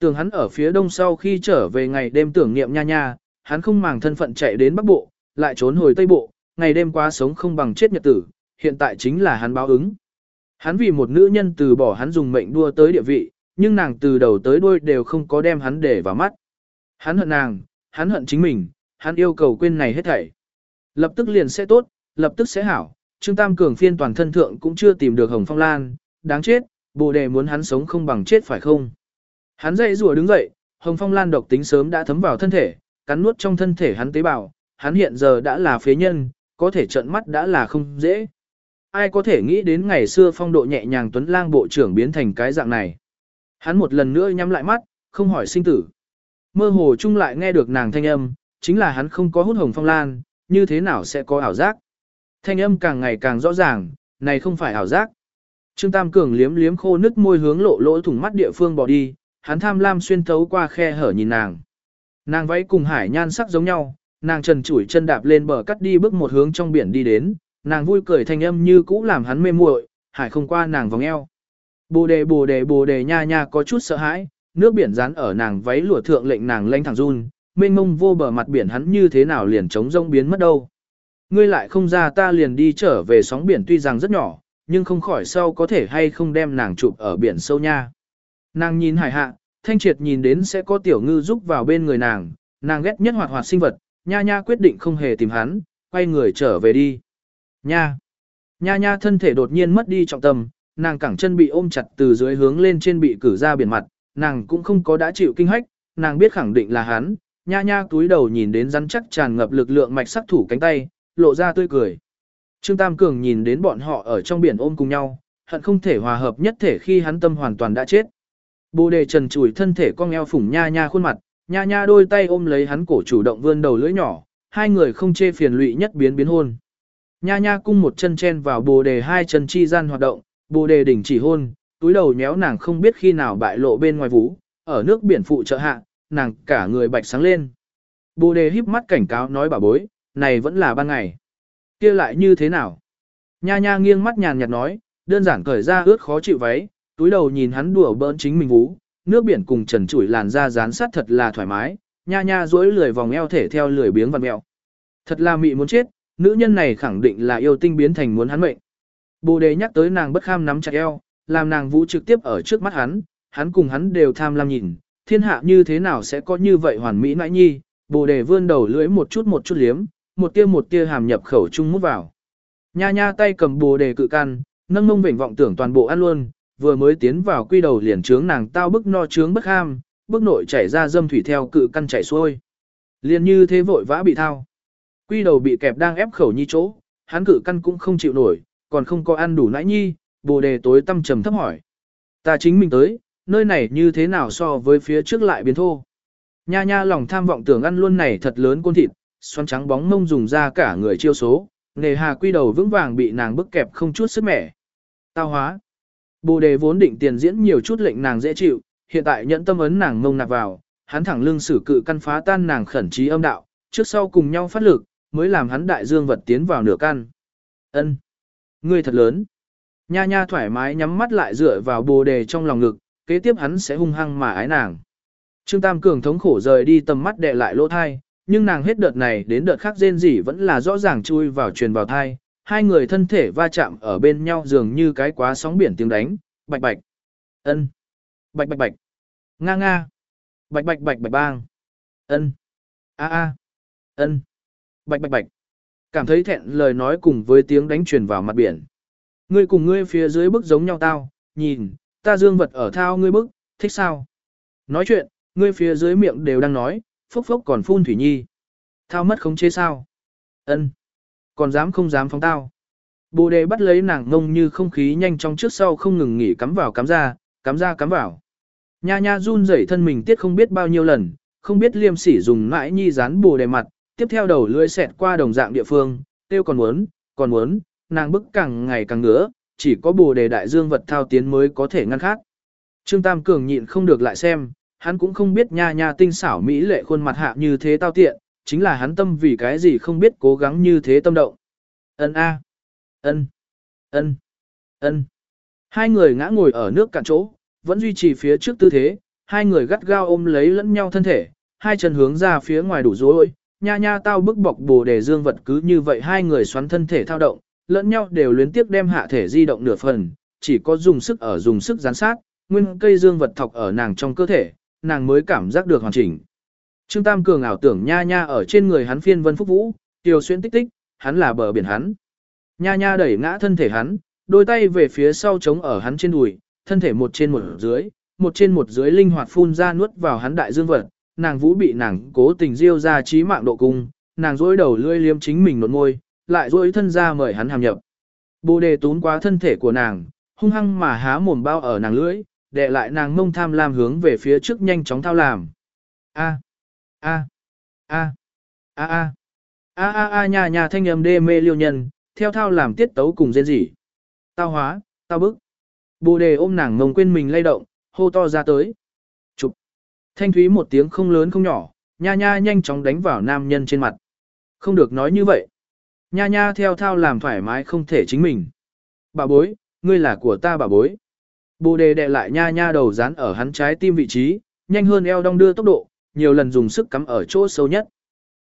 Tưởng hắn ở phía đông sau khi trở về ngày đêm tưởng niệm nha nha, hắn không màng thân phận chạy đến Bắc Bộ, lại trốn hồi Tây Bộ, ngày đêm quá sống không bằng chết nhật tử, hiện tại chính là hắn báo ứng. Hắn vì một nữ nhân từ bỏ hắn dùng mệnh đua tới địa vị, nhưng nàng từ đầu tới đuôi đều không có đem hắn để vào mắt. Hắn hận nàng, hắn hận chính mình, hắn yêu cầu quên này hết thảy. Lập tức liền sẽ tốt, lập tức sẽ hảo, Trương Tam Cường phiên toàn thân thượng cũng chưa tìm được Hồng Phong Lan, đáng chết, bồ đề muốn hắn sống không bằng chết phải không? Hắn dậy rùa đứng dậy, Hồng Phong Lan độc tính sớm đã thấm vào thân thể, cắn nuốt trong thân thể hắn tế bào, hắn hiện giờ đã là phế nhân, có thể trợn mắt đã là không dễ. Ai có thể nghĩ đến ngày xưa phong độ nhẹ nhàng tuấn lang bộ trưởng biến thành cái dạng này. Hắn một lần nữa nhắm lại mắt, không hỏi sinh tử. Mơ hồ chung lại nghe được nàng thanh âm, chính là hắn không có hút hồng phong lan, như thế nào sẽ có ảo giác. Thanh âm càng ngày càng rõ ràng, này không phải ảo giác. Trương Tam Cường liếm liếm khô nước môi hướng lộ lỗ thủng mắt địa phương bỏ đi, hắn tham lam xuyên thấu qua khe hở nhìn nàng. Nàng váy cùng hải nhan sắc giống nhau, nàng trần chủi chân đạp lên bờ cắt đi bước một hướng trong biển đi đến, nàng vui cười thanh âm như cũ làm hắn mê muội, hải không qua nàng vòng eo. Bồ đề bồ đề bồ đề nha nha có chút sợ hãi, nước biển dán ở nàng váy lụa thượng lệnh nàng lanh thẳng run, mênh mông vô bờ mặt biển hắn như thế nào liền trống rông biến mất đâu. Ngươi lại không ra ta liền đi trở về sóng biển tuy rằng rất nhỏ, nhưng không khỏi sau có thể hay không đem nàng chụp ở biển sâu nha. Nàng nhìn hải hạ, thanh triệt nhìn đến sẽ có tiểu ngư giúp vào bên người nàng, nàng ghét nhất hoạt hoạt sinh vật, nha nha quyết định không hề tìm hắn, quay người trở về đi. Nha! Nha nha thân thể đột nhiên mất đi trọng tâm, nàng cẳng chân bị ôm chặt từ dưới hướng lên trên bị cử ra biển mặt, nàng cũng không có đã chịu kinh hách, nàng biết khẳng định là hắn, nha nha túi đầu nhìn đến rắn chắc tràn ngập lực lượng mạch sắc thủ cánh tay, lộ ra tươi cười. Trương Tam Cường nhìn đến bọn họ ở trong biển ôm cùng nhau, hận không thể hòa hợp nhất thể khi hắn tâm hoàn toàn đã chết. Bồ đề trần chùi thân thể cong eo phủng nha nha khuôn mặt, nha nha đôi tay ôm lấy hắn cổ chủ động vươn đầu lưỡi nhỏ, hai người không chê phiền lụy nhất biến biến hôn. Nha nha cung một chân chen vào bồ đề hai chân chi gian hoạt động, bồ đề đỉnh chỉ hôn, túi đầu nhéo nàng không biết khi nào bại lộ bên ngoài vú, ở nước biển phụ trợ hạ, nàng cả người bạch sáng lên. Bồ đề híp mắt cảnh cáo nói bà bối, này vẫn là ban ngày. kia lại như thế nào? Nha nha nghiêng mắt nhàn nhạt nói, đơn giản cởi ra ướt khó chịu váy, túi đầu nhìn hắn đùa bỡn chính mình vú, nước biển cùng trần trụi làn da dán sát thật là thoải mái, nha nha duỗi lười vòng eo thể theo lười biếng vặn mèo. Thật là mị muốn chết, nữ nhân này khẳng định là yêu tinh biến thành muốn hắn mệnh. Bồ đề nhắc tới nàng bất kham nắm chặt eo, làm nàng vũ trực tiếp ở trước mắt hắn, hắn cùng hắn đều tham lam nhìn, thiên hạ như thế nào sẽ có như vậy hoàn mỹ nãi nhi, bồ đề vươn đầu lưỡi một chút một chút liếm, một tia một tia hàm nhập khẩu chung mút vào. Nha nha tay cầm bồ đề cự can, nâng mông vểnh vọng tưởng toàn bộ ăn luôn, vừa mới tiến vào quy đầu liền trướng nàng tao bức no trướng bất ham, bức nội chảy ra dâm thủy theo cự căn chảy xuôi. Liền như thế vội vã bị thao. Quy đầu bị kẹp đang ép khẩu nhi chỗ, hắn cự căn cũng không chịu nổi, còn không có ăn đủ nãi nhi, bồ đề tối tâm trầm thấp hỏi. Ta chính mình tới, nơi này như thế nào so với phía trước lại biến thô. Nha nha lòng tham vọng tưởng ăn luôn này thật lớn côn thịt, xoắn trắng bóng mông dùng ra cả người chiêu số, nề hà quy đầu vững vàng bị nàng bức kẹp không chút sức mẻ. Tao hóa. Bồ đề vốn định tiền diễn nhiều chút lệnh nàng dễ chịu, hiện tại nhận tâm ấn nàng mông nạp vào, hắn thẳng lưng sử cự căn phá tan nàng khẩn trí âm đạo, trước sau cùng nhau phát lực, mới làm hắn đại dương vật tiến vào nửa căn. Ân, Ngươi thật lớn. Nha nha thoải mái nhắm mắt lại dựa vào bồ đề trong lòng ngực, kế tiếp hắn sẽ hung hăng mà ái nàng. Trương Tam Cường thống khổ rời đi tầm mắt đè lại lỗ thai, nhưng nàng hết đợt này đến đợt khác rên rỉ vẫn là rõ ràng chui vào truyền vào thai, hai người thân thể va chạm ở bên nhau dường như cái quá sóng biển tiếng đánh, bạch bạch, ân, bạch bạch bạch, nga nga, bạch bạch bạch bạch bang, ân, a a, ân, bạch bạch bạch. Cảm thấy thẹn lời nói cùng với tiếng đánh truyền vào mặt biển. Ngươi cùng ngươi phía dưới bức giống nhau tao, nhìn, ta dương vật ở thao ngươi bức, thích sao? Nói chuyện, ngươi phía dưới miệng đều đang nói, phốc phốc còn phun thủy nhi. Thao mất khống chế sao? Ân, Còn dám không dám phóng tao. Bồ đề bắt lấy nàng ngông như không khí nhanh trong trước sau không ngừng nghỉ cắm vào cắm ra, cắm ra cắm vào. Nha nha run rẩy thân mình tiết không biết bao nhiêu lần, không biết liêm sỉ dùng mãi nhi dán bồ đề mặt, tiếp theo đầu lưỡi xẹt qua đồng dạng địa phương, tiêu còn muốn, còn muốn, nàng bức càng ngày càng ngứa, chỉ có bồ đề đại dương vật thao tiến mới có thể ngăn khác. Trương Tam Cường nhịn không được lại xem, hắn cũng không biết nha nha tinh xảo mỹ lệ khuôn mặt hạ như thế tao tiện, chính là hắn tâm vì cái gì không biết cố gắng như thế tâm động. Ân a, ân, ân, ân. Hai người ngã ngồi ở nước cạn chỗ, vẫn duy trì phía trước tư thế, hai người gắt gao ôm lấy lẫn nhau thân thể, hai chân hướng ra phía ngoài đủ rối, nha nha tao bức bọc bồ đề dương vật cứ như vậy hai người xoắn thân thể thao động, lẫn nhau đều luyến tiếp đem hạ thể di động nửa phần, chỉ có dùng sức ở dùng sức gián sát, nguyên cây dương vật thọc ở nàng trong cơ thể, nàng mới cảm giác được hoàn chỉnh. Trương Tam Cường ảo tưởng nha nha ở trên người hắn phiên vân phúc vũ, tiêu xuyên tích tích, hắn là bờ biển hắn. Nha nha đẩy ngã thân thể hắn, đôi tay về phía sau chống ở hắn trên đùi, thân thể một trên một dưới, một trên một dưới linh hoạt phun ra nuốt vào hắn đại dương vật, nàng vũ bị nàng cố tình diêu ra trí mạng độ cung, nàng dối đầu lươi liếm chính mình nốt môi, lại dối thân ra mời hắn hàm nhập. Bồ đề tún qua thân thể của nàng, hung hăng mà há mồm bao ở nàng lưỡi, đệ lại nàng mông tham lam hướng về phía trước nhanh chóng thao làm. A, a, a, a a, a a a nhà nhà thanh âm đê mê liêu nhân, theo thao làm tiết tấu cùng dên dỉ. Tao hóa, tao bức. Bồ đề ôm nàng mông quên mình lay động, hô to ra tới. Thanh thúy một tiếng không lớn không nhỏ, nha nha nhanh chóng đánh vào nam nhân trên mặt. Không được nói như vậy. Nha nha theo thao làm thoải mái không thể chính mình. Bà bối, ngươi là của ta bà bối. Bồ đề đệ lại nha nha đầu dán ở hắn trái tim vị trí, nhanh hơn eo đong đưa tốc độ, nhiều lần dùng sức cắm ở chỗ sâu nhất.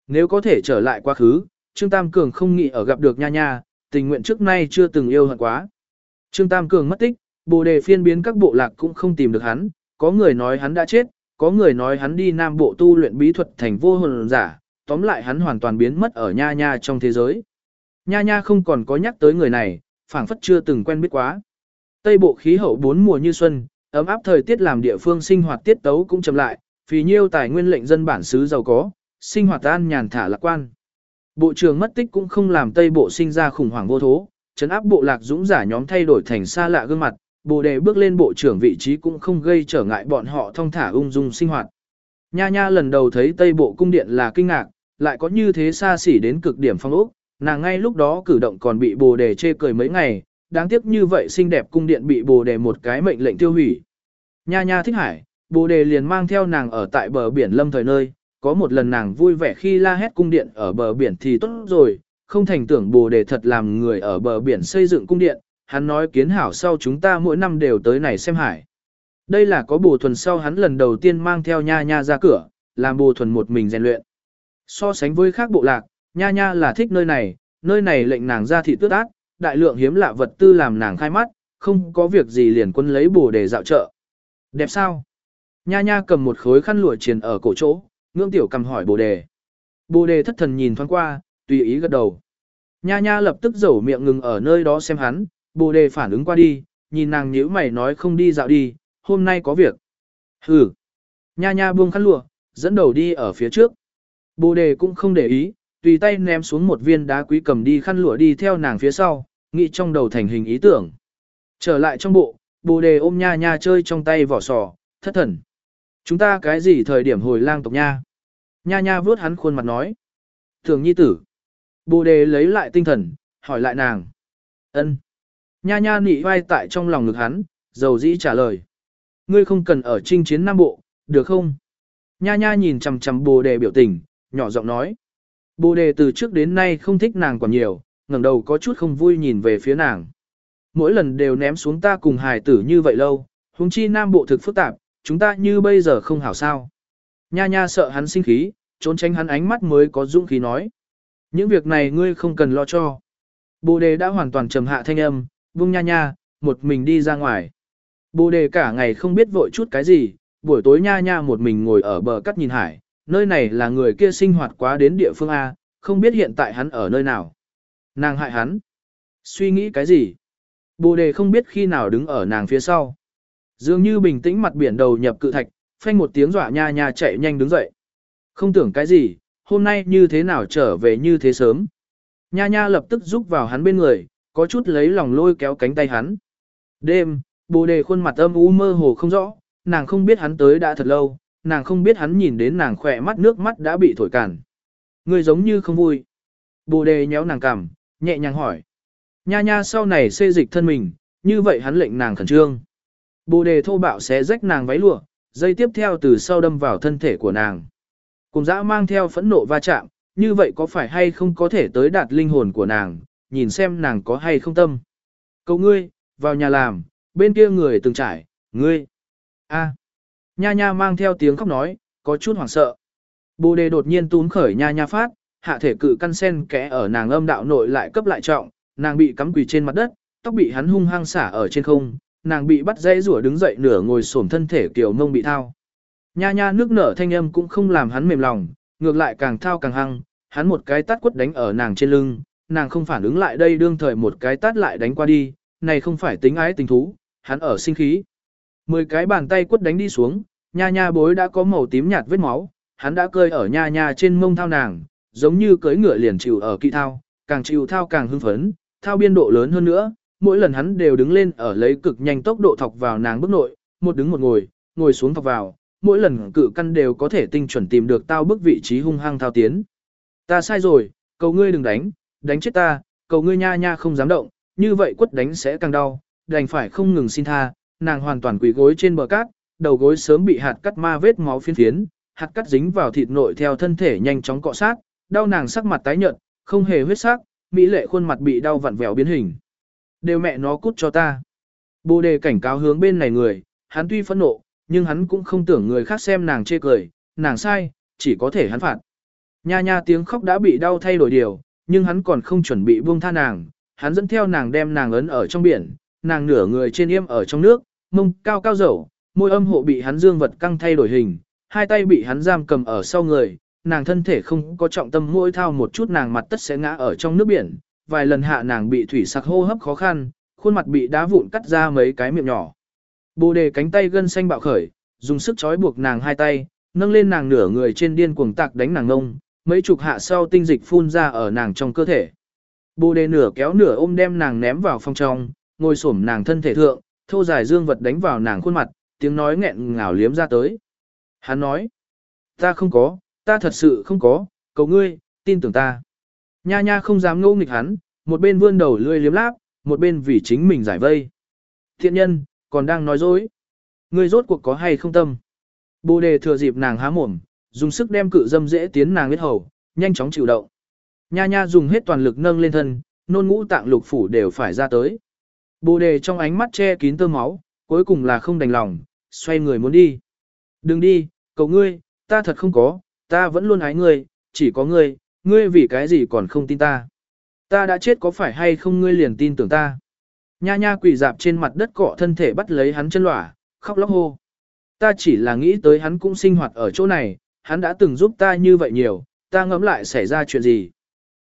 Nếu có thể trở lại quá khứ, Trương Tam Cường không nghĩ ở gặp được nha nha, tình nguyện trước nay chưa từng yêu hận quá. Trương Tam Cường mất tích, bồ đề phiên biến các bộ lạc cũng không tìm được hắn, có người nói hắn đã chết, có người nói hắn đi Nam Bộ tu luyện bí thuật thành vô hồn giả, tóm lại hắn hoàn toàn biến mất ở nha nha trong thế giới. Nha nha không còn có nhắc tới người này, phảng phất chưa từng quen biết quá. Tây bộ khí hậu bốn mùa như xuân, ấm áp thời tiết làm địa phương sinh hoạt tiết tấu cũng chậm lại, vì nhiêu tài nguyên lệnh dân bản xứ giàu có, sinh hoạt an nhàn thả lạc quan. Bộ trưởng mất tích cũng không làm Tây bộ sinh ra khủng hoảng vô thố, chấn áp bộ lạc dũng giả nhóm thay đổi thành xa lạ gương mặt, bồ đề bước lên bộ trưởng vị trí cũng không gây trở ngại bọn họ thông thả ung dung sinh hoạt. Nha nha lần đầu thấy Tây bộ cung điện là kinh ngạc, lại có như thế xa xỉ đến cực điểm phong ốc, nàng ngay lúc đó cử động còn bị bồ đề chê cười mấy ngày, đáng tiếc như vậy xinh đẹp cung điện bị bồ đề một cái mệnh lệnh tiêu hủy. Nha nha thích hải, bồ đề liền mang theo nàng ở tại bờ biển lâm thời nơi, có một lần nàng vui vẻ khi la hét cung điện ở bờ biển thì tốt rồi, không thành tưởng bồ đề thật làm người ở bờ biển xây dựng cung điện, hắn nói kiến hảo sau chúng ta mỗi năm đều tới này xem hải. Đây là có bồ thuần sau hắn lần đầu tiên mang theo nha nha ra cửa, làm bồ thuần một mình rèn luyện. So sánh với khác bộ lạc, nha nha là thích nơi này, nơi này lệnh nàng ra thị tước ác, đại lượng hiếm lạ vật tư làm nàng khai mắt, không có việc gì liền quân lấy bồ để dạo chợ. Đẹp sao? Nha nha cầm một khối khăn lụa triền ở cổ chỗ, ngưỡng tiểu cầm hỏi bồ đề. Bồ đề thất thần nhìn thoáng qua, tùy ý gật đầu. Nha nha lập tức dầu miệng ngừng ở nơi đó xem hắn, bồ đề phản ứng qua đi, nhìn nàng nhíu mày nói không đi dạo đi, hôm nay có việc. Hừ. Nha nha buông khăn lụa, dẫn đầu đi ở phía trước. Bồ đề cũng không để ý, tùy tay ném xuống một viên đá quý cầm đi khăn lụa đi theo nàng phía sau, nghĩ trong đầu thành hình ý tưởng. Trở lại trong bộ, bồ đề ôm nha nha chơi trong tay vỏ sò, thất thần. Chúng ta cái gì thời điểm hồi lang tộc nha? Nha nha vớt hắn khuôn mặt nói. Thường nhi tử. Bồ đề lấy lại tinh thần, hỏi lại nàng. ân. Nha nha nị vai tại trong lòng ngực hắn, dầu dĩ trả lời. Ngươi không cần ở trinh chiến Nam Bộ, được không? Nha nha nhìn chằm chằm bồ đề biểu tình, nhỏ giọng nói. Bồ đề từ trước đến nay không thích nàng còn nhiều, ngẩng đầu có chút không vui nhìn về phía nàng. Mỗi lần đều ném xuống ta cùng hài tử như vậy lâu, huống chi Nam Bộ thực phức tạp, chúng ta như bây giờ không hảo sao. Nha nha sợ hắn sinh khí, trốn tránh hắn ánh mắt mới có dũng khí nói. Những việc này ngươi không cần lo cho. Bồ đề đã hoàn toàn trầm hạ thanh âm, vung nha nha, một mình đi ra ngoài. Bồ đề cả ngày không biết vội chút cái gì, buổi tối nha nha một mình ngồi ở bờ cắt nhìn hải, nơi này là người kia sinh hoạt quá đến địa phương A, không biết hiện tại hắn ở nơi nào. Nàng hại hắn. Suy nghĩ cái gì? Bồ đề không biết khi nào đứng ở nàng phía sau. Dường như bình tĩnh mặt biển đầu nhập cự thạch, phanh một tiếng dọa nha nha chạy nhanh đứng dậy. Không tưởng cái gì, hôm nay như thế nào trở về như thế sớm. Nha nha lập tức giúp vào hắn bên người, có chút lấy lòng lôi kéo cánh tay hắn. Đêm, bồ đề khuôn mặt âm u mơ hồ không rõ, nàng không biết hắn tới đã thật lâu, nàng không biết hắn nhìn đến nàng khỏe mắt nước mắt đã bị thổi cản. Người giống như không vui. Bồ đề nhéo nàng cằm, nhẹ nhàng hỏi. Nha nha sau này xê dịch thân mình, như vậy hắn lệnh nàng khẩn trương. Bồ đề thô bạo xé rách nàng váy lụa, dây tiếp theo từ sau đâm vào thân thể của nàng. Cùng dã mang theo phẫn nộ va chạm, như vậy có phải hay không có thể tới đạt linh hồn của nàng, nhìn xem nàng có hay không tâm. Cậu ngươi, vào nhà làm, bên kia người từng trải, ngươi. a Nha nha mang theo tiếng khóc nói, có chút hoảng sợ. Bồ đề đột nhiên túm khởi nha nha phát, hạ thể cự căn sen kẽ ở nàng âm đạo nội lại cấp lại trọng, nàng bị cắm quỳ trên mặt đất, tóc bị hắn hung hăng xả ở trên không, nàng bị bắt dây rủa đứng dậy nửa ngồi xổm thân thể kiểu mông bị thao. Nha nha nước nở thanh âm cũng không làm hắn mềm lòng, ngược lại càng thao càng hăng, hắn một cái tát quất đánh ở nàng trên lưng, nàng không phản ứng lại đây đương thời một cái tát lại đánh qua đi, này không phải tính ái tình thú, hắn ở sinh khí. Mười cái bàn tay quất đánh đi xuống, nha nha bối đã có màu tím nhạt vết máu, hắn đã cơi ở nha nha trên mông thao nàng, giống như cưỡi ngựa liền chịu ở kỵ thao, càng chịu thao càng hưng phấn, thao biên độ lớn hơn nữa, mỗi lần hắn đều đứng lên ở lấy cực nhanh tốc độ thọc vào nàng bước nội, một đứng một ngồi, ngồi xuống thọc vào, mỗi lần cự căn đều có thể tinh chuẩn tìm được tao bước vị trí hung hăng thao tiến. Ta sai rồi, cầu ngươi đừng đánh, đánh chết ta, cầu ngươi nha nha không dám động, như vậy quất đánh sẽ càng đau, đành phải không ngừng xin tha, nàng hoàn toàn quỳ gối trên bờ cát, đầu gối sớm bị hạt cắt ma vết máu phiến phiến, hạt cắt dính vào thịt nội theo thân thể nhanh chóng cọ sát, đau nàng sắc mặt tái nhợt, không hề huyết sắc, mỹ lệ khuôn mặt bị đau vặn vẹo biến hình. Đều mẹ nó cút cho ta. Bồ đề cảnh cáo hướng bên này người, hắn tuy phẫn nộ, nhưng hắn cũng không tưởng người khác xem nàng chê cười, nàng sai, chỉ có thể hắn phạt. Nha nha tiếng khóc đã bị đau thay đổi điều, nhưng hắn còn không chuẩn bị buông tha nàng, hắn dẫn theo nàng đem nàng ấn ở trong biển, nàng nửa người trên yêm ở trong nước, mông cao cao dầu, môi âm hộ bị hắn dương vật căng thay đổi hình, hai tay bị hắn giam cầm ở sau người, nàng thân thể không có trọng tâm mỗi thao một chút nàng mặt tất sẽ ngã ở trong nước biển, vài lần hạ nàng bị thủy sặc hô hấp khó khăn, khuôn mặt bị đá vụn cắt ra mấy cái miệng nhỏ. Bồ đề cánh tay gân xanh bạo khởi, dùng sức trói buộc nàng hai tay, nâng lên nàng nửa người trên điên cuồng tạc đánh nàng ngông, mấy chục hạ sau tinh dịch phun ra ở nàng trong cơ thể. Bồ đề nửa kéo nửa ôm đem nàng ném vào phòng trong, ngồi xổm nàng thân thể thượng, thô dài dương vật đánh vào nàng khuôn mặt, tiếng nói nghẹn ngào liếm ra tới. Hắn nói, ta không có, ta thật sự không có, cầu ngươi, tin tưởng ta. Nha nha không dám ngô nghịch hắn, một bên vươn đầu lươi liếm láp, một bên vì chính mình giải vây. Thiện nhân, còn đang nói dối. Ngươi rốt cuộc có hay không tâm. Bồ đề thừa dịp nàng há mồm, dùng sức đem cự dâm dễ tiến nàng huyết hầu, nhanh chóng chịu động. Nha nha dùng hết toàn lực nâng lên thân, nôn ngũ tạng lục phủ đều phải ra tới. Bồ đề trong ánh mắt che kín tơ máu, cuối cùng là không đành lòng, xoay người muốn đi. Đừng đi, cậu ngươi, ta thật không có, ta vẫn luôn ái ngươi, chỉ có ngươi, ngươi vì cái gì còn không tin ta. Ta đã chết có phải hay không ngươi liền tin tưởng ta. Nha nha quỳ dạp trên mặt đất cọ thân thể bắt lấy hắn chân lỏa, khóc lóc hô. Ta chỉ là nghĩ tới hắn cũng sinh hoạt ở chỗ này, hắn đã từng giúp ta như vậy nhiều, ta ngẫm lại xảy ra chuyện gì.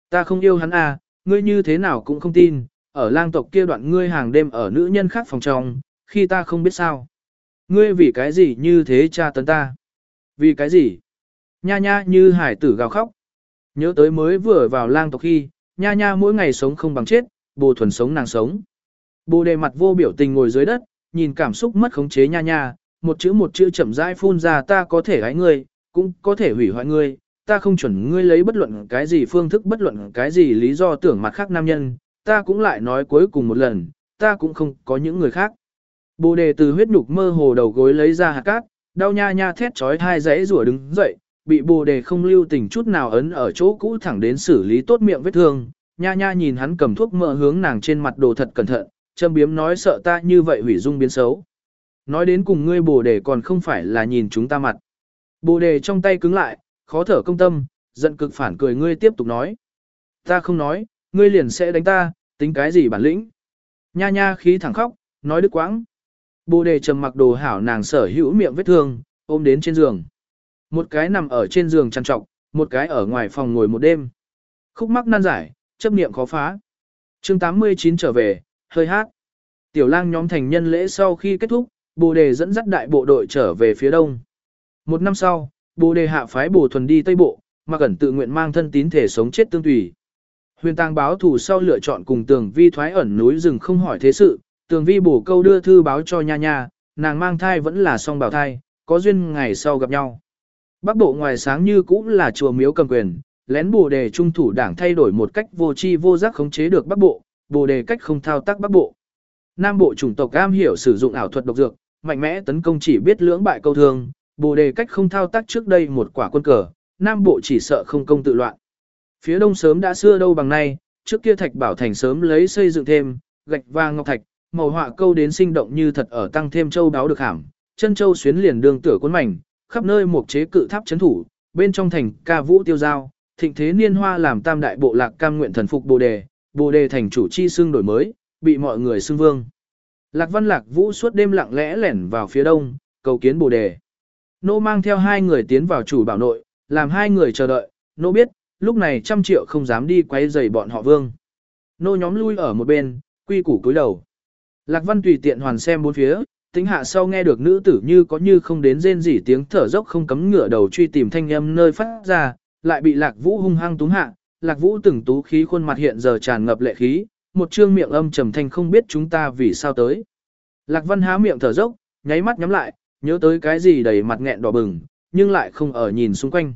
Ta không yêu hắn à, ngươi như thế nào cũng không tin, ở lang tộc kia đoạn ngươi hàng đêm ở nữ nhân khác phòng trong, khi ta không biết sao. Ngươi vì cái gì như thế cha tấn ta? Vì cái gì? Nha nha như hải tử gào khóc. Nhớ tới mới vừa vào lang tộc khi, nha nha mỗi ngày sống không bằng chết, bồ thuần sống nàng sống. Bồ đề mặt vô biểu tình ngồi dưới đất, nhìn cảm xúc mất khống chế nha nha, một chữ một chữ chậm rãi phun ra ta có thể gái ngươi, cũng có thể hủy hoại ngươi, ta không chuẩn ngươi lấy bất luận cái gì phương thức bất luận cái gì lý do tưởng mặt khác nam nhân, ta cũng lại nói cuối cùng một lần, ta cũng không có những người khác. Bồ đề từ huyết nhục mơ hồ đầu gối lấy ra hạt cát, đau nha nha thét trói hai giấy rủa đứng dậy, bị bồ đề không lưu tình chút nào ấn ở chỗ cũ thẳng đến xử lý tốt miệng vết thương. Nha nha nhìn hắn cầm thuốc mỡ hướng nàng trên mặt đồ thật cẩn thận, châm biếm nói sợ ta như vậy hủy dung biến xấu. Nói đến cùng ngươi bồ đề còn không phải là nhìn chúng ta mặt. Bồ đề trong tay cứng lại, khó thở công tâm, giận cực phản cười ngươi tiếp tục nói. Ta không nói, ngươi liền sẽ đánh ta, tính cái gì bản lĩnh. Nha nha khí thẳng khóc, nói đứt quãng. Bồ đề trầm mặc đồ hảo nàng sở hữu miệng vết thương, ôm đến trên giường. Một cái nằm ở trên giường chăn trọc, một cái ở ngoài phòng ngồi một đêm. Khúc mắc nan giải, chấp niệm khó phá. chương 89 trở về, hơi hát. Tiểu lang nhóm thành nhân lễ sau khi kết thúc, bồ đề dẫn dắt đại bộ đội trở về phía đông. Một năm sau, bồ đề hạ phái bồ thuần đi Tây Bộ, mà cẩn tự nguyện mang thân tín thể sống chết tương tùy. Huyền tàng báo thủ sau lựa chọn cùng tường vi thoái ẩn núi rừng không hỏi thế sự, tường vi bổ câu đưa thư báo cho nha nha, nàng mang thai vẫn là song bào thai, có duyên ngày sau gặp nhau. Bắc bộ ngoài sáng như cũng là chùa miếu cầm quyền, lén bồ đề trung thủ đảng thay đổi một cách vô tri vô giác khống chế được Bắc bộ, bồ đề cách không thao tác Bắc bộ. Nam bộ chủng tộc am hiểu sử dụng ảo thuật độc dược, mạnh mẽ tấn công chỉ biết lưỡng bại câu thương, bồ đề cách không thao tác trước đây một quả quân cờ, Nam bộ chỉ sợ không công tự loạn. Phía đông sớm đã xưa đâu bằng nay, trước kia thạch bảo thành sớm lấy xây dựng thêm, gạch vàng ngọc thạch, màu họa câu đến sinh động như thật ở tăng thêm châu đáo được hàm, chân châu xuyến liền đường tử cuốn mảnh, khắp nơi một chế cự tháp chấn thủ, bên trong thành ca vũ tiêu giao, thịnh thế niên hoa làm tam đại bộ lạc cam nguyện thần phục bồ đề, bồ đề thành chủ chi xương đổi mới, bị mọi người xưng vương. Lạc văn lạc vũ suốt đêm lặng lẽ lẻn vào phía đông, cầu kiến bồ đề. Nô mang theo hai người tiến vào chủ bảo nội, làm hai người chờ đợi, nô biết, lúc này trăm triệu không dám đi quay rầy bọn họ vương. Nô nhóm lui ở một bên, quy củ cúi đầu. Lạc văn tùy tiện hoàn xem bốn phía, tính hạ sau nghe được nữ tử như có như không đến rên rỉ tiếng thở dốc không cấm ngửa đầu truy tìm thanh âm nơi phát ra, lại bị lạc vũ hung hăng túng hạ, lạc vũ từng tú khí khuôn mặt hiện giờ tràn ngập lệ khí, một trương miệng âm trầm thanh không biết chúng ta vì sao tới. Lạc văn há miệng thở dốc, nháy mắt nhắm lại, nhớ tới cái gì đầy mặt nghẹn đỏ bừng, nhưng lại không ở nhìn xung quanh.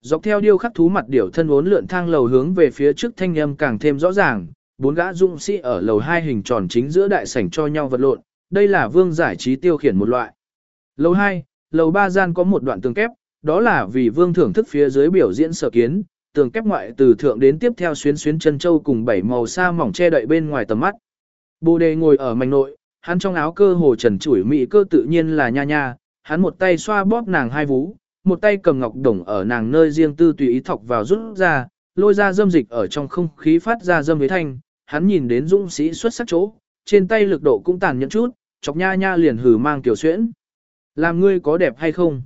Dọc theo điêu khắc thú mặt điểu thân uốn lượn thang lầu hướng về phía trước thanh âm càng thêm rõ ràng, bốn gã dũng sĩ ở lầu hai hình tròn chính giữa đại sảnh cho nhau vật lộn, đây là vương giải trí tiêu khiển một loại. Lầu 2, lầu 3 gian có một đoạn tường kép, đó là vì vương thưởng thức phía dưới biểu diễn sở kiến, tường kép ngoại từ thượng đến tiếp theo xuyến xuyến chân châu cùng bảy màu sa mỏng che đậy bên ngoài tầm mắt. Bồ đề ngồi ở mảnh nội, hắn trong áo cơ hồ trần chủi mị cơ tự nhiên là nha nha, hắn một tay xoa bóp nàng hai vú, một tay cầm ngọc đồng ở nàng nơi riêng tư tùy ý thọc vào rút ra, lôi ra dâm dịch ở trong không khí phát ra dâm với thanh, hắn nhìn đến dũng sĩ xuất sắc chỗ, trên tay lực độ cũng tàn nhẫn chút, chọc nha nha liền hừ mang tiểu xuyễn. Làm ngươi có đẹp hay không?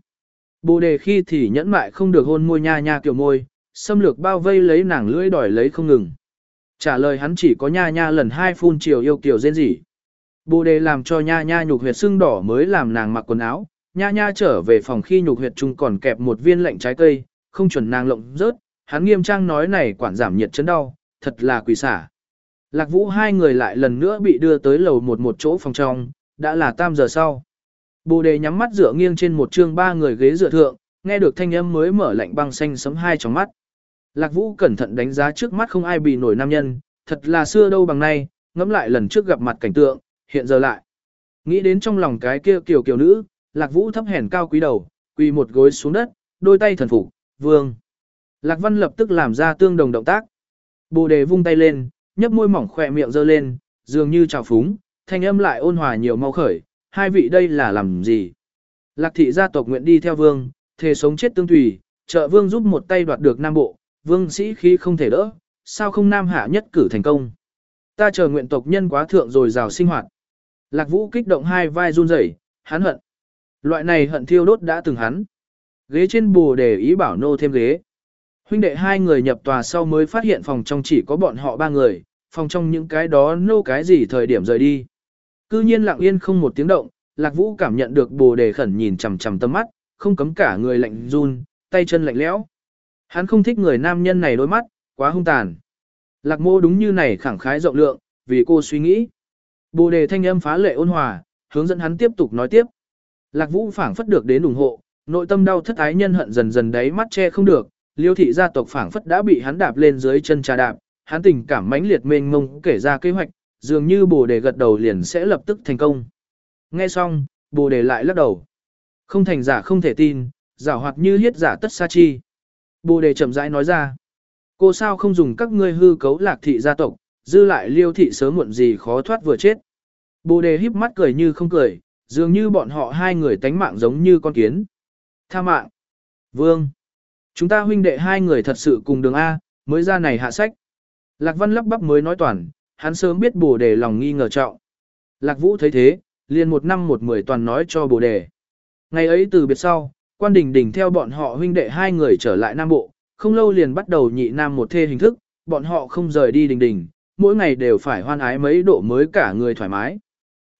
Bồ đề khi thì nhẫn mại không được hôn môi nha nha kiểu môi, xâm lược bao vây lấy nàng lưỡi đòi lấy không ngừng. Trả lời hắn chỉ có nha nha lần hai phun chiều yêu kiểu rên rỉ. Bồ đề làm cho nha nha nhục huyệt sưng đỏ mới làm nàng mặc quần áo, nha nha trở về phòng khi nhục huyệt chung còn kẹp một viên lạnh trái cây, không chuẩn nàng lộng rớt, hắn nghiêm trang nói này quản giảm nhiệt chấn đau, thật là quỷ xả. Lạc vũ hai người lại lần nữa bị đưa tới lầu một một chỗ phòng trong, đã là tam giờ sau. Bồ đề nhắm mắt dựa nghiêng trên một chương ba người ghế dựa thượng, nghe được thanh âm mới mở lạnh băng xanh sấm hai trong mắt. Lạc vũ cẩn thận đánh giá trước mắt không ai bị nổi nam nhân, thật là xưa đâu bằng nay, ngẫm lại lần trước gặp mặt cảnh tượng, hiện giờ lại. Nghĩ đến trong lòng cái kia kiều kiều nữ, lạc vũ thấp hèn cao quý đầu, quỳ một gối xuống đất, đôi tay thần phục, vương. Lạc văn lập tức làm ra tương đồng động tác. Bồ đề vung tay lên, nhấp môi mỏng khỏe miệng dơ lên, dường như trào phúng, thanh âm lại ôn hòa nhiều mau khởi, hai vị đây là làm gì? Lạc thị gia tộc nguyện đi theo vương, thề sống chết tương tùy, trợ vương giúp một tay đoạt được nam bộ, vương sĩ khí không thể đỡ, sao không nam hạ nhất cử thành công? Ta chờ nguyện tộc nhân quá thượng rồi rào sinh hoạt. Lạc Vũ kích động hai vai run rẩy, hắn hận. Loại này hận thiêu đốt đã từng hắn. Ghế trên bồ để ý bảo nô thêm ghế. Huynh đệ hai người nhập tòa sau mới phát hiện phòng trong chỉ có bọn họ ba người, phòng trong những cái đó nô cái gì thời điểm rời đi. Cư nhiên lặng yên không một tiếng động, Lạc Vũ cảm nhận được bồ đề khẩn nhìn chằm chằm tâm mắt, không cấm cả người lạnh run, tay chân lạnh lẽo. Hắn không thích người nam nhân này đôi mắt, quá hung tàn. Lạc mô đúng như này khẳng khái rộng lượng, vì cô suy nghĩ. Bồ đề thanh âm phá lệ ôn hòa, hướng dẫn hắn tiếp tục nói tiếp. Lạc vũ phảng phất được đến ủng hộ, nội tâm đau thất ái nhân hận dần dần đáy mắt che không được, liêu thị gia tộc phảng phất đã bị hắn đạp lên dưới chân trà đạp, hắn tình cảm mãnh liệt mênh mông kể ra kế hoạch, dường như bồ đề gật đầu liền sẽ lập tức thành công. Nghe xong, bồ đề lại lắc đầu. Không thành giả không thể tin, giả hoạt như hiết giả tất sa chi. Bồ đề chậm rãi nói ra. Cô sao không dùng các ngươi hư cấu lạc thị gia tộc, dư lại liêu thị sớm muộn gì khó thoát vừa chết. Bồ đề híp mắt cười như không cười, dường như bọn họ hai người tánh mạng giống như con kiến. Tha mạng. Vương. Chúng ta huynh đệ hai người thật sự cùng đường A, mới ra này hạ sách. Lạc văn lắp bắp mới nói toàn, hắn sớm biết bồ đề lòng nghi ngờ trọng. Lạc vũ thấy thế, liền một năm một mười toàn nói cho bồ đề. Ngày ấy từ biệt sau, quan đình đình theo bọn họ huynh đệ hai người trở lại Nam Bộ, không lâu liền bắt đầu nhị nam một thê hình thức, bọn họ không rời đi đình đình, mỗi ngày đều phải hoan ái mấy độ mới cả người thoải mái.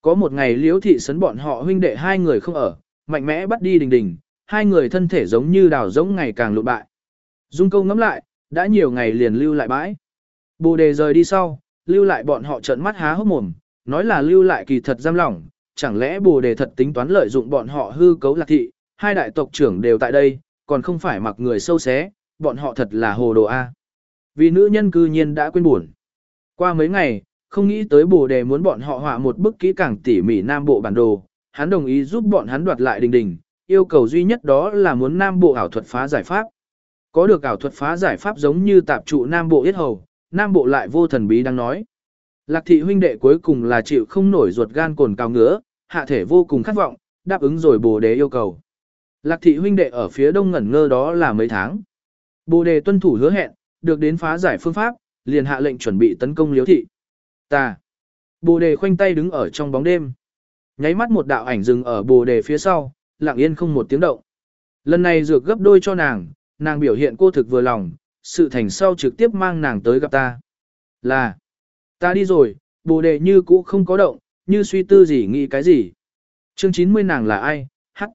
Có một ngày liễu thị sấn bọn họ huynh đệ hai người không ở, mạnh mẽ bắt đi đình đình, hai người thân thể giống như đào giống ngày càng lụt bại. Dung câu ngắm lại, đã nhiều ngày liền lưu lại bãi. Bồ đề rời đi sau, lưu lại bọn họ trợn mắt há hốc mồm, nói là lưu lại kỳ thật giam lỏng, chẳng lẽ bồ đề thật tính toán lợi dụng bọn họ hư cấu lạc thị, hai đại tộc trưởng đều tại đây, còn không phải mặc người sâu xé, bọn họ thật là hồ đồ A. Vì nữ nhân cư nhiên đã quên buồn. Qua mấy ngày, không nghĩ tới bồ đề muốn bọn họ họa một bức kỹ càng tỉ mỉ Nam Bộ bản đồ, hắn đồng ý giúp bọn hắn đoạt lại đình đình, yêu cầu duy nhất đó là muốn Nam Bộ ảo thuật phá giải pháp. Có được ảo thuật phá giải pháp giống như tạp trụ Nam Bộ yết hầu, Nam Bộ lại vô thần bí đang nói. Lạc thị huynh đệ cuối cùng là chịu không nổi ruột gan cồn cao ngứa, hạ thể vô cùng khát vọng, đáp ứng rồi bồ đề yêu cầu. Lạc thị huynh đệ ở phía đông ngẩn ngơ đó là mấy tháng. Bồ đề tuân thủ hứa hẹn, được đến phá giải phương pháp, liền hạ lệnh chuẩn bị tấn công liếu thị. Ta. Bồ đề khoanh tay đứng ở trong bóng đêm. Nháy mắt một đạo ảnh dừng ở bồ đề phía sau, lặng yên không một tiếng động. Lần này dược gấp đôi cho nàng, nàng biểu hiện cô thực vừa lòng, sự thành sau trực tiếp mang nàng tới gặp ta. Là. Ta đi rồi, bồ đề như cũ không có động, như suy tư gì nghĩ cái gì. Chương 90 nàng là ai? Hắc.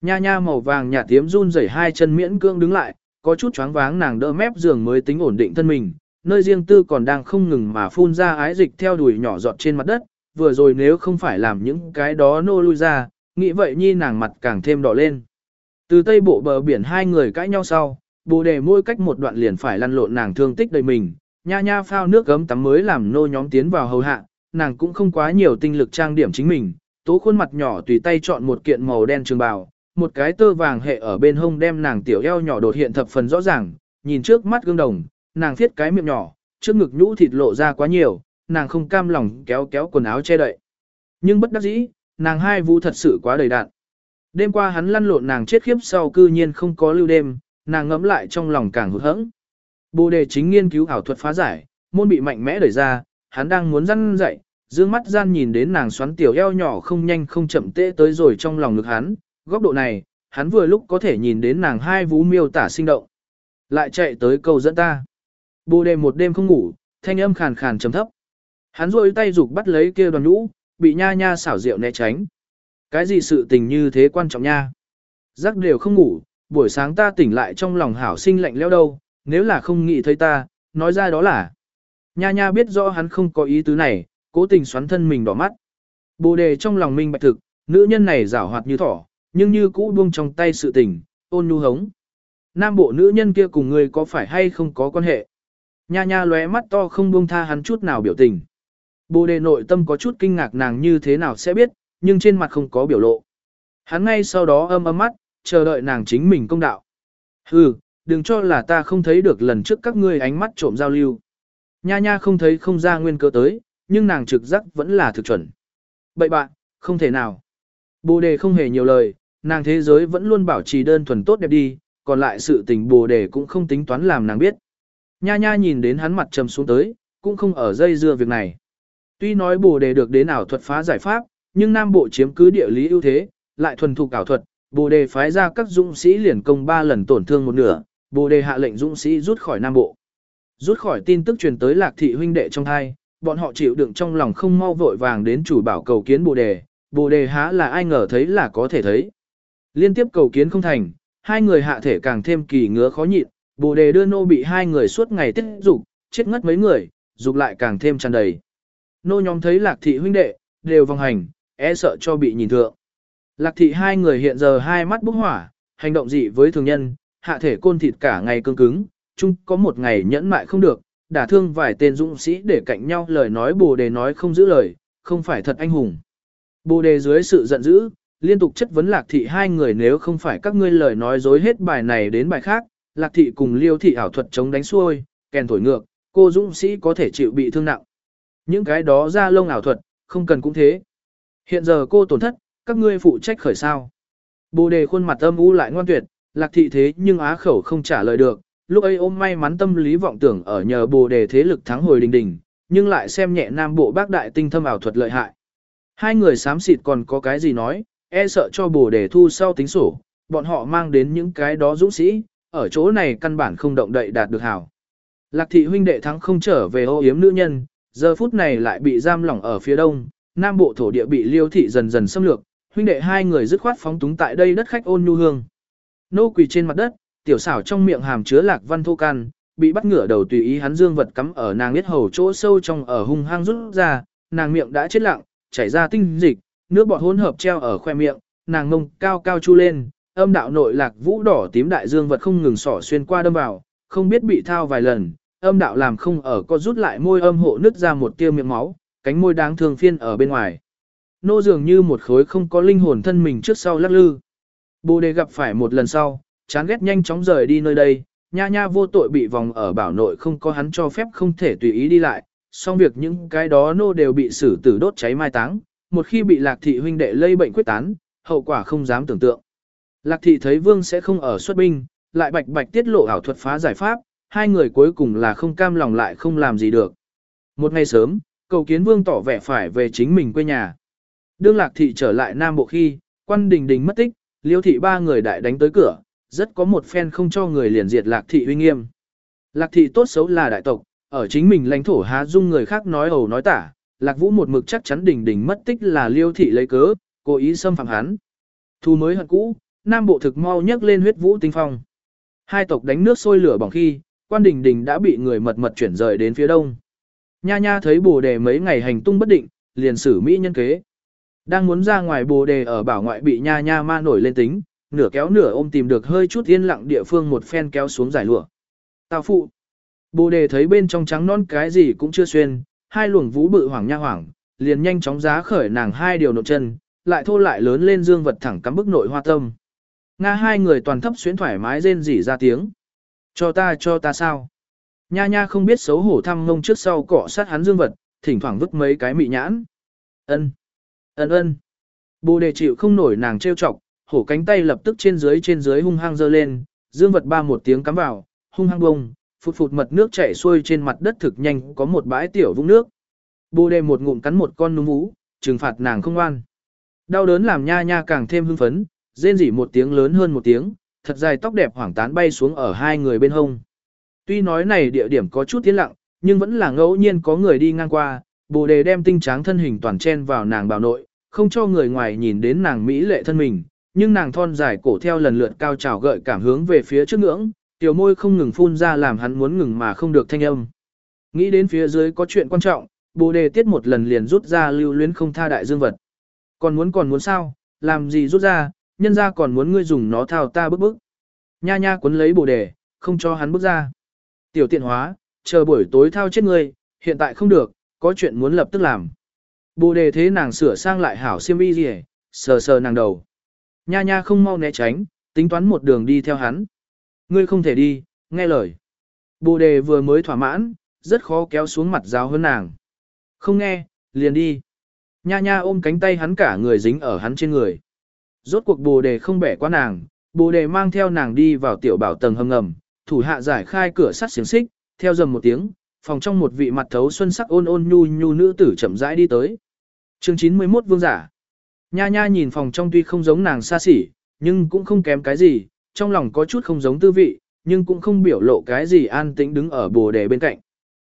Nha nha màu vàng nhà tiếm run rẩy hai chân miễn cương đứng lại, có chút choáng váng nàng đỡ mép giường mới tính ổn định thân mình, nơi riêng tư còn đang không ngừng mà phun ra ái dịch theo đuổi nhỏ giọt trên mặt đất, vừa rồi nếu không phải làm những cái đó nô lui ra, nghĩ vậy nhi nàng mặt càng thêm đỏ lên. Từ tây bộ bờ biển hai người cãi nhau sau, bồ đề môi cách một đoạn liền phải lăn lộn nàng thương tích đầy mình, nha nha phao nước gấm tắm mới làm nô nhóm tiến vào hầu hạ, nàng cũng không quá nhiều tinh lực trang điểm chính mình, tố khuôn mặt nhỏ tùy tay chọn một kiện màu đen trường bào, một cái tơ vàng hệ ở bên hông đem nàng tiểu eo nhỏ đột hiện thập phần rõ ràng, nhìn trước mắt gương đồng, nàng thiết cái miệng nhỏ, trước ngực nhũ thịt lộ ra quá nhiều, nàng không cam lòng kéo kéo quần áo che đậy. Nhưng bất đắc dĩ, nàng hai vũ thật sự quá đầy đạn. Đêm qua hắn lăn lộn nàng chết khiếp sau cư nhiên không có lưu đêm, nàng ngẫm lại trong lòng càng hụt hẫng. Bồ đề chính nghiên cứu ảo thuật phá giải, môn bị mạnh mẽ đẩy ra, hắn đang muốn răn dậy, dương mắt gian nhìn đến nàng xoắn tiểu eo nhỏ không nhanh không chậm tệ tới rồi trong lòng ngực hắn, góc độ này, hắn vừa lúc có thể nhìn đến nàng hai vú miêu tả sinh động. Lại chạy tới cầu dẫn ta. Bồ đề một đêm không ngủ, thanh âm khàn khàn trầm thấp. Hắn rôi tay rục bắt lấy kia đoàn nhũ, bị nha nha xảo rượu né tránh. Cái gì sự tình như thế quan trọng nha? Giấc đều không ngủ, buổi sáng ta tỉnh lại trong lòng hảo sinh lạnh leo đâu, nếu là không nghĩ thấy ta, nói ra đó là. Nha nha biết rõ hắn không có ý tứ này, cố tình xoắn thân mình đỏ mắt. Bồ đề trong lòng minh bạch thực, nữ nhân này rảo hoạt như thỏ, nhưng như cũ buông trong tay sự tình, ôn nhu hống. Nam bộ nữ nhân kia cùng người có phải hay không có quan hệ? Nha nha lóe mắt to không buông tha hắn chút nào biểu tình. Bồ đề nội tâm có chút kinh ngạc nàng như thế nào sẽ biết, nhưng trên mặt không có biểu lộ. Hắn ngay sau đó âm âm mắt, chờ đợi nàng chính mình công đạo. Hừ, đừng cho là ta không thấy được lần trước các ngươi ánh mắt trộm giao lưu. Nha nha không thấy không ra nguyên cơ tới, nhưng nàng trực giác vẫn là thực chuẩn. Bậy bạn, không thể nào. Bồ đề không hề nhiều lời, nàng thế giới vẫn luôn bảo trì đơn thuần tốt đẹp đi, còn lại sự tình bồ đề cũng không tính toán làm nàng biết. Nha nha nhìn đến hắn mặt trầm xuống tới, cũng không ở dây dưa việc này. Tuy nói bồ đề được đến ảo thuật phá giải pháp, nhưng Nam Bộ chiếm cứ địa lý ưu thế, lại thuần thục ảo thuật, bồ đề phái ra các dũng sĩ liền công ba lần tổn thương một nửa, bồ đề hạ lệnh dũng sĩ rút khỏi Nam Bộ. Rút khỏi tin tức truyền tới lạc thị huynh đệ trong hai, bọn họ chịu đựng trong lòng không mau vội vàng đến chủ bảo cầu kiến bồ đề, bồ đề há là ai ngờ thấy là có thể thấy. Liên tiếp cầu kiến không thành, hai người hạ thể càng thêm kỳ ngứa khó nhịn, bồ đề đưa nô bị hai người suốt ngày tiết dục chết ngất mấy người, dục lại càng thêm tràn đầy. Nô nhóm thấy lạc thị huynh đệ, đều vòng hành, e sợ cho bị nhìn thượng. Lạc thị hai người hiện giờ hai mắt bốc hỏa, hành động dị với thường nhân, hạ thể côn thịt cả ngày cương cứng, chung có một ngày nhẫn mại không được, đả thương vài tên dũng sĩ để cạnh nhau lời nói bồ đề nói không giữ lời, không phải thật anh hùng. Bồ đề dưới sự giận dữ, liên tục chất vấn lạc thị hai người nếu không phải các ngươi lời nói dối hết bài này đến bài khác, lạc thị cùng liêu thị ảo thuật chống đánh xuôi, kèn thổi ngược, cô dũng sĩ có thể chịu bị thương nặng. Những cái đó ra lông ảo thuật, không cần cũng thế. Hiện giờ cô tổn thất, các ngươi phụ trách khởi sao. Bồ đề khuôn mặt âm u lại ngoan tuyệt, lạc thị thế nhưng á khẩu không trả lời được, lúc ấy ôm may mắn tâm lý vọng tưởng ở nhờ bồ đề thế lực thắng hồi đình đình, nhưng lại xem nhẹ nam bộ bác đại tinh thâm ảo thuật lợi hại. Hai người xám xịt còn có cái gì nói, e sợ cho bồ đề thu sau tính sổ, bọn họ mang đến những cái đó dũng sĩ, ở chỗ này căn bản không động đậy đạt được hảo. Lạc thị huynh đệ thắng không trở về ô yếm nữ nhân, giờ phút này lại bị giam lỏng ở phía đông, nam bộ thổ địa bị liêu thị dần dần xâm lược, huynh đệ hai người dứt khoát phóng túng tại đây đất khách ôn nhu hương. Nô quỳ trên mặt đất, tiểu xảo trong miệng hàm chứa lạc văn thô can, bị bắt ngửa đầu tùy ý hắn dương vật cắm ở nàng biết hầu chỗ sâu trong ở hung hang rút ra, nàng miệng đã chết lặng, chảy ra tinh dịch, nước bọt hỗn hợp treo ở khoe miệng, nàng ngông cao cao chu lên, âm đạo nội lạc vũ đỏ tím đại dương vật không ngừng sỏ xuyên qua đâm vào, không biết bị thao vài lần, âm đạo làm không ở có rút lại môi âm hộ nứt ra một tia miệng máu, cánh môi đáng thương phiên ở bên ngoài. Nô dường như một khối không có linh hồn thân mình trước sau lắc lư. Bồ đề gặp phải một lần sau, chán ghét nhanh chóng rời đi nơi đây, nha nha vô tội bị vòng ở bảo nội không có hắn cho phép không thể tùy ý đi lại, song việc những cái đó nô đều bị xử tử đốt cháy mai táng, một khi bị lạc thị huynh đệ lây bệnh quyết tán, hậu quả không dám tưởng tượng. Lạc thị thấy vương sẽ không ở xuất binh, lại bạch bạch tiết lộ ảo thuật phá giải pháp, hai người cuối cùng là không cam lòng lại không làm gì được. Một ngày sớm, cầu kiến vương tỏ vẻ phải về chính mình quê nhà. Đương lạc thị trở lại Nam Bộ khi, quan đình đình mất tích, liêu thị ba người đại đánh tới cửa, rất có một phen không cho người liền diệt lạc thị uy nghiêm. Lạc thị tốt xấu là đại tộc, ở chính mình lãnh thổ há dung người khác nói ẩu nói tả, lạc vũ một mực chắc chắn đình đình mất tích là liêu thị lấy cớ, cố ý xâm phạm hắn. Thu mới hận cũ, Nam Bộ thực mau nhấc lên huyết vũ tinh phong. Hai tộc đánh nước sôi lửa bỏng khi, quan đình đình đã bị người mật mật chuyển rời đến phía đông. Nha nha thấy bồ đề mấy ngày hành tung bất định, liền xử Mỹ nhân kế. Đang muốn ra ngoài bồ đề ở bảo ngoại bị nha nha ma nổi lên tính, nửa kéo nửa ôm tìm được hơi chút yên lặng địa phương một phen kéo xuống giải lụa. Tào phụ. Bồ đề thấy bên trong trắng non cái gì cũng chưa xuyên, hai luồng vũ bự hoảng nha hoảng, liền nhanh chóng giá khởi nàng hai điều nộp chân, lại thô lại lớn lên dương vật thẳng cắm bức nội hoa tâm. Nga hai người toàn thấp xuyến thoải mái rên rỉ ra tiếng. Cho ta cho ta sao? Nha nha không biết xấu hổ thăm ngông trước sau cọ sát hắn dương vật, thỉnh thoảng vứt mấy cái mị nhãn. Ân, ân ân. Bồ đề chịu không nổi nàng trêu chọc, hổ cánh tay lập tức trên dưới trên dưới hung hăng giơ lên, dương vật ba một tiếng cắm vào, hung hăng bông, phụt phụt mật nước chảy xuôi trên mặt đất thực nhanh có một bãi tiểu vũng nước. Bồ đề một ngụm cắn một con núm vú, trừng phạt nàng không ngoan. Đau đớn làm nha nha càng thêm hưng phấn, rên rỉ một tiếng lớn hơn một tiếng, thật dài tóc đẹp hoảng tán bay xuống ở hai người bên hông. Tuy nói này địa điểm có chút tiến lặng, nhưng vẫn là ngẫu nhiên có người đi ngang qua, bồ đề đem tinh tráng thân hình toàn chen vào nàng bào nội, không cho người ngoài nhìn đến nàng mỹ lệ thân mình, nhưng nàng thon dài cổ theo lần lượt cao trào gợi cảm hướng về phía trước ngưỡng, tiểu môi không ngừng phun ra làm hắn muốn ngừng mà không được thanh âm. Nghĩ đến phía dưới có chuyện quan trọng, bồ đề tiết một lần liền rút ra lưu luyến không tha đại dương vật. Còn muốn còn muốn sao, làm gì rút ra, nhân ra còn muốn ngươi dùng nó thao ta bức bức. Nha nha cuốn lấy bồ đề, không cho hắn bước ra. Tiểu tiện hóa, chờ buổi tối thao chết ngươi, hiện tại không được, có chuyện muốn lập tức làm. Bồ đề thế nàng sửa sang lại hảo xiêm y gì sờ sờ nàng đầu. Nha nha không mau né tránh, tính toán một đường đi theo hắn. Ngươi không thể đi, nghe lời. Bồ đề vừa mới thỏa mãn, rất khó kéo xuống mặt giáo hơn nàng. Không nghe, liền đi. Nha nha ôm cánh tay hắn cả người dính ở hắn trên người. Rốt cuộc bồ đề không bẻ qua nàng, bồ đề mang theo nàng đi vào tiểu bảo tầng hầm ngầm, thủ hạ giải khai cửa sắt xiềng xích, theo dầm một tiếng, phòng trong một vị mặt thấu xuân sắc ôn ôn nhu nhu nữ tử chậm rãi đi tới. Chương 91 vương giả. Nha nha nhìn phòng trong tuy không giống nàng xa xỉ, nhưng cũng không kém cái gì, trong lòng có chút không giống tư vị, nhưng cũng không biểu lộ cái gì an tĩnh đứng ở bồ đề bên cạnh.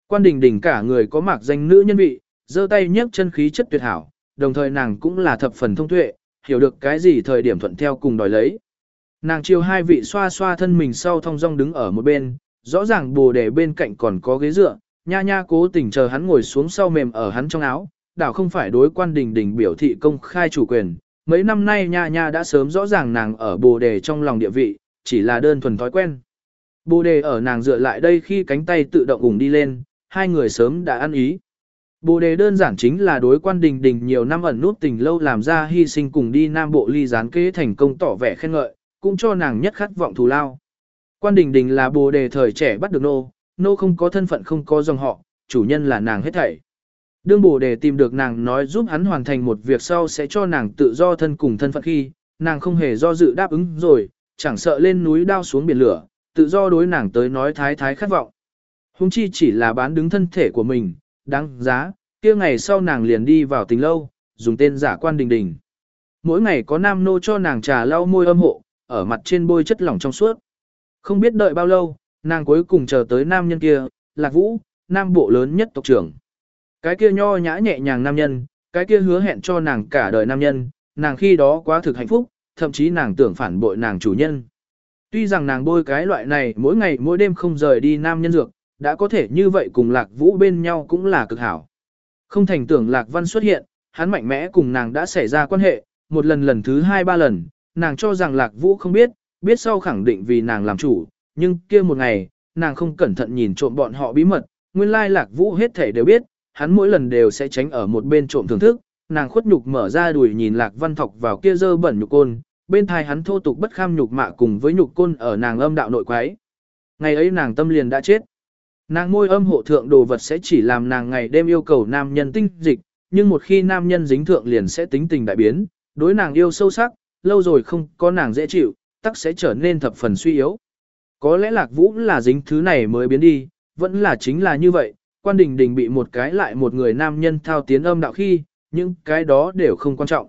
Quan đình đình cả người có mạc danh nữ nhân vị, giơ tay nhấc chân khí chất tuyệt hảo, đồng thời nàng cũng là thập phần thông tuệ, hiểu được cái gì thời điểm thuận theo cùng đòi lấy. Nàng chiều hai vị xoa xoa thân mình sau thong dong đứng ở một bên, rõ ràng bồ đề bên cạnh còn có ghế dựa, nha nha cố tình chờ hắn ngồi xuống sau mềm ở hắn trong áo, đảo không phải đối quan đình đình biểu thị công khai chủ quyền. Mấy năm nay nha nha đã sớm rõ ràng nàng ở bồ đề trong lòng địa vị, chỉ là đơn thuần thói quen. Bồ đề ở nàng dựa lại đây khi cánh tay tự động ủng đi lên, hai người sớm đã ăn ý. Bồ đề đơn giản chính là đối quan đình đình nhiều năm ẩn nút tình lâu làm ra hy sinh cùng đi Nam Bộ ly gián kế thành công tỏ vẻ khen ngợi, cũng cho nàng nhất khát vọng thù lao. Quan đình đình là bồ đề thời trẻ bắt được nô, nô không có thân phận không có dòng họ, chủ nhân là nàng hết thảy. Đương bồ đề tìm được nàng nói giúp hắn hoàn thành một việc sau sẽ cho nàng tự do thân cùng thân phận khi, nàng không hề do dự đáp ứng rồi, chẳng sợ lên núi đao xuống biển lửa, tự do đối nàng tới nói thái thái khát vọng. Hùng chi chỉ là bán đứng thân thể của mình, đáng giá, kia ngày sau nàng liền đi vào tình lâu, dùng tên giả quan đình đình. Mỗi ngày có nam nô cho nàng trà lau môi âm hộ, ở mặt trên bôi chất lỏng trong suốt. Không biết đợi bao lâu, nàng cuối cùng chờ tới nam nhân kia, lạc vũ, nam bộ lớn nhất tộc trưởng. Cái kia nho nhã nhẹ nhàng nam nhân, cái kia hứa hẹn cho nàng cả đời nam nhân, nàng khi đó quá thực hạnh phúc, thậm chí nàng tưởng phản bội nàng chủ nhân. Tuy rằng nàng bôi cái loại này mỗi ngày mỗi đêm không rời đi nam nhân dược, đã có thể như vậy cùng lạc vũ bên nhau cũng là cực hảo. Không thành tưởng lạc văn xuất hiện, hắn mạnh mẽ cùng nàng đã xảy ra quan hệ, một lần lần thứ hai ba lần, nàng cho rằng lạc vũ không biết, biết sau khẳng định vì nàng làm chủ, nhưng kia một ngày, nàng không cẩn thận nhìn trộm bọn họ bí mật, nguyên lai lạc vũ hết thể đều biết, hắn mỗi lần đều sẽ tránh ở một bên trộm thưởng thức, nàng khuất nhục mở ra đùi nhìn lạc văn thọc vào kia dơ bẩn nhục côn, bên thai hắn thô tục bất kham nhục mạ cùng với nhục côn ở nàng âm đạo nội quái. Ngày ấy nàng tâm liền đã chết. Nàng môi âm hộ thượng đồ vật sẽ chỉ làm nàng ngày đêm yêu cầu nam nhân tinh dịch, nhưng một khi nam nhân dính thượng liền sẽ tính tình đại biến, đối nàng yêu sâu sắc, lâu rồi không có nàng dễ chịu, tắc sẽ trở nên thập phần suy yếu. Có lẽ lạc vũ là dính thứ này mới biến đi, vẫn là chính là như vậy, quan đình đình bị một cái lại một người nam nhân thao tiến âm đạo khi, nhưng cái đó đều không quan trọng.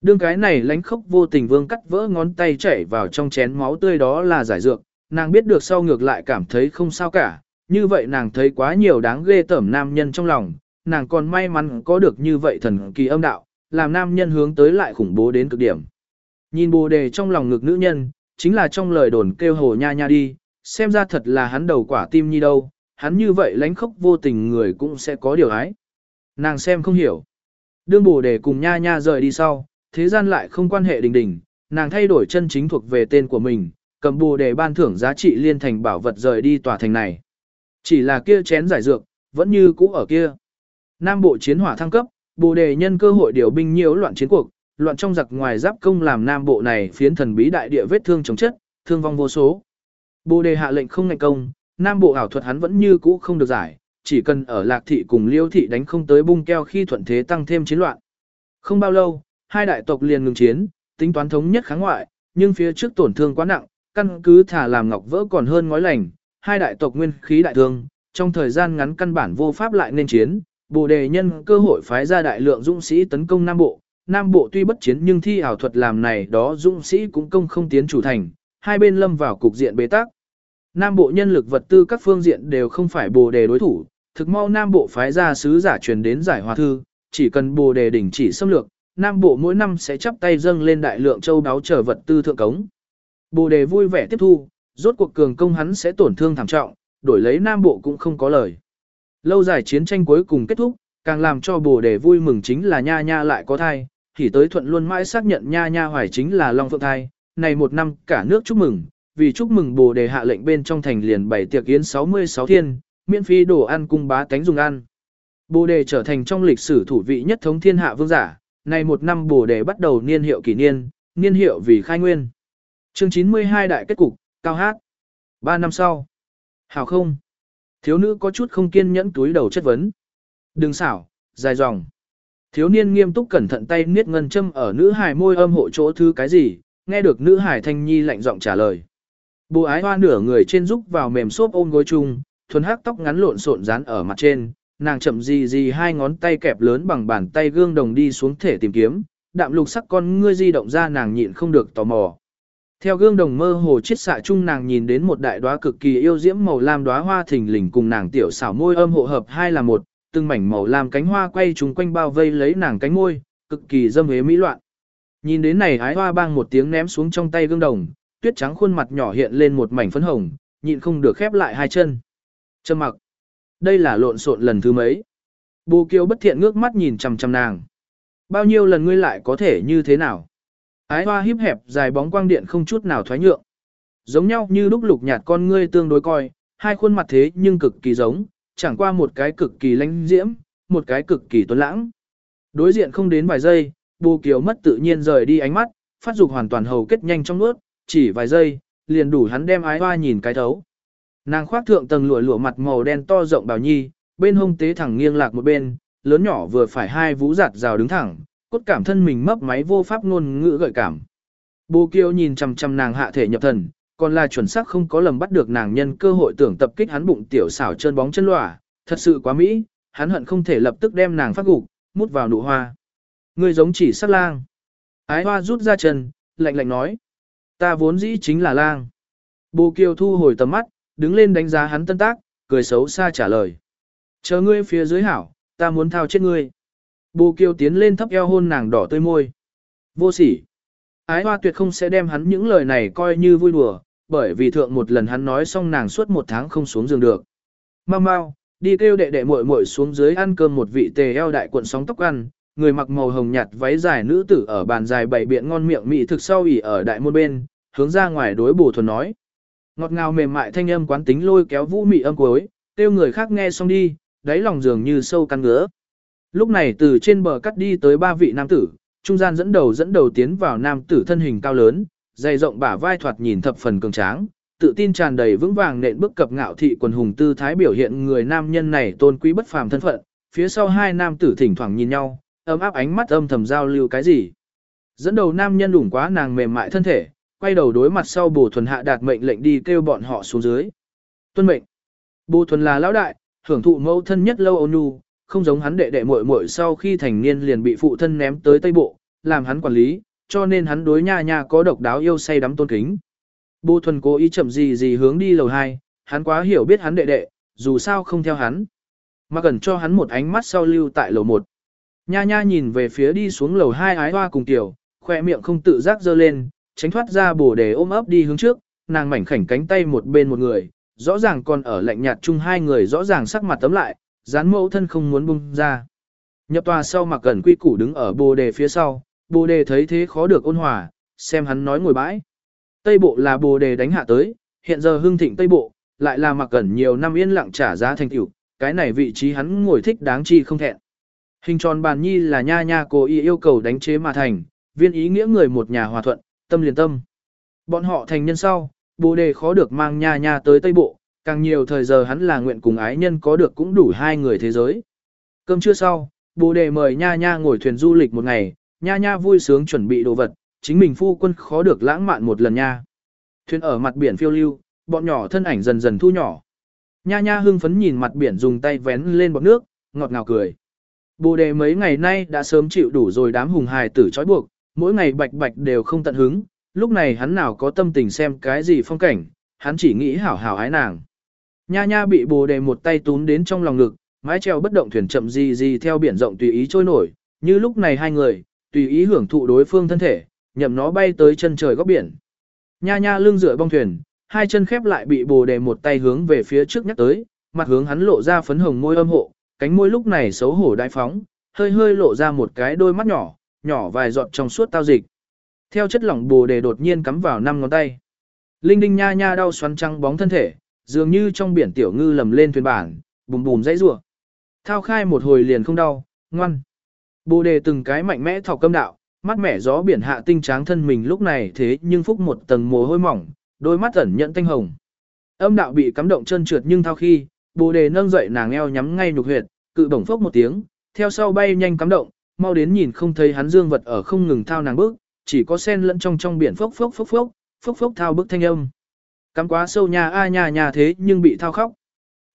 Đương cái này lánh khốc vô tình vương cắt vỡ ngón tay chảy vào trong chén máu tươi đó là giải dược, nàng biết được sau ngược lại cảm thấy không sao cả, như vậy nàng thấy quá nhiều đáng ghê tởm nam nhân trong lòng, nàng còn may mắn có được như vậy thần kỳ âm đạo, làm nam nhân hướng tới lại khủng bố đến cực điểm. Nhìn bồ đề trong lòng ngực nữ nhân, chính là trong lời đồn kêu hồ nha nha đi, xem ra thật là hắn đầu quả tim nhi đâu, hắn như vậy lánh khóc vô tình người cũng sẽ có điều ái. Nàng xem không hiểu. Đương bồ đề cùng nha nha rời đi sau, thế gian lại không quan hệ đình đình, nàng thay đổi chân chính thuộc về tên của mình, cầm bồ đề ban thưởng giá trị liên thành bảo vật rời đi tòa thành này. Chỉ là kia chén giải dược, vẫn như cũ ở kia. Nam bộ chiến hỏa thăng cấp, bồ đề nhân cơ hội điều binh nhiễu loạn chiến cuộc, loạn trong giặc ngoài giáp công làm nam bộ này phiến thần bí đại địa vết thương chống chất, thương vong vô số. Bồ đề hạ lệnh không ngạch công, nam bộ ảo thuật hắn vẫn như cũ không được giải, chỉ cần ở lạc thị cùng liêu thị đánh không tới bung keo khi thuận thế tăng thêm chiến loạn. Không bao lâu, hai đại tộc liền ngừng chiến, tính toán thống nhất kháng ngoại, nhưng phía trước tổn thương quá nặng, căn cứ thả làm ngọc vỡ còn hơn ngói lành, hai đại tộc nguyên khí đại thương, trong thời gian ngắn căn bản vô pháp lại nên chiến, Bồ đề nhân cơ hội phái ra đại lượng dũng sĩ tấn công Nam Bộ, Nam Bộ tuy bất chiến nhưng thi ảo thuật làm này đó dũng sĩ cũng công không tiến chủ thành, hai bên lâm vào cục diện bế tắc. Nam Bộ nhân lực vật tư các phương diện đều không phải Bồ đề đối thủ, thực mau Nam Bộ phái ra sứ giả truyền đến giải hòa thư, chỉ cần Bồ đề đỉnh chỉ xâm lược, Nam Bộ mỗi năm sẽ chắp tay dâng lên đại lượng châu đáo trở vật tư thượng cống. Bồ đề vui vẻ tiếp thu, rốt cuộc cường công hắn sẽ tổn thương thảm trọng, đổi lấy Nam Bộ cũng không có lời. Lâu dài chiến tranh cuối cùng kết thúc, càng làm cho bồ đề vui mừng chính là nha nha lại có thai, thì tới thuận luôn mãi xác nhận nha nha hoài chính là Long Phượng thai, này một năm cả nước chúc mừng, vì chúc mừng bồ đề hạ lệnh bên trong thành liền bảy tiệc yến 66 thiên, miễn phí đồ ăn cung bá tánh dùng ăn. Bồ đề trở thành trong lịch sử thủ vị nhất thống thiên hạ vương giả, này một năm bồ đề bắt đầu niên hiệu kỷ niên, niên hiệu vì khai nguyên. Chương 92 đại kết cục, cao hát. Ba năm sau. Hảo không? Thiếu nữ có chút không kiên nhẫn túi đầu chất vấn. Đừng xảo, dài dòng. Thiếu niên nghiêm túc cẩn thận tay niết ngân châm ở nữ hài môi âm hộ chỗ thứ cái gì, nghe được nữ hài thanh nhi lạnh giọng trả lời. Bồ ái hoa nửa người trên rúc vào mềm xốp ôm gối chung, thuần hắc tóc ngắn lộn xộn dán ở mặt trên, nàng chậm gì gì hai ngón tay kẹp lớn bằng bàn tay gương đồng đi xuống thể tìm kiếm, đạm lục sắc con ngươi di động ra nàng nhịn không được tò mò. Theo gương đồng mơ hồ chiết xạ chung nàng nhìn đến một đại đóa cực kỳ yêu diễm màu lam đóa hoa thình lình cùng nàng tiểu xảo môi âm hộ hợp hai là một, từng mảnh màu lam cánh hoa quay chúng quanh bao vây lấy nàng cánh môi, cực kỳ dâm hế mỹ loạn. Nhìn đến này ái hoa bang một tiếng ném xuống trong tay gương đồng, tuyết trắng khuôn mặt nhỏ hiện lên một mảnh phấn hồng, nhịn không được khép lại hai chân. Trầm mặc. Đây là lộn xộn lần thứ mấy. Bù kiều bất thiện ngước mắt nhìn chằm chằm nàng. Bao nhiêu lần ngươi lại có thể như thế nào? Ái hoa híp hẹp dài bóng quang điện không chút nào thoái nhượng. Giống nhau như lúc lục nhạt con ngươi tương đối coi, hai khuôn mặt thế nhưng cực kỳ giống, chẳng qua một cái cực kỳ lãnh diễm, một cái cực kỳ tuấn lãng. Đối diện không đến vài giây, bù kiều mất tự nhiên rời đi ánh mắt, phát dục hoàn toàn hầu kết nhanh trong nuốt, chỉ vài giây, liền đủ hắn đem ái hoa nhìn cái thấu. Nàng khoác thượng tầng lụa lụa mặt màu đen to rộng bào nhi, bên hông tế thẳng nghiêng lạc một bên, lớn nhỏ vừa phải hai vú giặt rào đứng thẳng, cốt cảm thân mình mấp máy vô pháp ngôn ngữ gợi cảm. Bồ Kiều nhìn chằm chằm nàng hạ thể nhập thần, còn là chuẩn xác không có lầm bắt được nàng nhân cơ hội tưởng tập kích hắn bụng tiểu xảo chân bóng chân lỏa, thật sự quá mỹ, hắn hận không thể lập tức đem nàng phát gục, mút vào nụ hoa. Người giống chỉ sắc lang. Ái hoa rút ra chân, lạnh lạnh nói. Ta vốn dĩ chính là lang. Bồ Kiều thu hồi tầm mắt, đứng lên đánh giá hắn tân tác, cười xấu xa trả lời. Chờ ngươi phía dưới hảo, ta muốn thao chết ngươi. Bồ Kiều tiến lên thấp eo hôn nàng đỏ tươi môi. Vô sỉ. Ái hoa tuyệt không sẽ đem hắn những lời này coi như vui đùa, bởi vì thượng một lần hắn nói xong nàng suốt một tháng không xuống giường được. Mau mau, đi kêu đệ đệ muội muội xuống dưới ăn cơm một vị tề eo đại cuộn sóng tóc ăn, người mặc màu hồng nhạt váy dài nữ tử ở bàn dài bảy biện ngon miệng mỹ thực sau ỉ ở đại môn bên, hướng ra ngoài đối bổ thuần nói. Ngọt ngào mềm mại thanh âm quán tính lôi kéo vũ mị âm cuối, kêu người khác nghe xong đi, đáy lòng dường như sâu căn ngứa. Lúc này từ trên bờ cắt đi tới ba vị nam tử, trung gian dẫn đầu dẫn đầu tiến vào nam tử thân hình cao lớn, dày rộng bả vai thoạt nhìn thập phần cường tráng, tự tin tràn đầy vững vàng nện bước cập ngạo thị quần hùng tư thái biểu hiện người nam nhân này tôn quý bất phàm thân phận, phía sau hai nam tử thỉnh thoảng nhìn nhau, ấm áp ánh mắt âm thầm giao lưu cái gì. Dẫn đầu nam nhân đủng quá nàng mềm mại thân thể, quay đầu đối mặt sau bồ thuần hạ đạt mệnh lệnh đi kêu bọn họ xuống dưới. Tuân mệnh. Bồ thuần là lão đại, hưởng thụ mẫu thân nhất lâu ôn nhu, không giống hắn đệ đệ muội muội sau khi thành niên liền bị phụ thân ném tới Tây Bộ, làm hắn quản lý, cho nên hắn đối nha nha có độc đáo yêu say đắm tôn kính. Bô thuần cố ý chậm gì gì hướng đi lầu 2, hắn quá hiểu biết hắn đệ đệ, dù sao không theo hắn. Mà cần cho hắn một ánh mắt sau lưu tại lầu 1. Nha nha nhìn về phía đi xuống lầu 2 ái hoa cùng tiểu, khoe miệng không tự giác dơ lên, tránh thoát ra bổ để ôm ấp đi hướng trước, nàng mảnh khảnh cánh tay một bên một người, rõ ràng còn ở lạnh nhạt chung hai người rõ ràng sắc mặt tấm lại, dán mẫu thân không muốn bung ra. Nhập tòa sau mặc gần quy củ đứng ở bồ đề phía sau, bồ đề thấy thế khó được ôn hòa, xem hắn nói ngồi bãi. Tây bộ là bồ đề đánh hạ tới, hiện giờ hưng thịnh Tây bộ, lại là mặc gần nhiều năm yên lặng trả giá thành tiểu, cái này vị trí hắn ngồi thích đáng chi không thẹn. Hình tròn bàn nhi là nha nha cố ý yêu cầu đánh chế mà thành, viên ý nghĩa người một nhà hòa thuận, tâm liền tâm. Bọn họ thành nhân sau, bồ đề khó được mang nha nha tới Tây Bộ, càng nhiều thời giờ hắn là nguyện cùng ái nhân có được cũng đủ hai người thế giới. Cơm trưa sau, bồ đề mời nha nha ngồi thuyền du lịch một ngày, nha nha vui sướng chuẩn bị đồ vật, chính mình phu quân khó được lãng mạn một lần nha. Thuyền ở mặt biển phiêu lưu, bọn nhỏ thân ảnh dần dần thu nhỏ. Nha nha hưng phấn nhìn mặt biển dùng tay vén lên bọt nước, ngọt ngào cười. Bồ đề mấy ngày nay đã sớm chịu đủ rồi đám hùng hài tử trói buộc, mỗi ngày bạch bạch đều không tận hứng, lúc này hắn nào có tâm tình xem cái gì phong cảnh, hắn chỉ nghĩ hảo hảo ái nàng. Nha nha bị bồ đề một tay túm đến trong lòng ngực, mái treo bất động thuyền chậm gì gì theo biển rộng tùy ý trôi nổi, như lúc này hai người, tùy ý hưởng thụ đối phương thân thể, nhậm nó bay tới chân trời góc biển. Nha nha lưng dựa bong thuyền, hai chân khép lại bị bồ đề một tay hướng về phía trước nhắc tới, mặt hướng hắn lộ ra phấn hồng môi âm hộ, cánh môi lúc này xấu hổ đại phóng, hơi hơi lộ ra một cái đôi mắt nhỏ, nhỏ vài giọt trong suốt tao dịch. Theo chất lỏng bồ đề đột nhiên cắm vào năm ngón tay. Linh đinh nha nha đau xoắn trăng bóng thân thể, dường như trong biển tiểu ngư lầm lên thuyền bản, bùm bùm dãy rủa. Thao khai một hồi liền không đau, ngoan. Bồ đề từng cái mạnh mẽ thọc câm đạo, mắt mẻ gió biển hạ tinh tráng thân mình lúc này thế nhưng phúc một tầng mồ hôi mỏng, đôi mắt ẩn nhận thanh hồng. Âm đạo bị cắm động chân trượt nhưng thao khi, bồ đề nâng dậy nàng eo nhắm ngay nhục huyệt, cự bổng phốc một tiếng, theo sau bay nhanh cắm động, mau đến nhìn không thấy hắn dương vật ở không ngừng thao nàng bước, chỉ có sen lẫn trong trong biển phốc phốc phốc phốc, phốc phốc thao bức thanh âm. Cắm quá sâu nha a nha nha thế nhưng bị thao khóc.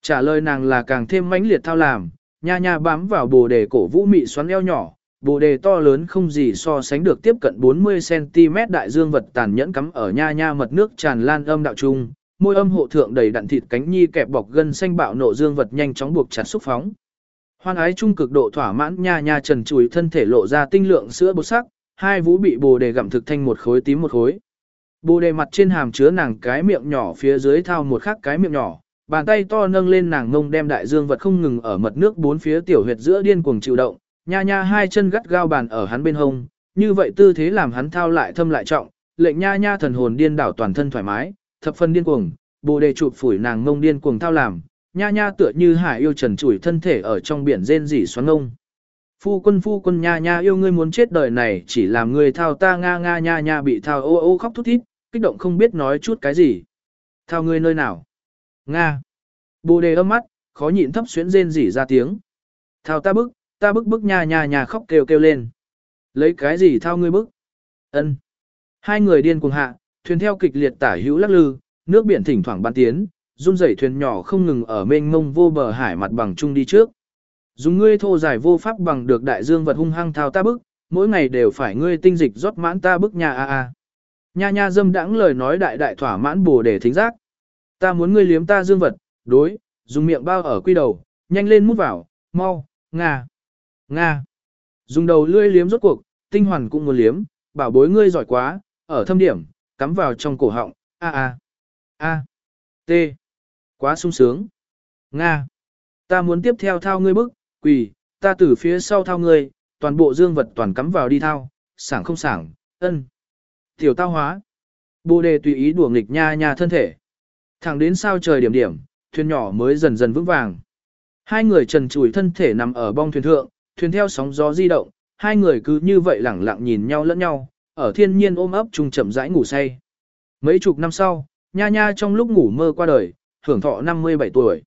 Trả lời nàng là càng thêm mãnh liệt thao làm, nha nha bám vào bồ đề cổ vũ mị xoắn eo nhỏ, bồ đề to lớn không gì so sánh được tiếp cận 40cm đại dương vật tàn nhẫn cắm ở nha nha mật nước tràn lan âm đạo trung, môi âm hộ thượng đầy đặn thịt cánh nhi kẹp bọc gân xanh bạo nộ dương vật nhanh chóng buộc chặt xúc phóng. Hoan ái trung cực độ thỏa mãn nha nha trần chùi thân thể lộ ra tinh lượng sữa bột sắc, hai vú bị bồ đề gặm thực thanh một khối tím một khối. Bồ đề mặt trên hàm chứa nàng cái miệng nhỏ phía dưới thao một khắc cái miệng nhỏ, bàn tay to nâng lên nàng ngông đem đại dương vật không ngừng ở mật nước bốn phía tiểu huyệt giữa điên cuồng chịu động, nha nha hai chân gắt gao bàn ở hắn bên hông, như vậy tư thế làm hắn thao lại thâm lại trọng, lệnh nha nha thần hồn điên đảo toàn thân thoải mái, thập phân điên cuồng, bồ đề chụp phủi nàng ngông điên cuồng thao làm, nha nha tựa như hải yêu trần chủi thân thể ở trong biển rên rỉ xoắn ngông. Phu quân phu quân nha nha yêu ngươi muốn chết đời này chỉ làm ngươi thao ta nga nga nha nha bị thao ô ô khóc thút thít, kích động không biết nói chút cái gì. Thao ngươi nơi nào? Nga. Bồ đề âm mắt, khó nhịn thấp xuyến rên rỉ ra tiếng. Thao ta bức, ta bức bức nha nha nha khóc kêu kêu lên. Lấy cái gì thao ngươi bức? Ân. Hai người điên cuồng hạ, thuyền theo kịch liệt tả hữu lắc lư, nước biển thỉnh thoảng ban tiến, run rẩy thuyền nhỏ không ngừng ở mênh mông vô bờ hải mặt bằng chung đi trước. Dùng ngươi thô giải vô pháp bằng được đại dương vật hung hăng thao ta bức, mỗi ngày đều phải ngươi tinh dịch rót mãn ta bức nhà a a. Nha nha dâm đãng lời nói đại đại thỏa mãn bồ để thính giác. Ta muốn ngươi liếm ta dương vật, đối, dùng miệng bao ở quy đầu, nhanh lên mút vào, mau, nga, nga. Dùng đầu lưỡi liếm rốt cuộc, tinh hoàn cũng muốn liếm, bảo bối ngươi giỏi quá, ở thâm điểm, cắm vào trong cổ họng, a a, a, t, quá sung sướng. Nga, ta muốn tiếp theo thao ngươi bức, quỳ, ta từ phía sau thao ngươi, toàn bộ dương vật toàn cắm vào đi thao, sảng không sảng, ân. Tiểu tao hóa. Bồ đề tùy ý đùa nghịch nha nha thân thể. Thẳng đến sao trời điểm điểm, thuyền nhỏ mới dần dần vững vàng. Hai người trần trùi thân thể nằm ở bong thuyền thượng, thuyền theo sóng gió di động, hai người cứ như vậy lẳng lặng nhìn nhau lẫn nhau, ở thiên nhiên ôm ấp chung chậm rãi ngủ say. Mấy chục năm sau, nha nha trong lúc ngủ mơ qua đời, hưởng thọ 57 tuổi.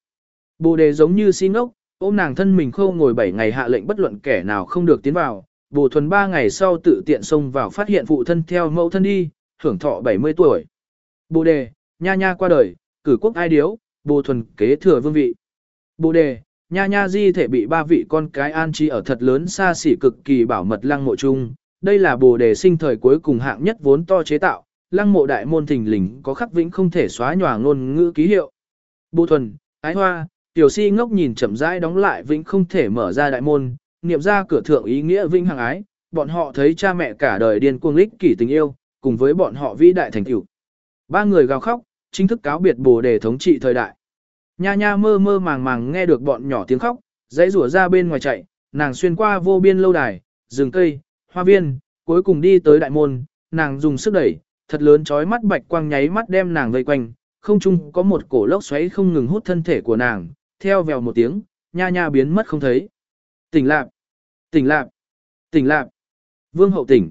Bồ đề giống như si ngốc, ôm nàng thân mình khâu ngồi 7 ngày hạ lệnh bất luận kẻ nào không được tiến vào, bồ thuần 3 ngày sau tự tiện xông vào phát hiện phụ thân theo mẫu thân đi, hưởng thọ 70 tuổi. Bồ đề, nha nha qua đời, cử quốc ai điếu, bồ thuần kế thừa vương vị. Bồ đề, nha nha di thể bị ba vị con cái an trí ở thật lớn xa xỉ cực kỳ bảo mật lăng mộ chung. Đây là bồ đề sinh thời cuối cùng hạng nhất vốn to chế tạo, lăng mộ đại môn thình lình có khắc vĩnh không thể xóa nhòa ngôn ngữ ký hiệu. Bồ thuần, ái hoa, tiểu si ngốc nhìn chậm rãi đóng lại vĩnh không thể mở ra đại môn, niệm ra cửa thượng ý nghĩa vĩnh hằng ái, bọn họ thấy cha mẹ cả đời điên cuồng lích kỷ tình yêu, cùng với bọn họ vĩ đại thành tựu. Ba người gào khóc, chính thức cáo biệt bồ đề thống trị thời đại. Nha nha mơ mơ màng màng nghe được bọn nhỏ tiếng khóc, dãy rủa ra bên ngoài chạy, nàng xuyên qua vô biên lâu đài, rừng cây, hoa viên, cuối cùng đi tới đại môn, nàng dùng sức đẩy, thật lớn chói mắt bạch quang nháy mắt đem nàng vây quanh, không chung có một cổ lốc xoáy không ngừng hút thân thể của nàng, theo vèo một tiếng, nha nha biến mất không thấy. Tỉnh lạc, tỉnh lạc, tỉnh lạc, vương hậu tỉnh.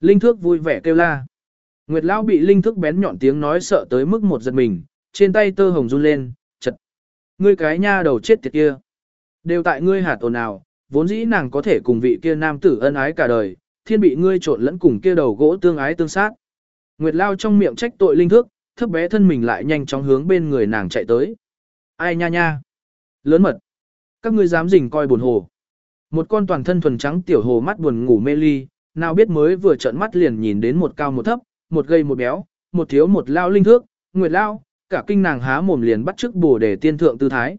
Linh thước vui vẻ kêu la. Nguyệt lão bị linh thước bén nhọn tiếng nói sợ tới mức một giật mình, trên tay tơ hồng run lên, chật. Ngươi cái nha đầu chết tiệt kia. Đều tại ngươi hạt ồn nào, vốn dĩ nàng có thể cùng vị kia nam tử ân ái cả đời, thiên bị ngươi trộn lẫn cùng kia đầu gỗ tương ái tương sát. Nguyệt lao trong miệng trách tội linh thước, thấp bé thân mình lại nhanh chóng hướng bên người nàng chạy tới. Ai nha nha. Lớn mật. Các ngươi dám rình coi buồn hồ. Một con toàn thân thuần trắng tiểu hồ mắt buồn ngủ mê ly, nào biết mới vừa trợn mắt liền nhìn đến một cao một thấp, một gây một béo, một thiếu một lao linh thước, nguyệt lao, cả kinh nàng há mồm liền bắt trước bổ để tiên thượng tư thái.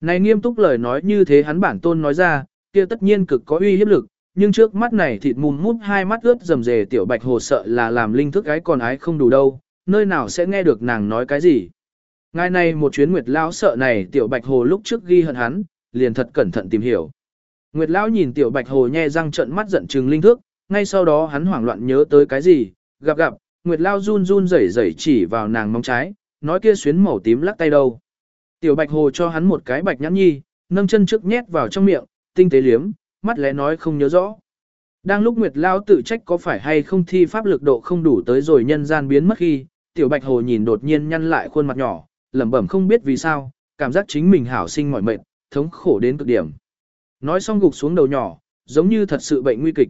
Này nghiêm túc lời nói như thế hắn bản tôn nói ra, kia tất nhiên cực có uy hiếp lực, nhưng trước mắt này thịt mùm mút hai mắt ướt rầm rề tiểu bạch hồ sợ là làm linh thức gái còn ái không đủ đâu, nơi nào sẽ nghe được nàng nói cái gì. Ngài này một chuyến Nguyệt Lão sợ này tiểu bạch hồ lúc trước ghi hận hắn, liền thật cẩn thận tìm hiểu. Nguyệt Lão nhìn tiểu bạch hồ nhe răng trợn mắt giận trừng linh thước ngay sau đó hắn hoảng loạn nhớ tới cái gì, gặp gặp, Nguyệt Lão run run rẩy rẩy chỉ vào nàng mong trái, nói kia xuyến màu tím lắc tay đâu. Tiểu Bạch Hồ cho hắn một cái bạch nhãn nhi, nâng chân trước nhét vào trong miệng, tinh tế liếm, mắt lẽ nói không nhớ rõ. Đang lúc Nguyệt Lao tự trách có phải hay không thi pháp lực độ không đủ tới rồi nhân gian biến mất khi, Tiểu Bạch Hồ nhìn đột nhiên nhăn lại khuôn mặt nhỏ, lẩm bẩm không biết vì sao, cảm giác chính mình hảo sinh mỏi mệt, thống khổ đến cực điểm. Nói xong gục xuống đầu nhỏ, giống như thật sự bệnh nguy kịch.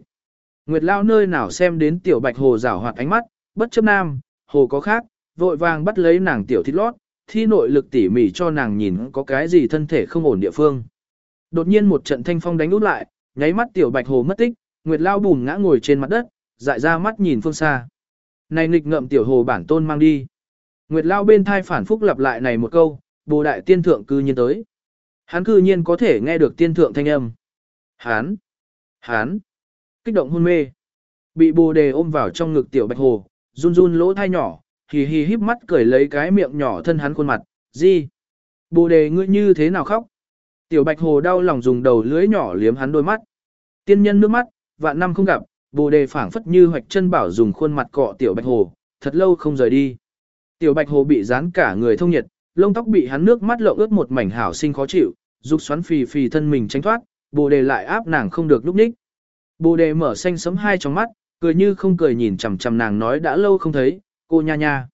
Nguyệt Lao nơi nào xem đến Tiểu Bạch Hồ rảo hoạt ánh mắt, bất chấp nam, hồ có khác, vội vàng bắt lấy nàng tiểu thịt lót, thi nội lực tỉ mỉ cho nàng nhìn có cái gì thân thể không ổn địa phương. Đột nhiên một trận thanh phong đánh út lại, nháy mắt tiểu bạch hồ mất tích, Nguyệt Lao bùn ngã ngồi trên mặt đất, dại ra mắt nhìn phương xa. Này nghịch ngợm tiểu hồ bản tôn mang đi. Nguyệt Lao bên thai phản phúc lặp lại này một câu, bồ đại tiên thượng cư nhiên tới. Hắn cư nhiên có thể nghe được tiên thượng thanh âm. Hán! Hán! Kích động hôn mê. Bị bồ đề ôm vào trong ngực tiểu bạch hồ, run run lỗ thai nhỏ, hì hì híp mắt cười lấy cái miệng nhỏ thân hắn khuôn mặt, gì? Bồ đề ngươi như thế nào khóc? Tiểu bạch hồ đau lòng dùng đầu lưỡi nhỏ liếm hắn đôi mắt. Tiên nhân nước mắt, vạn năm không gặp, bồ đề phảng phất như hoạch chân bảo dùng khuôn mặt cọ tiểu bạch hồ, thật lâu không rời đi. Tiểu bạch hồ bị dán cả người thông nhiệt, lông tóc bị hắn nước mắt lộ ướt một mảnh hảo sinh khó chịu, dục xoắn phì phì thân mình tránh thoát, bồ đề lại áp nàng không được lúc ních. Bồ đề mở xanh sấm hai trong mắt, cười như không cười nhìn chằm chằm nàng nói đã lâu không thấy, cô nha nha.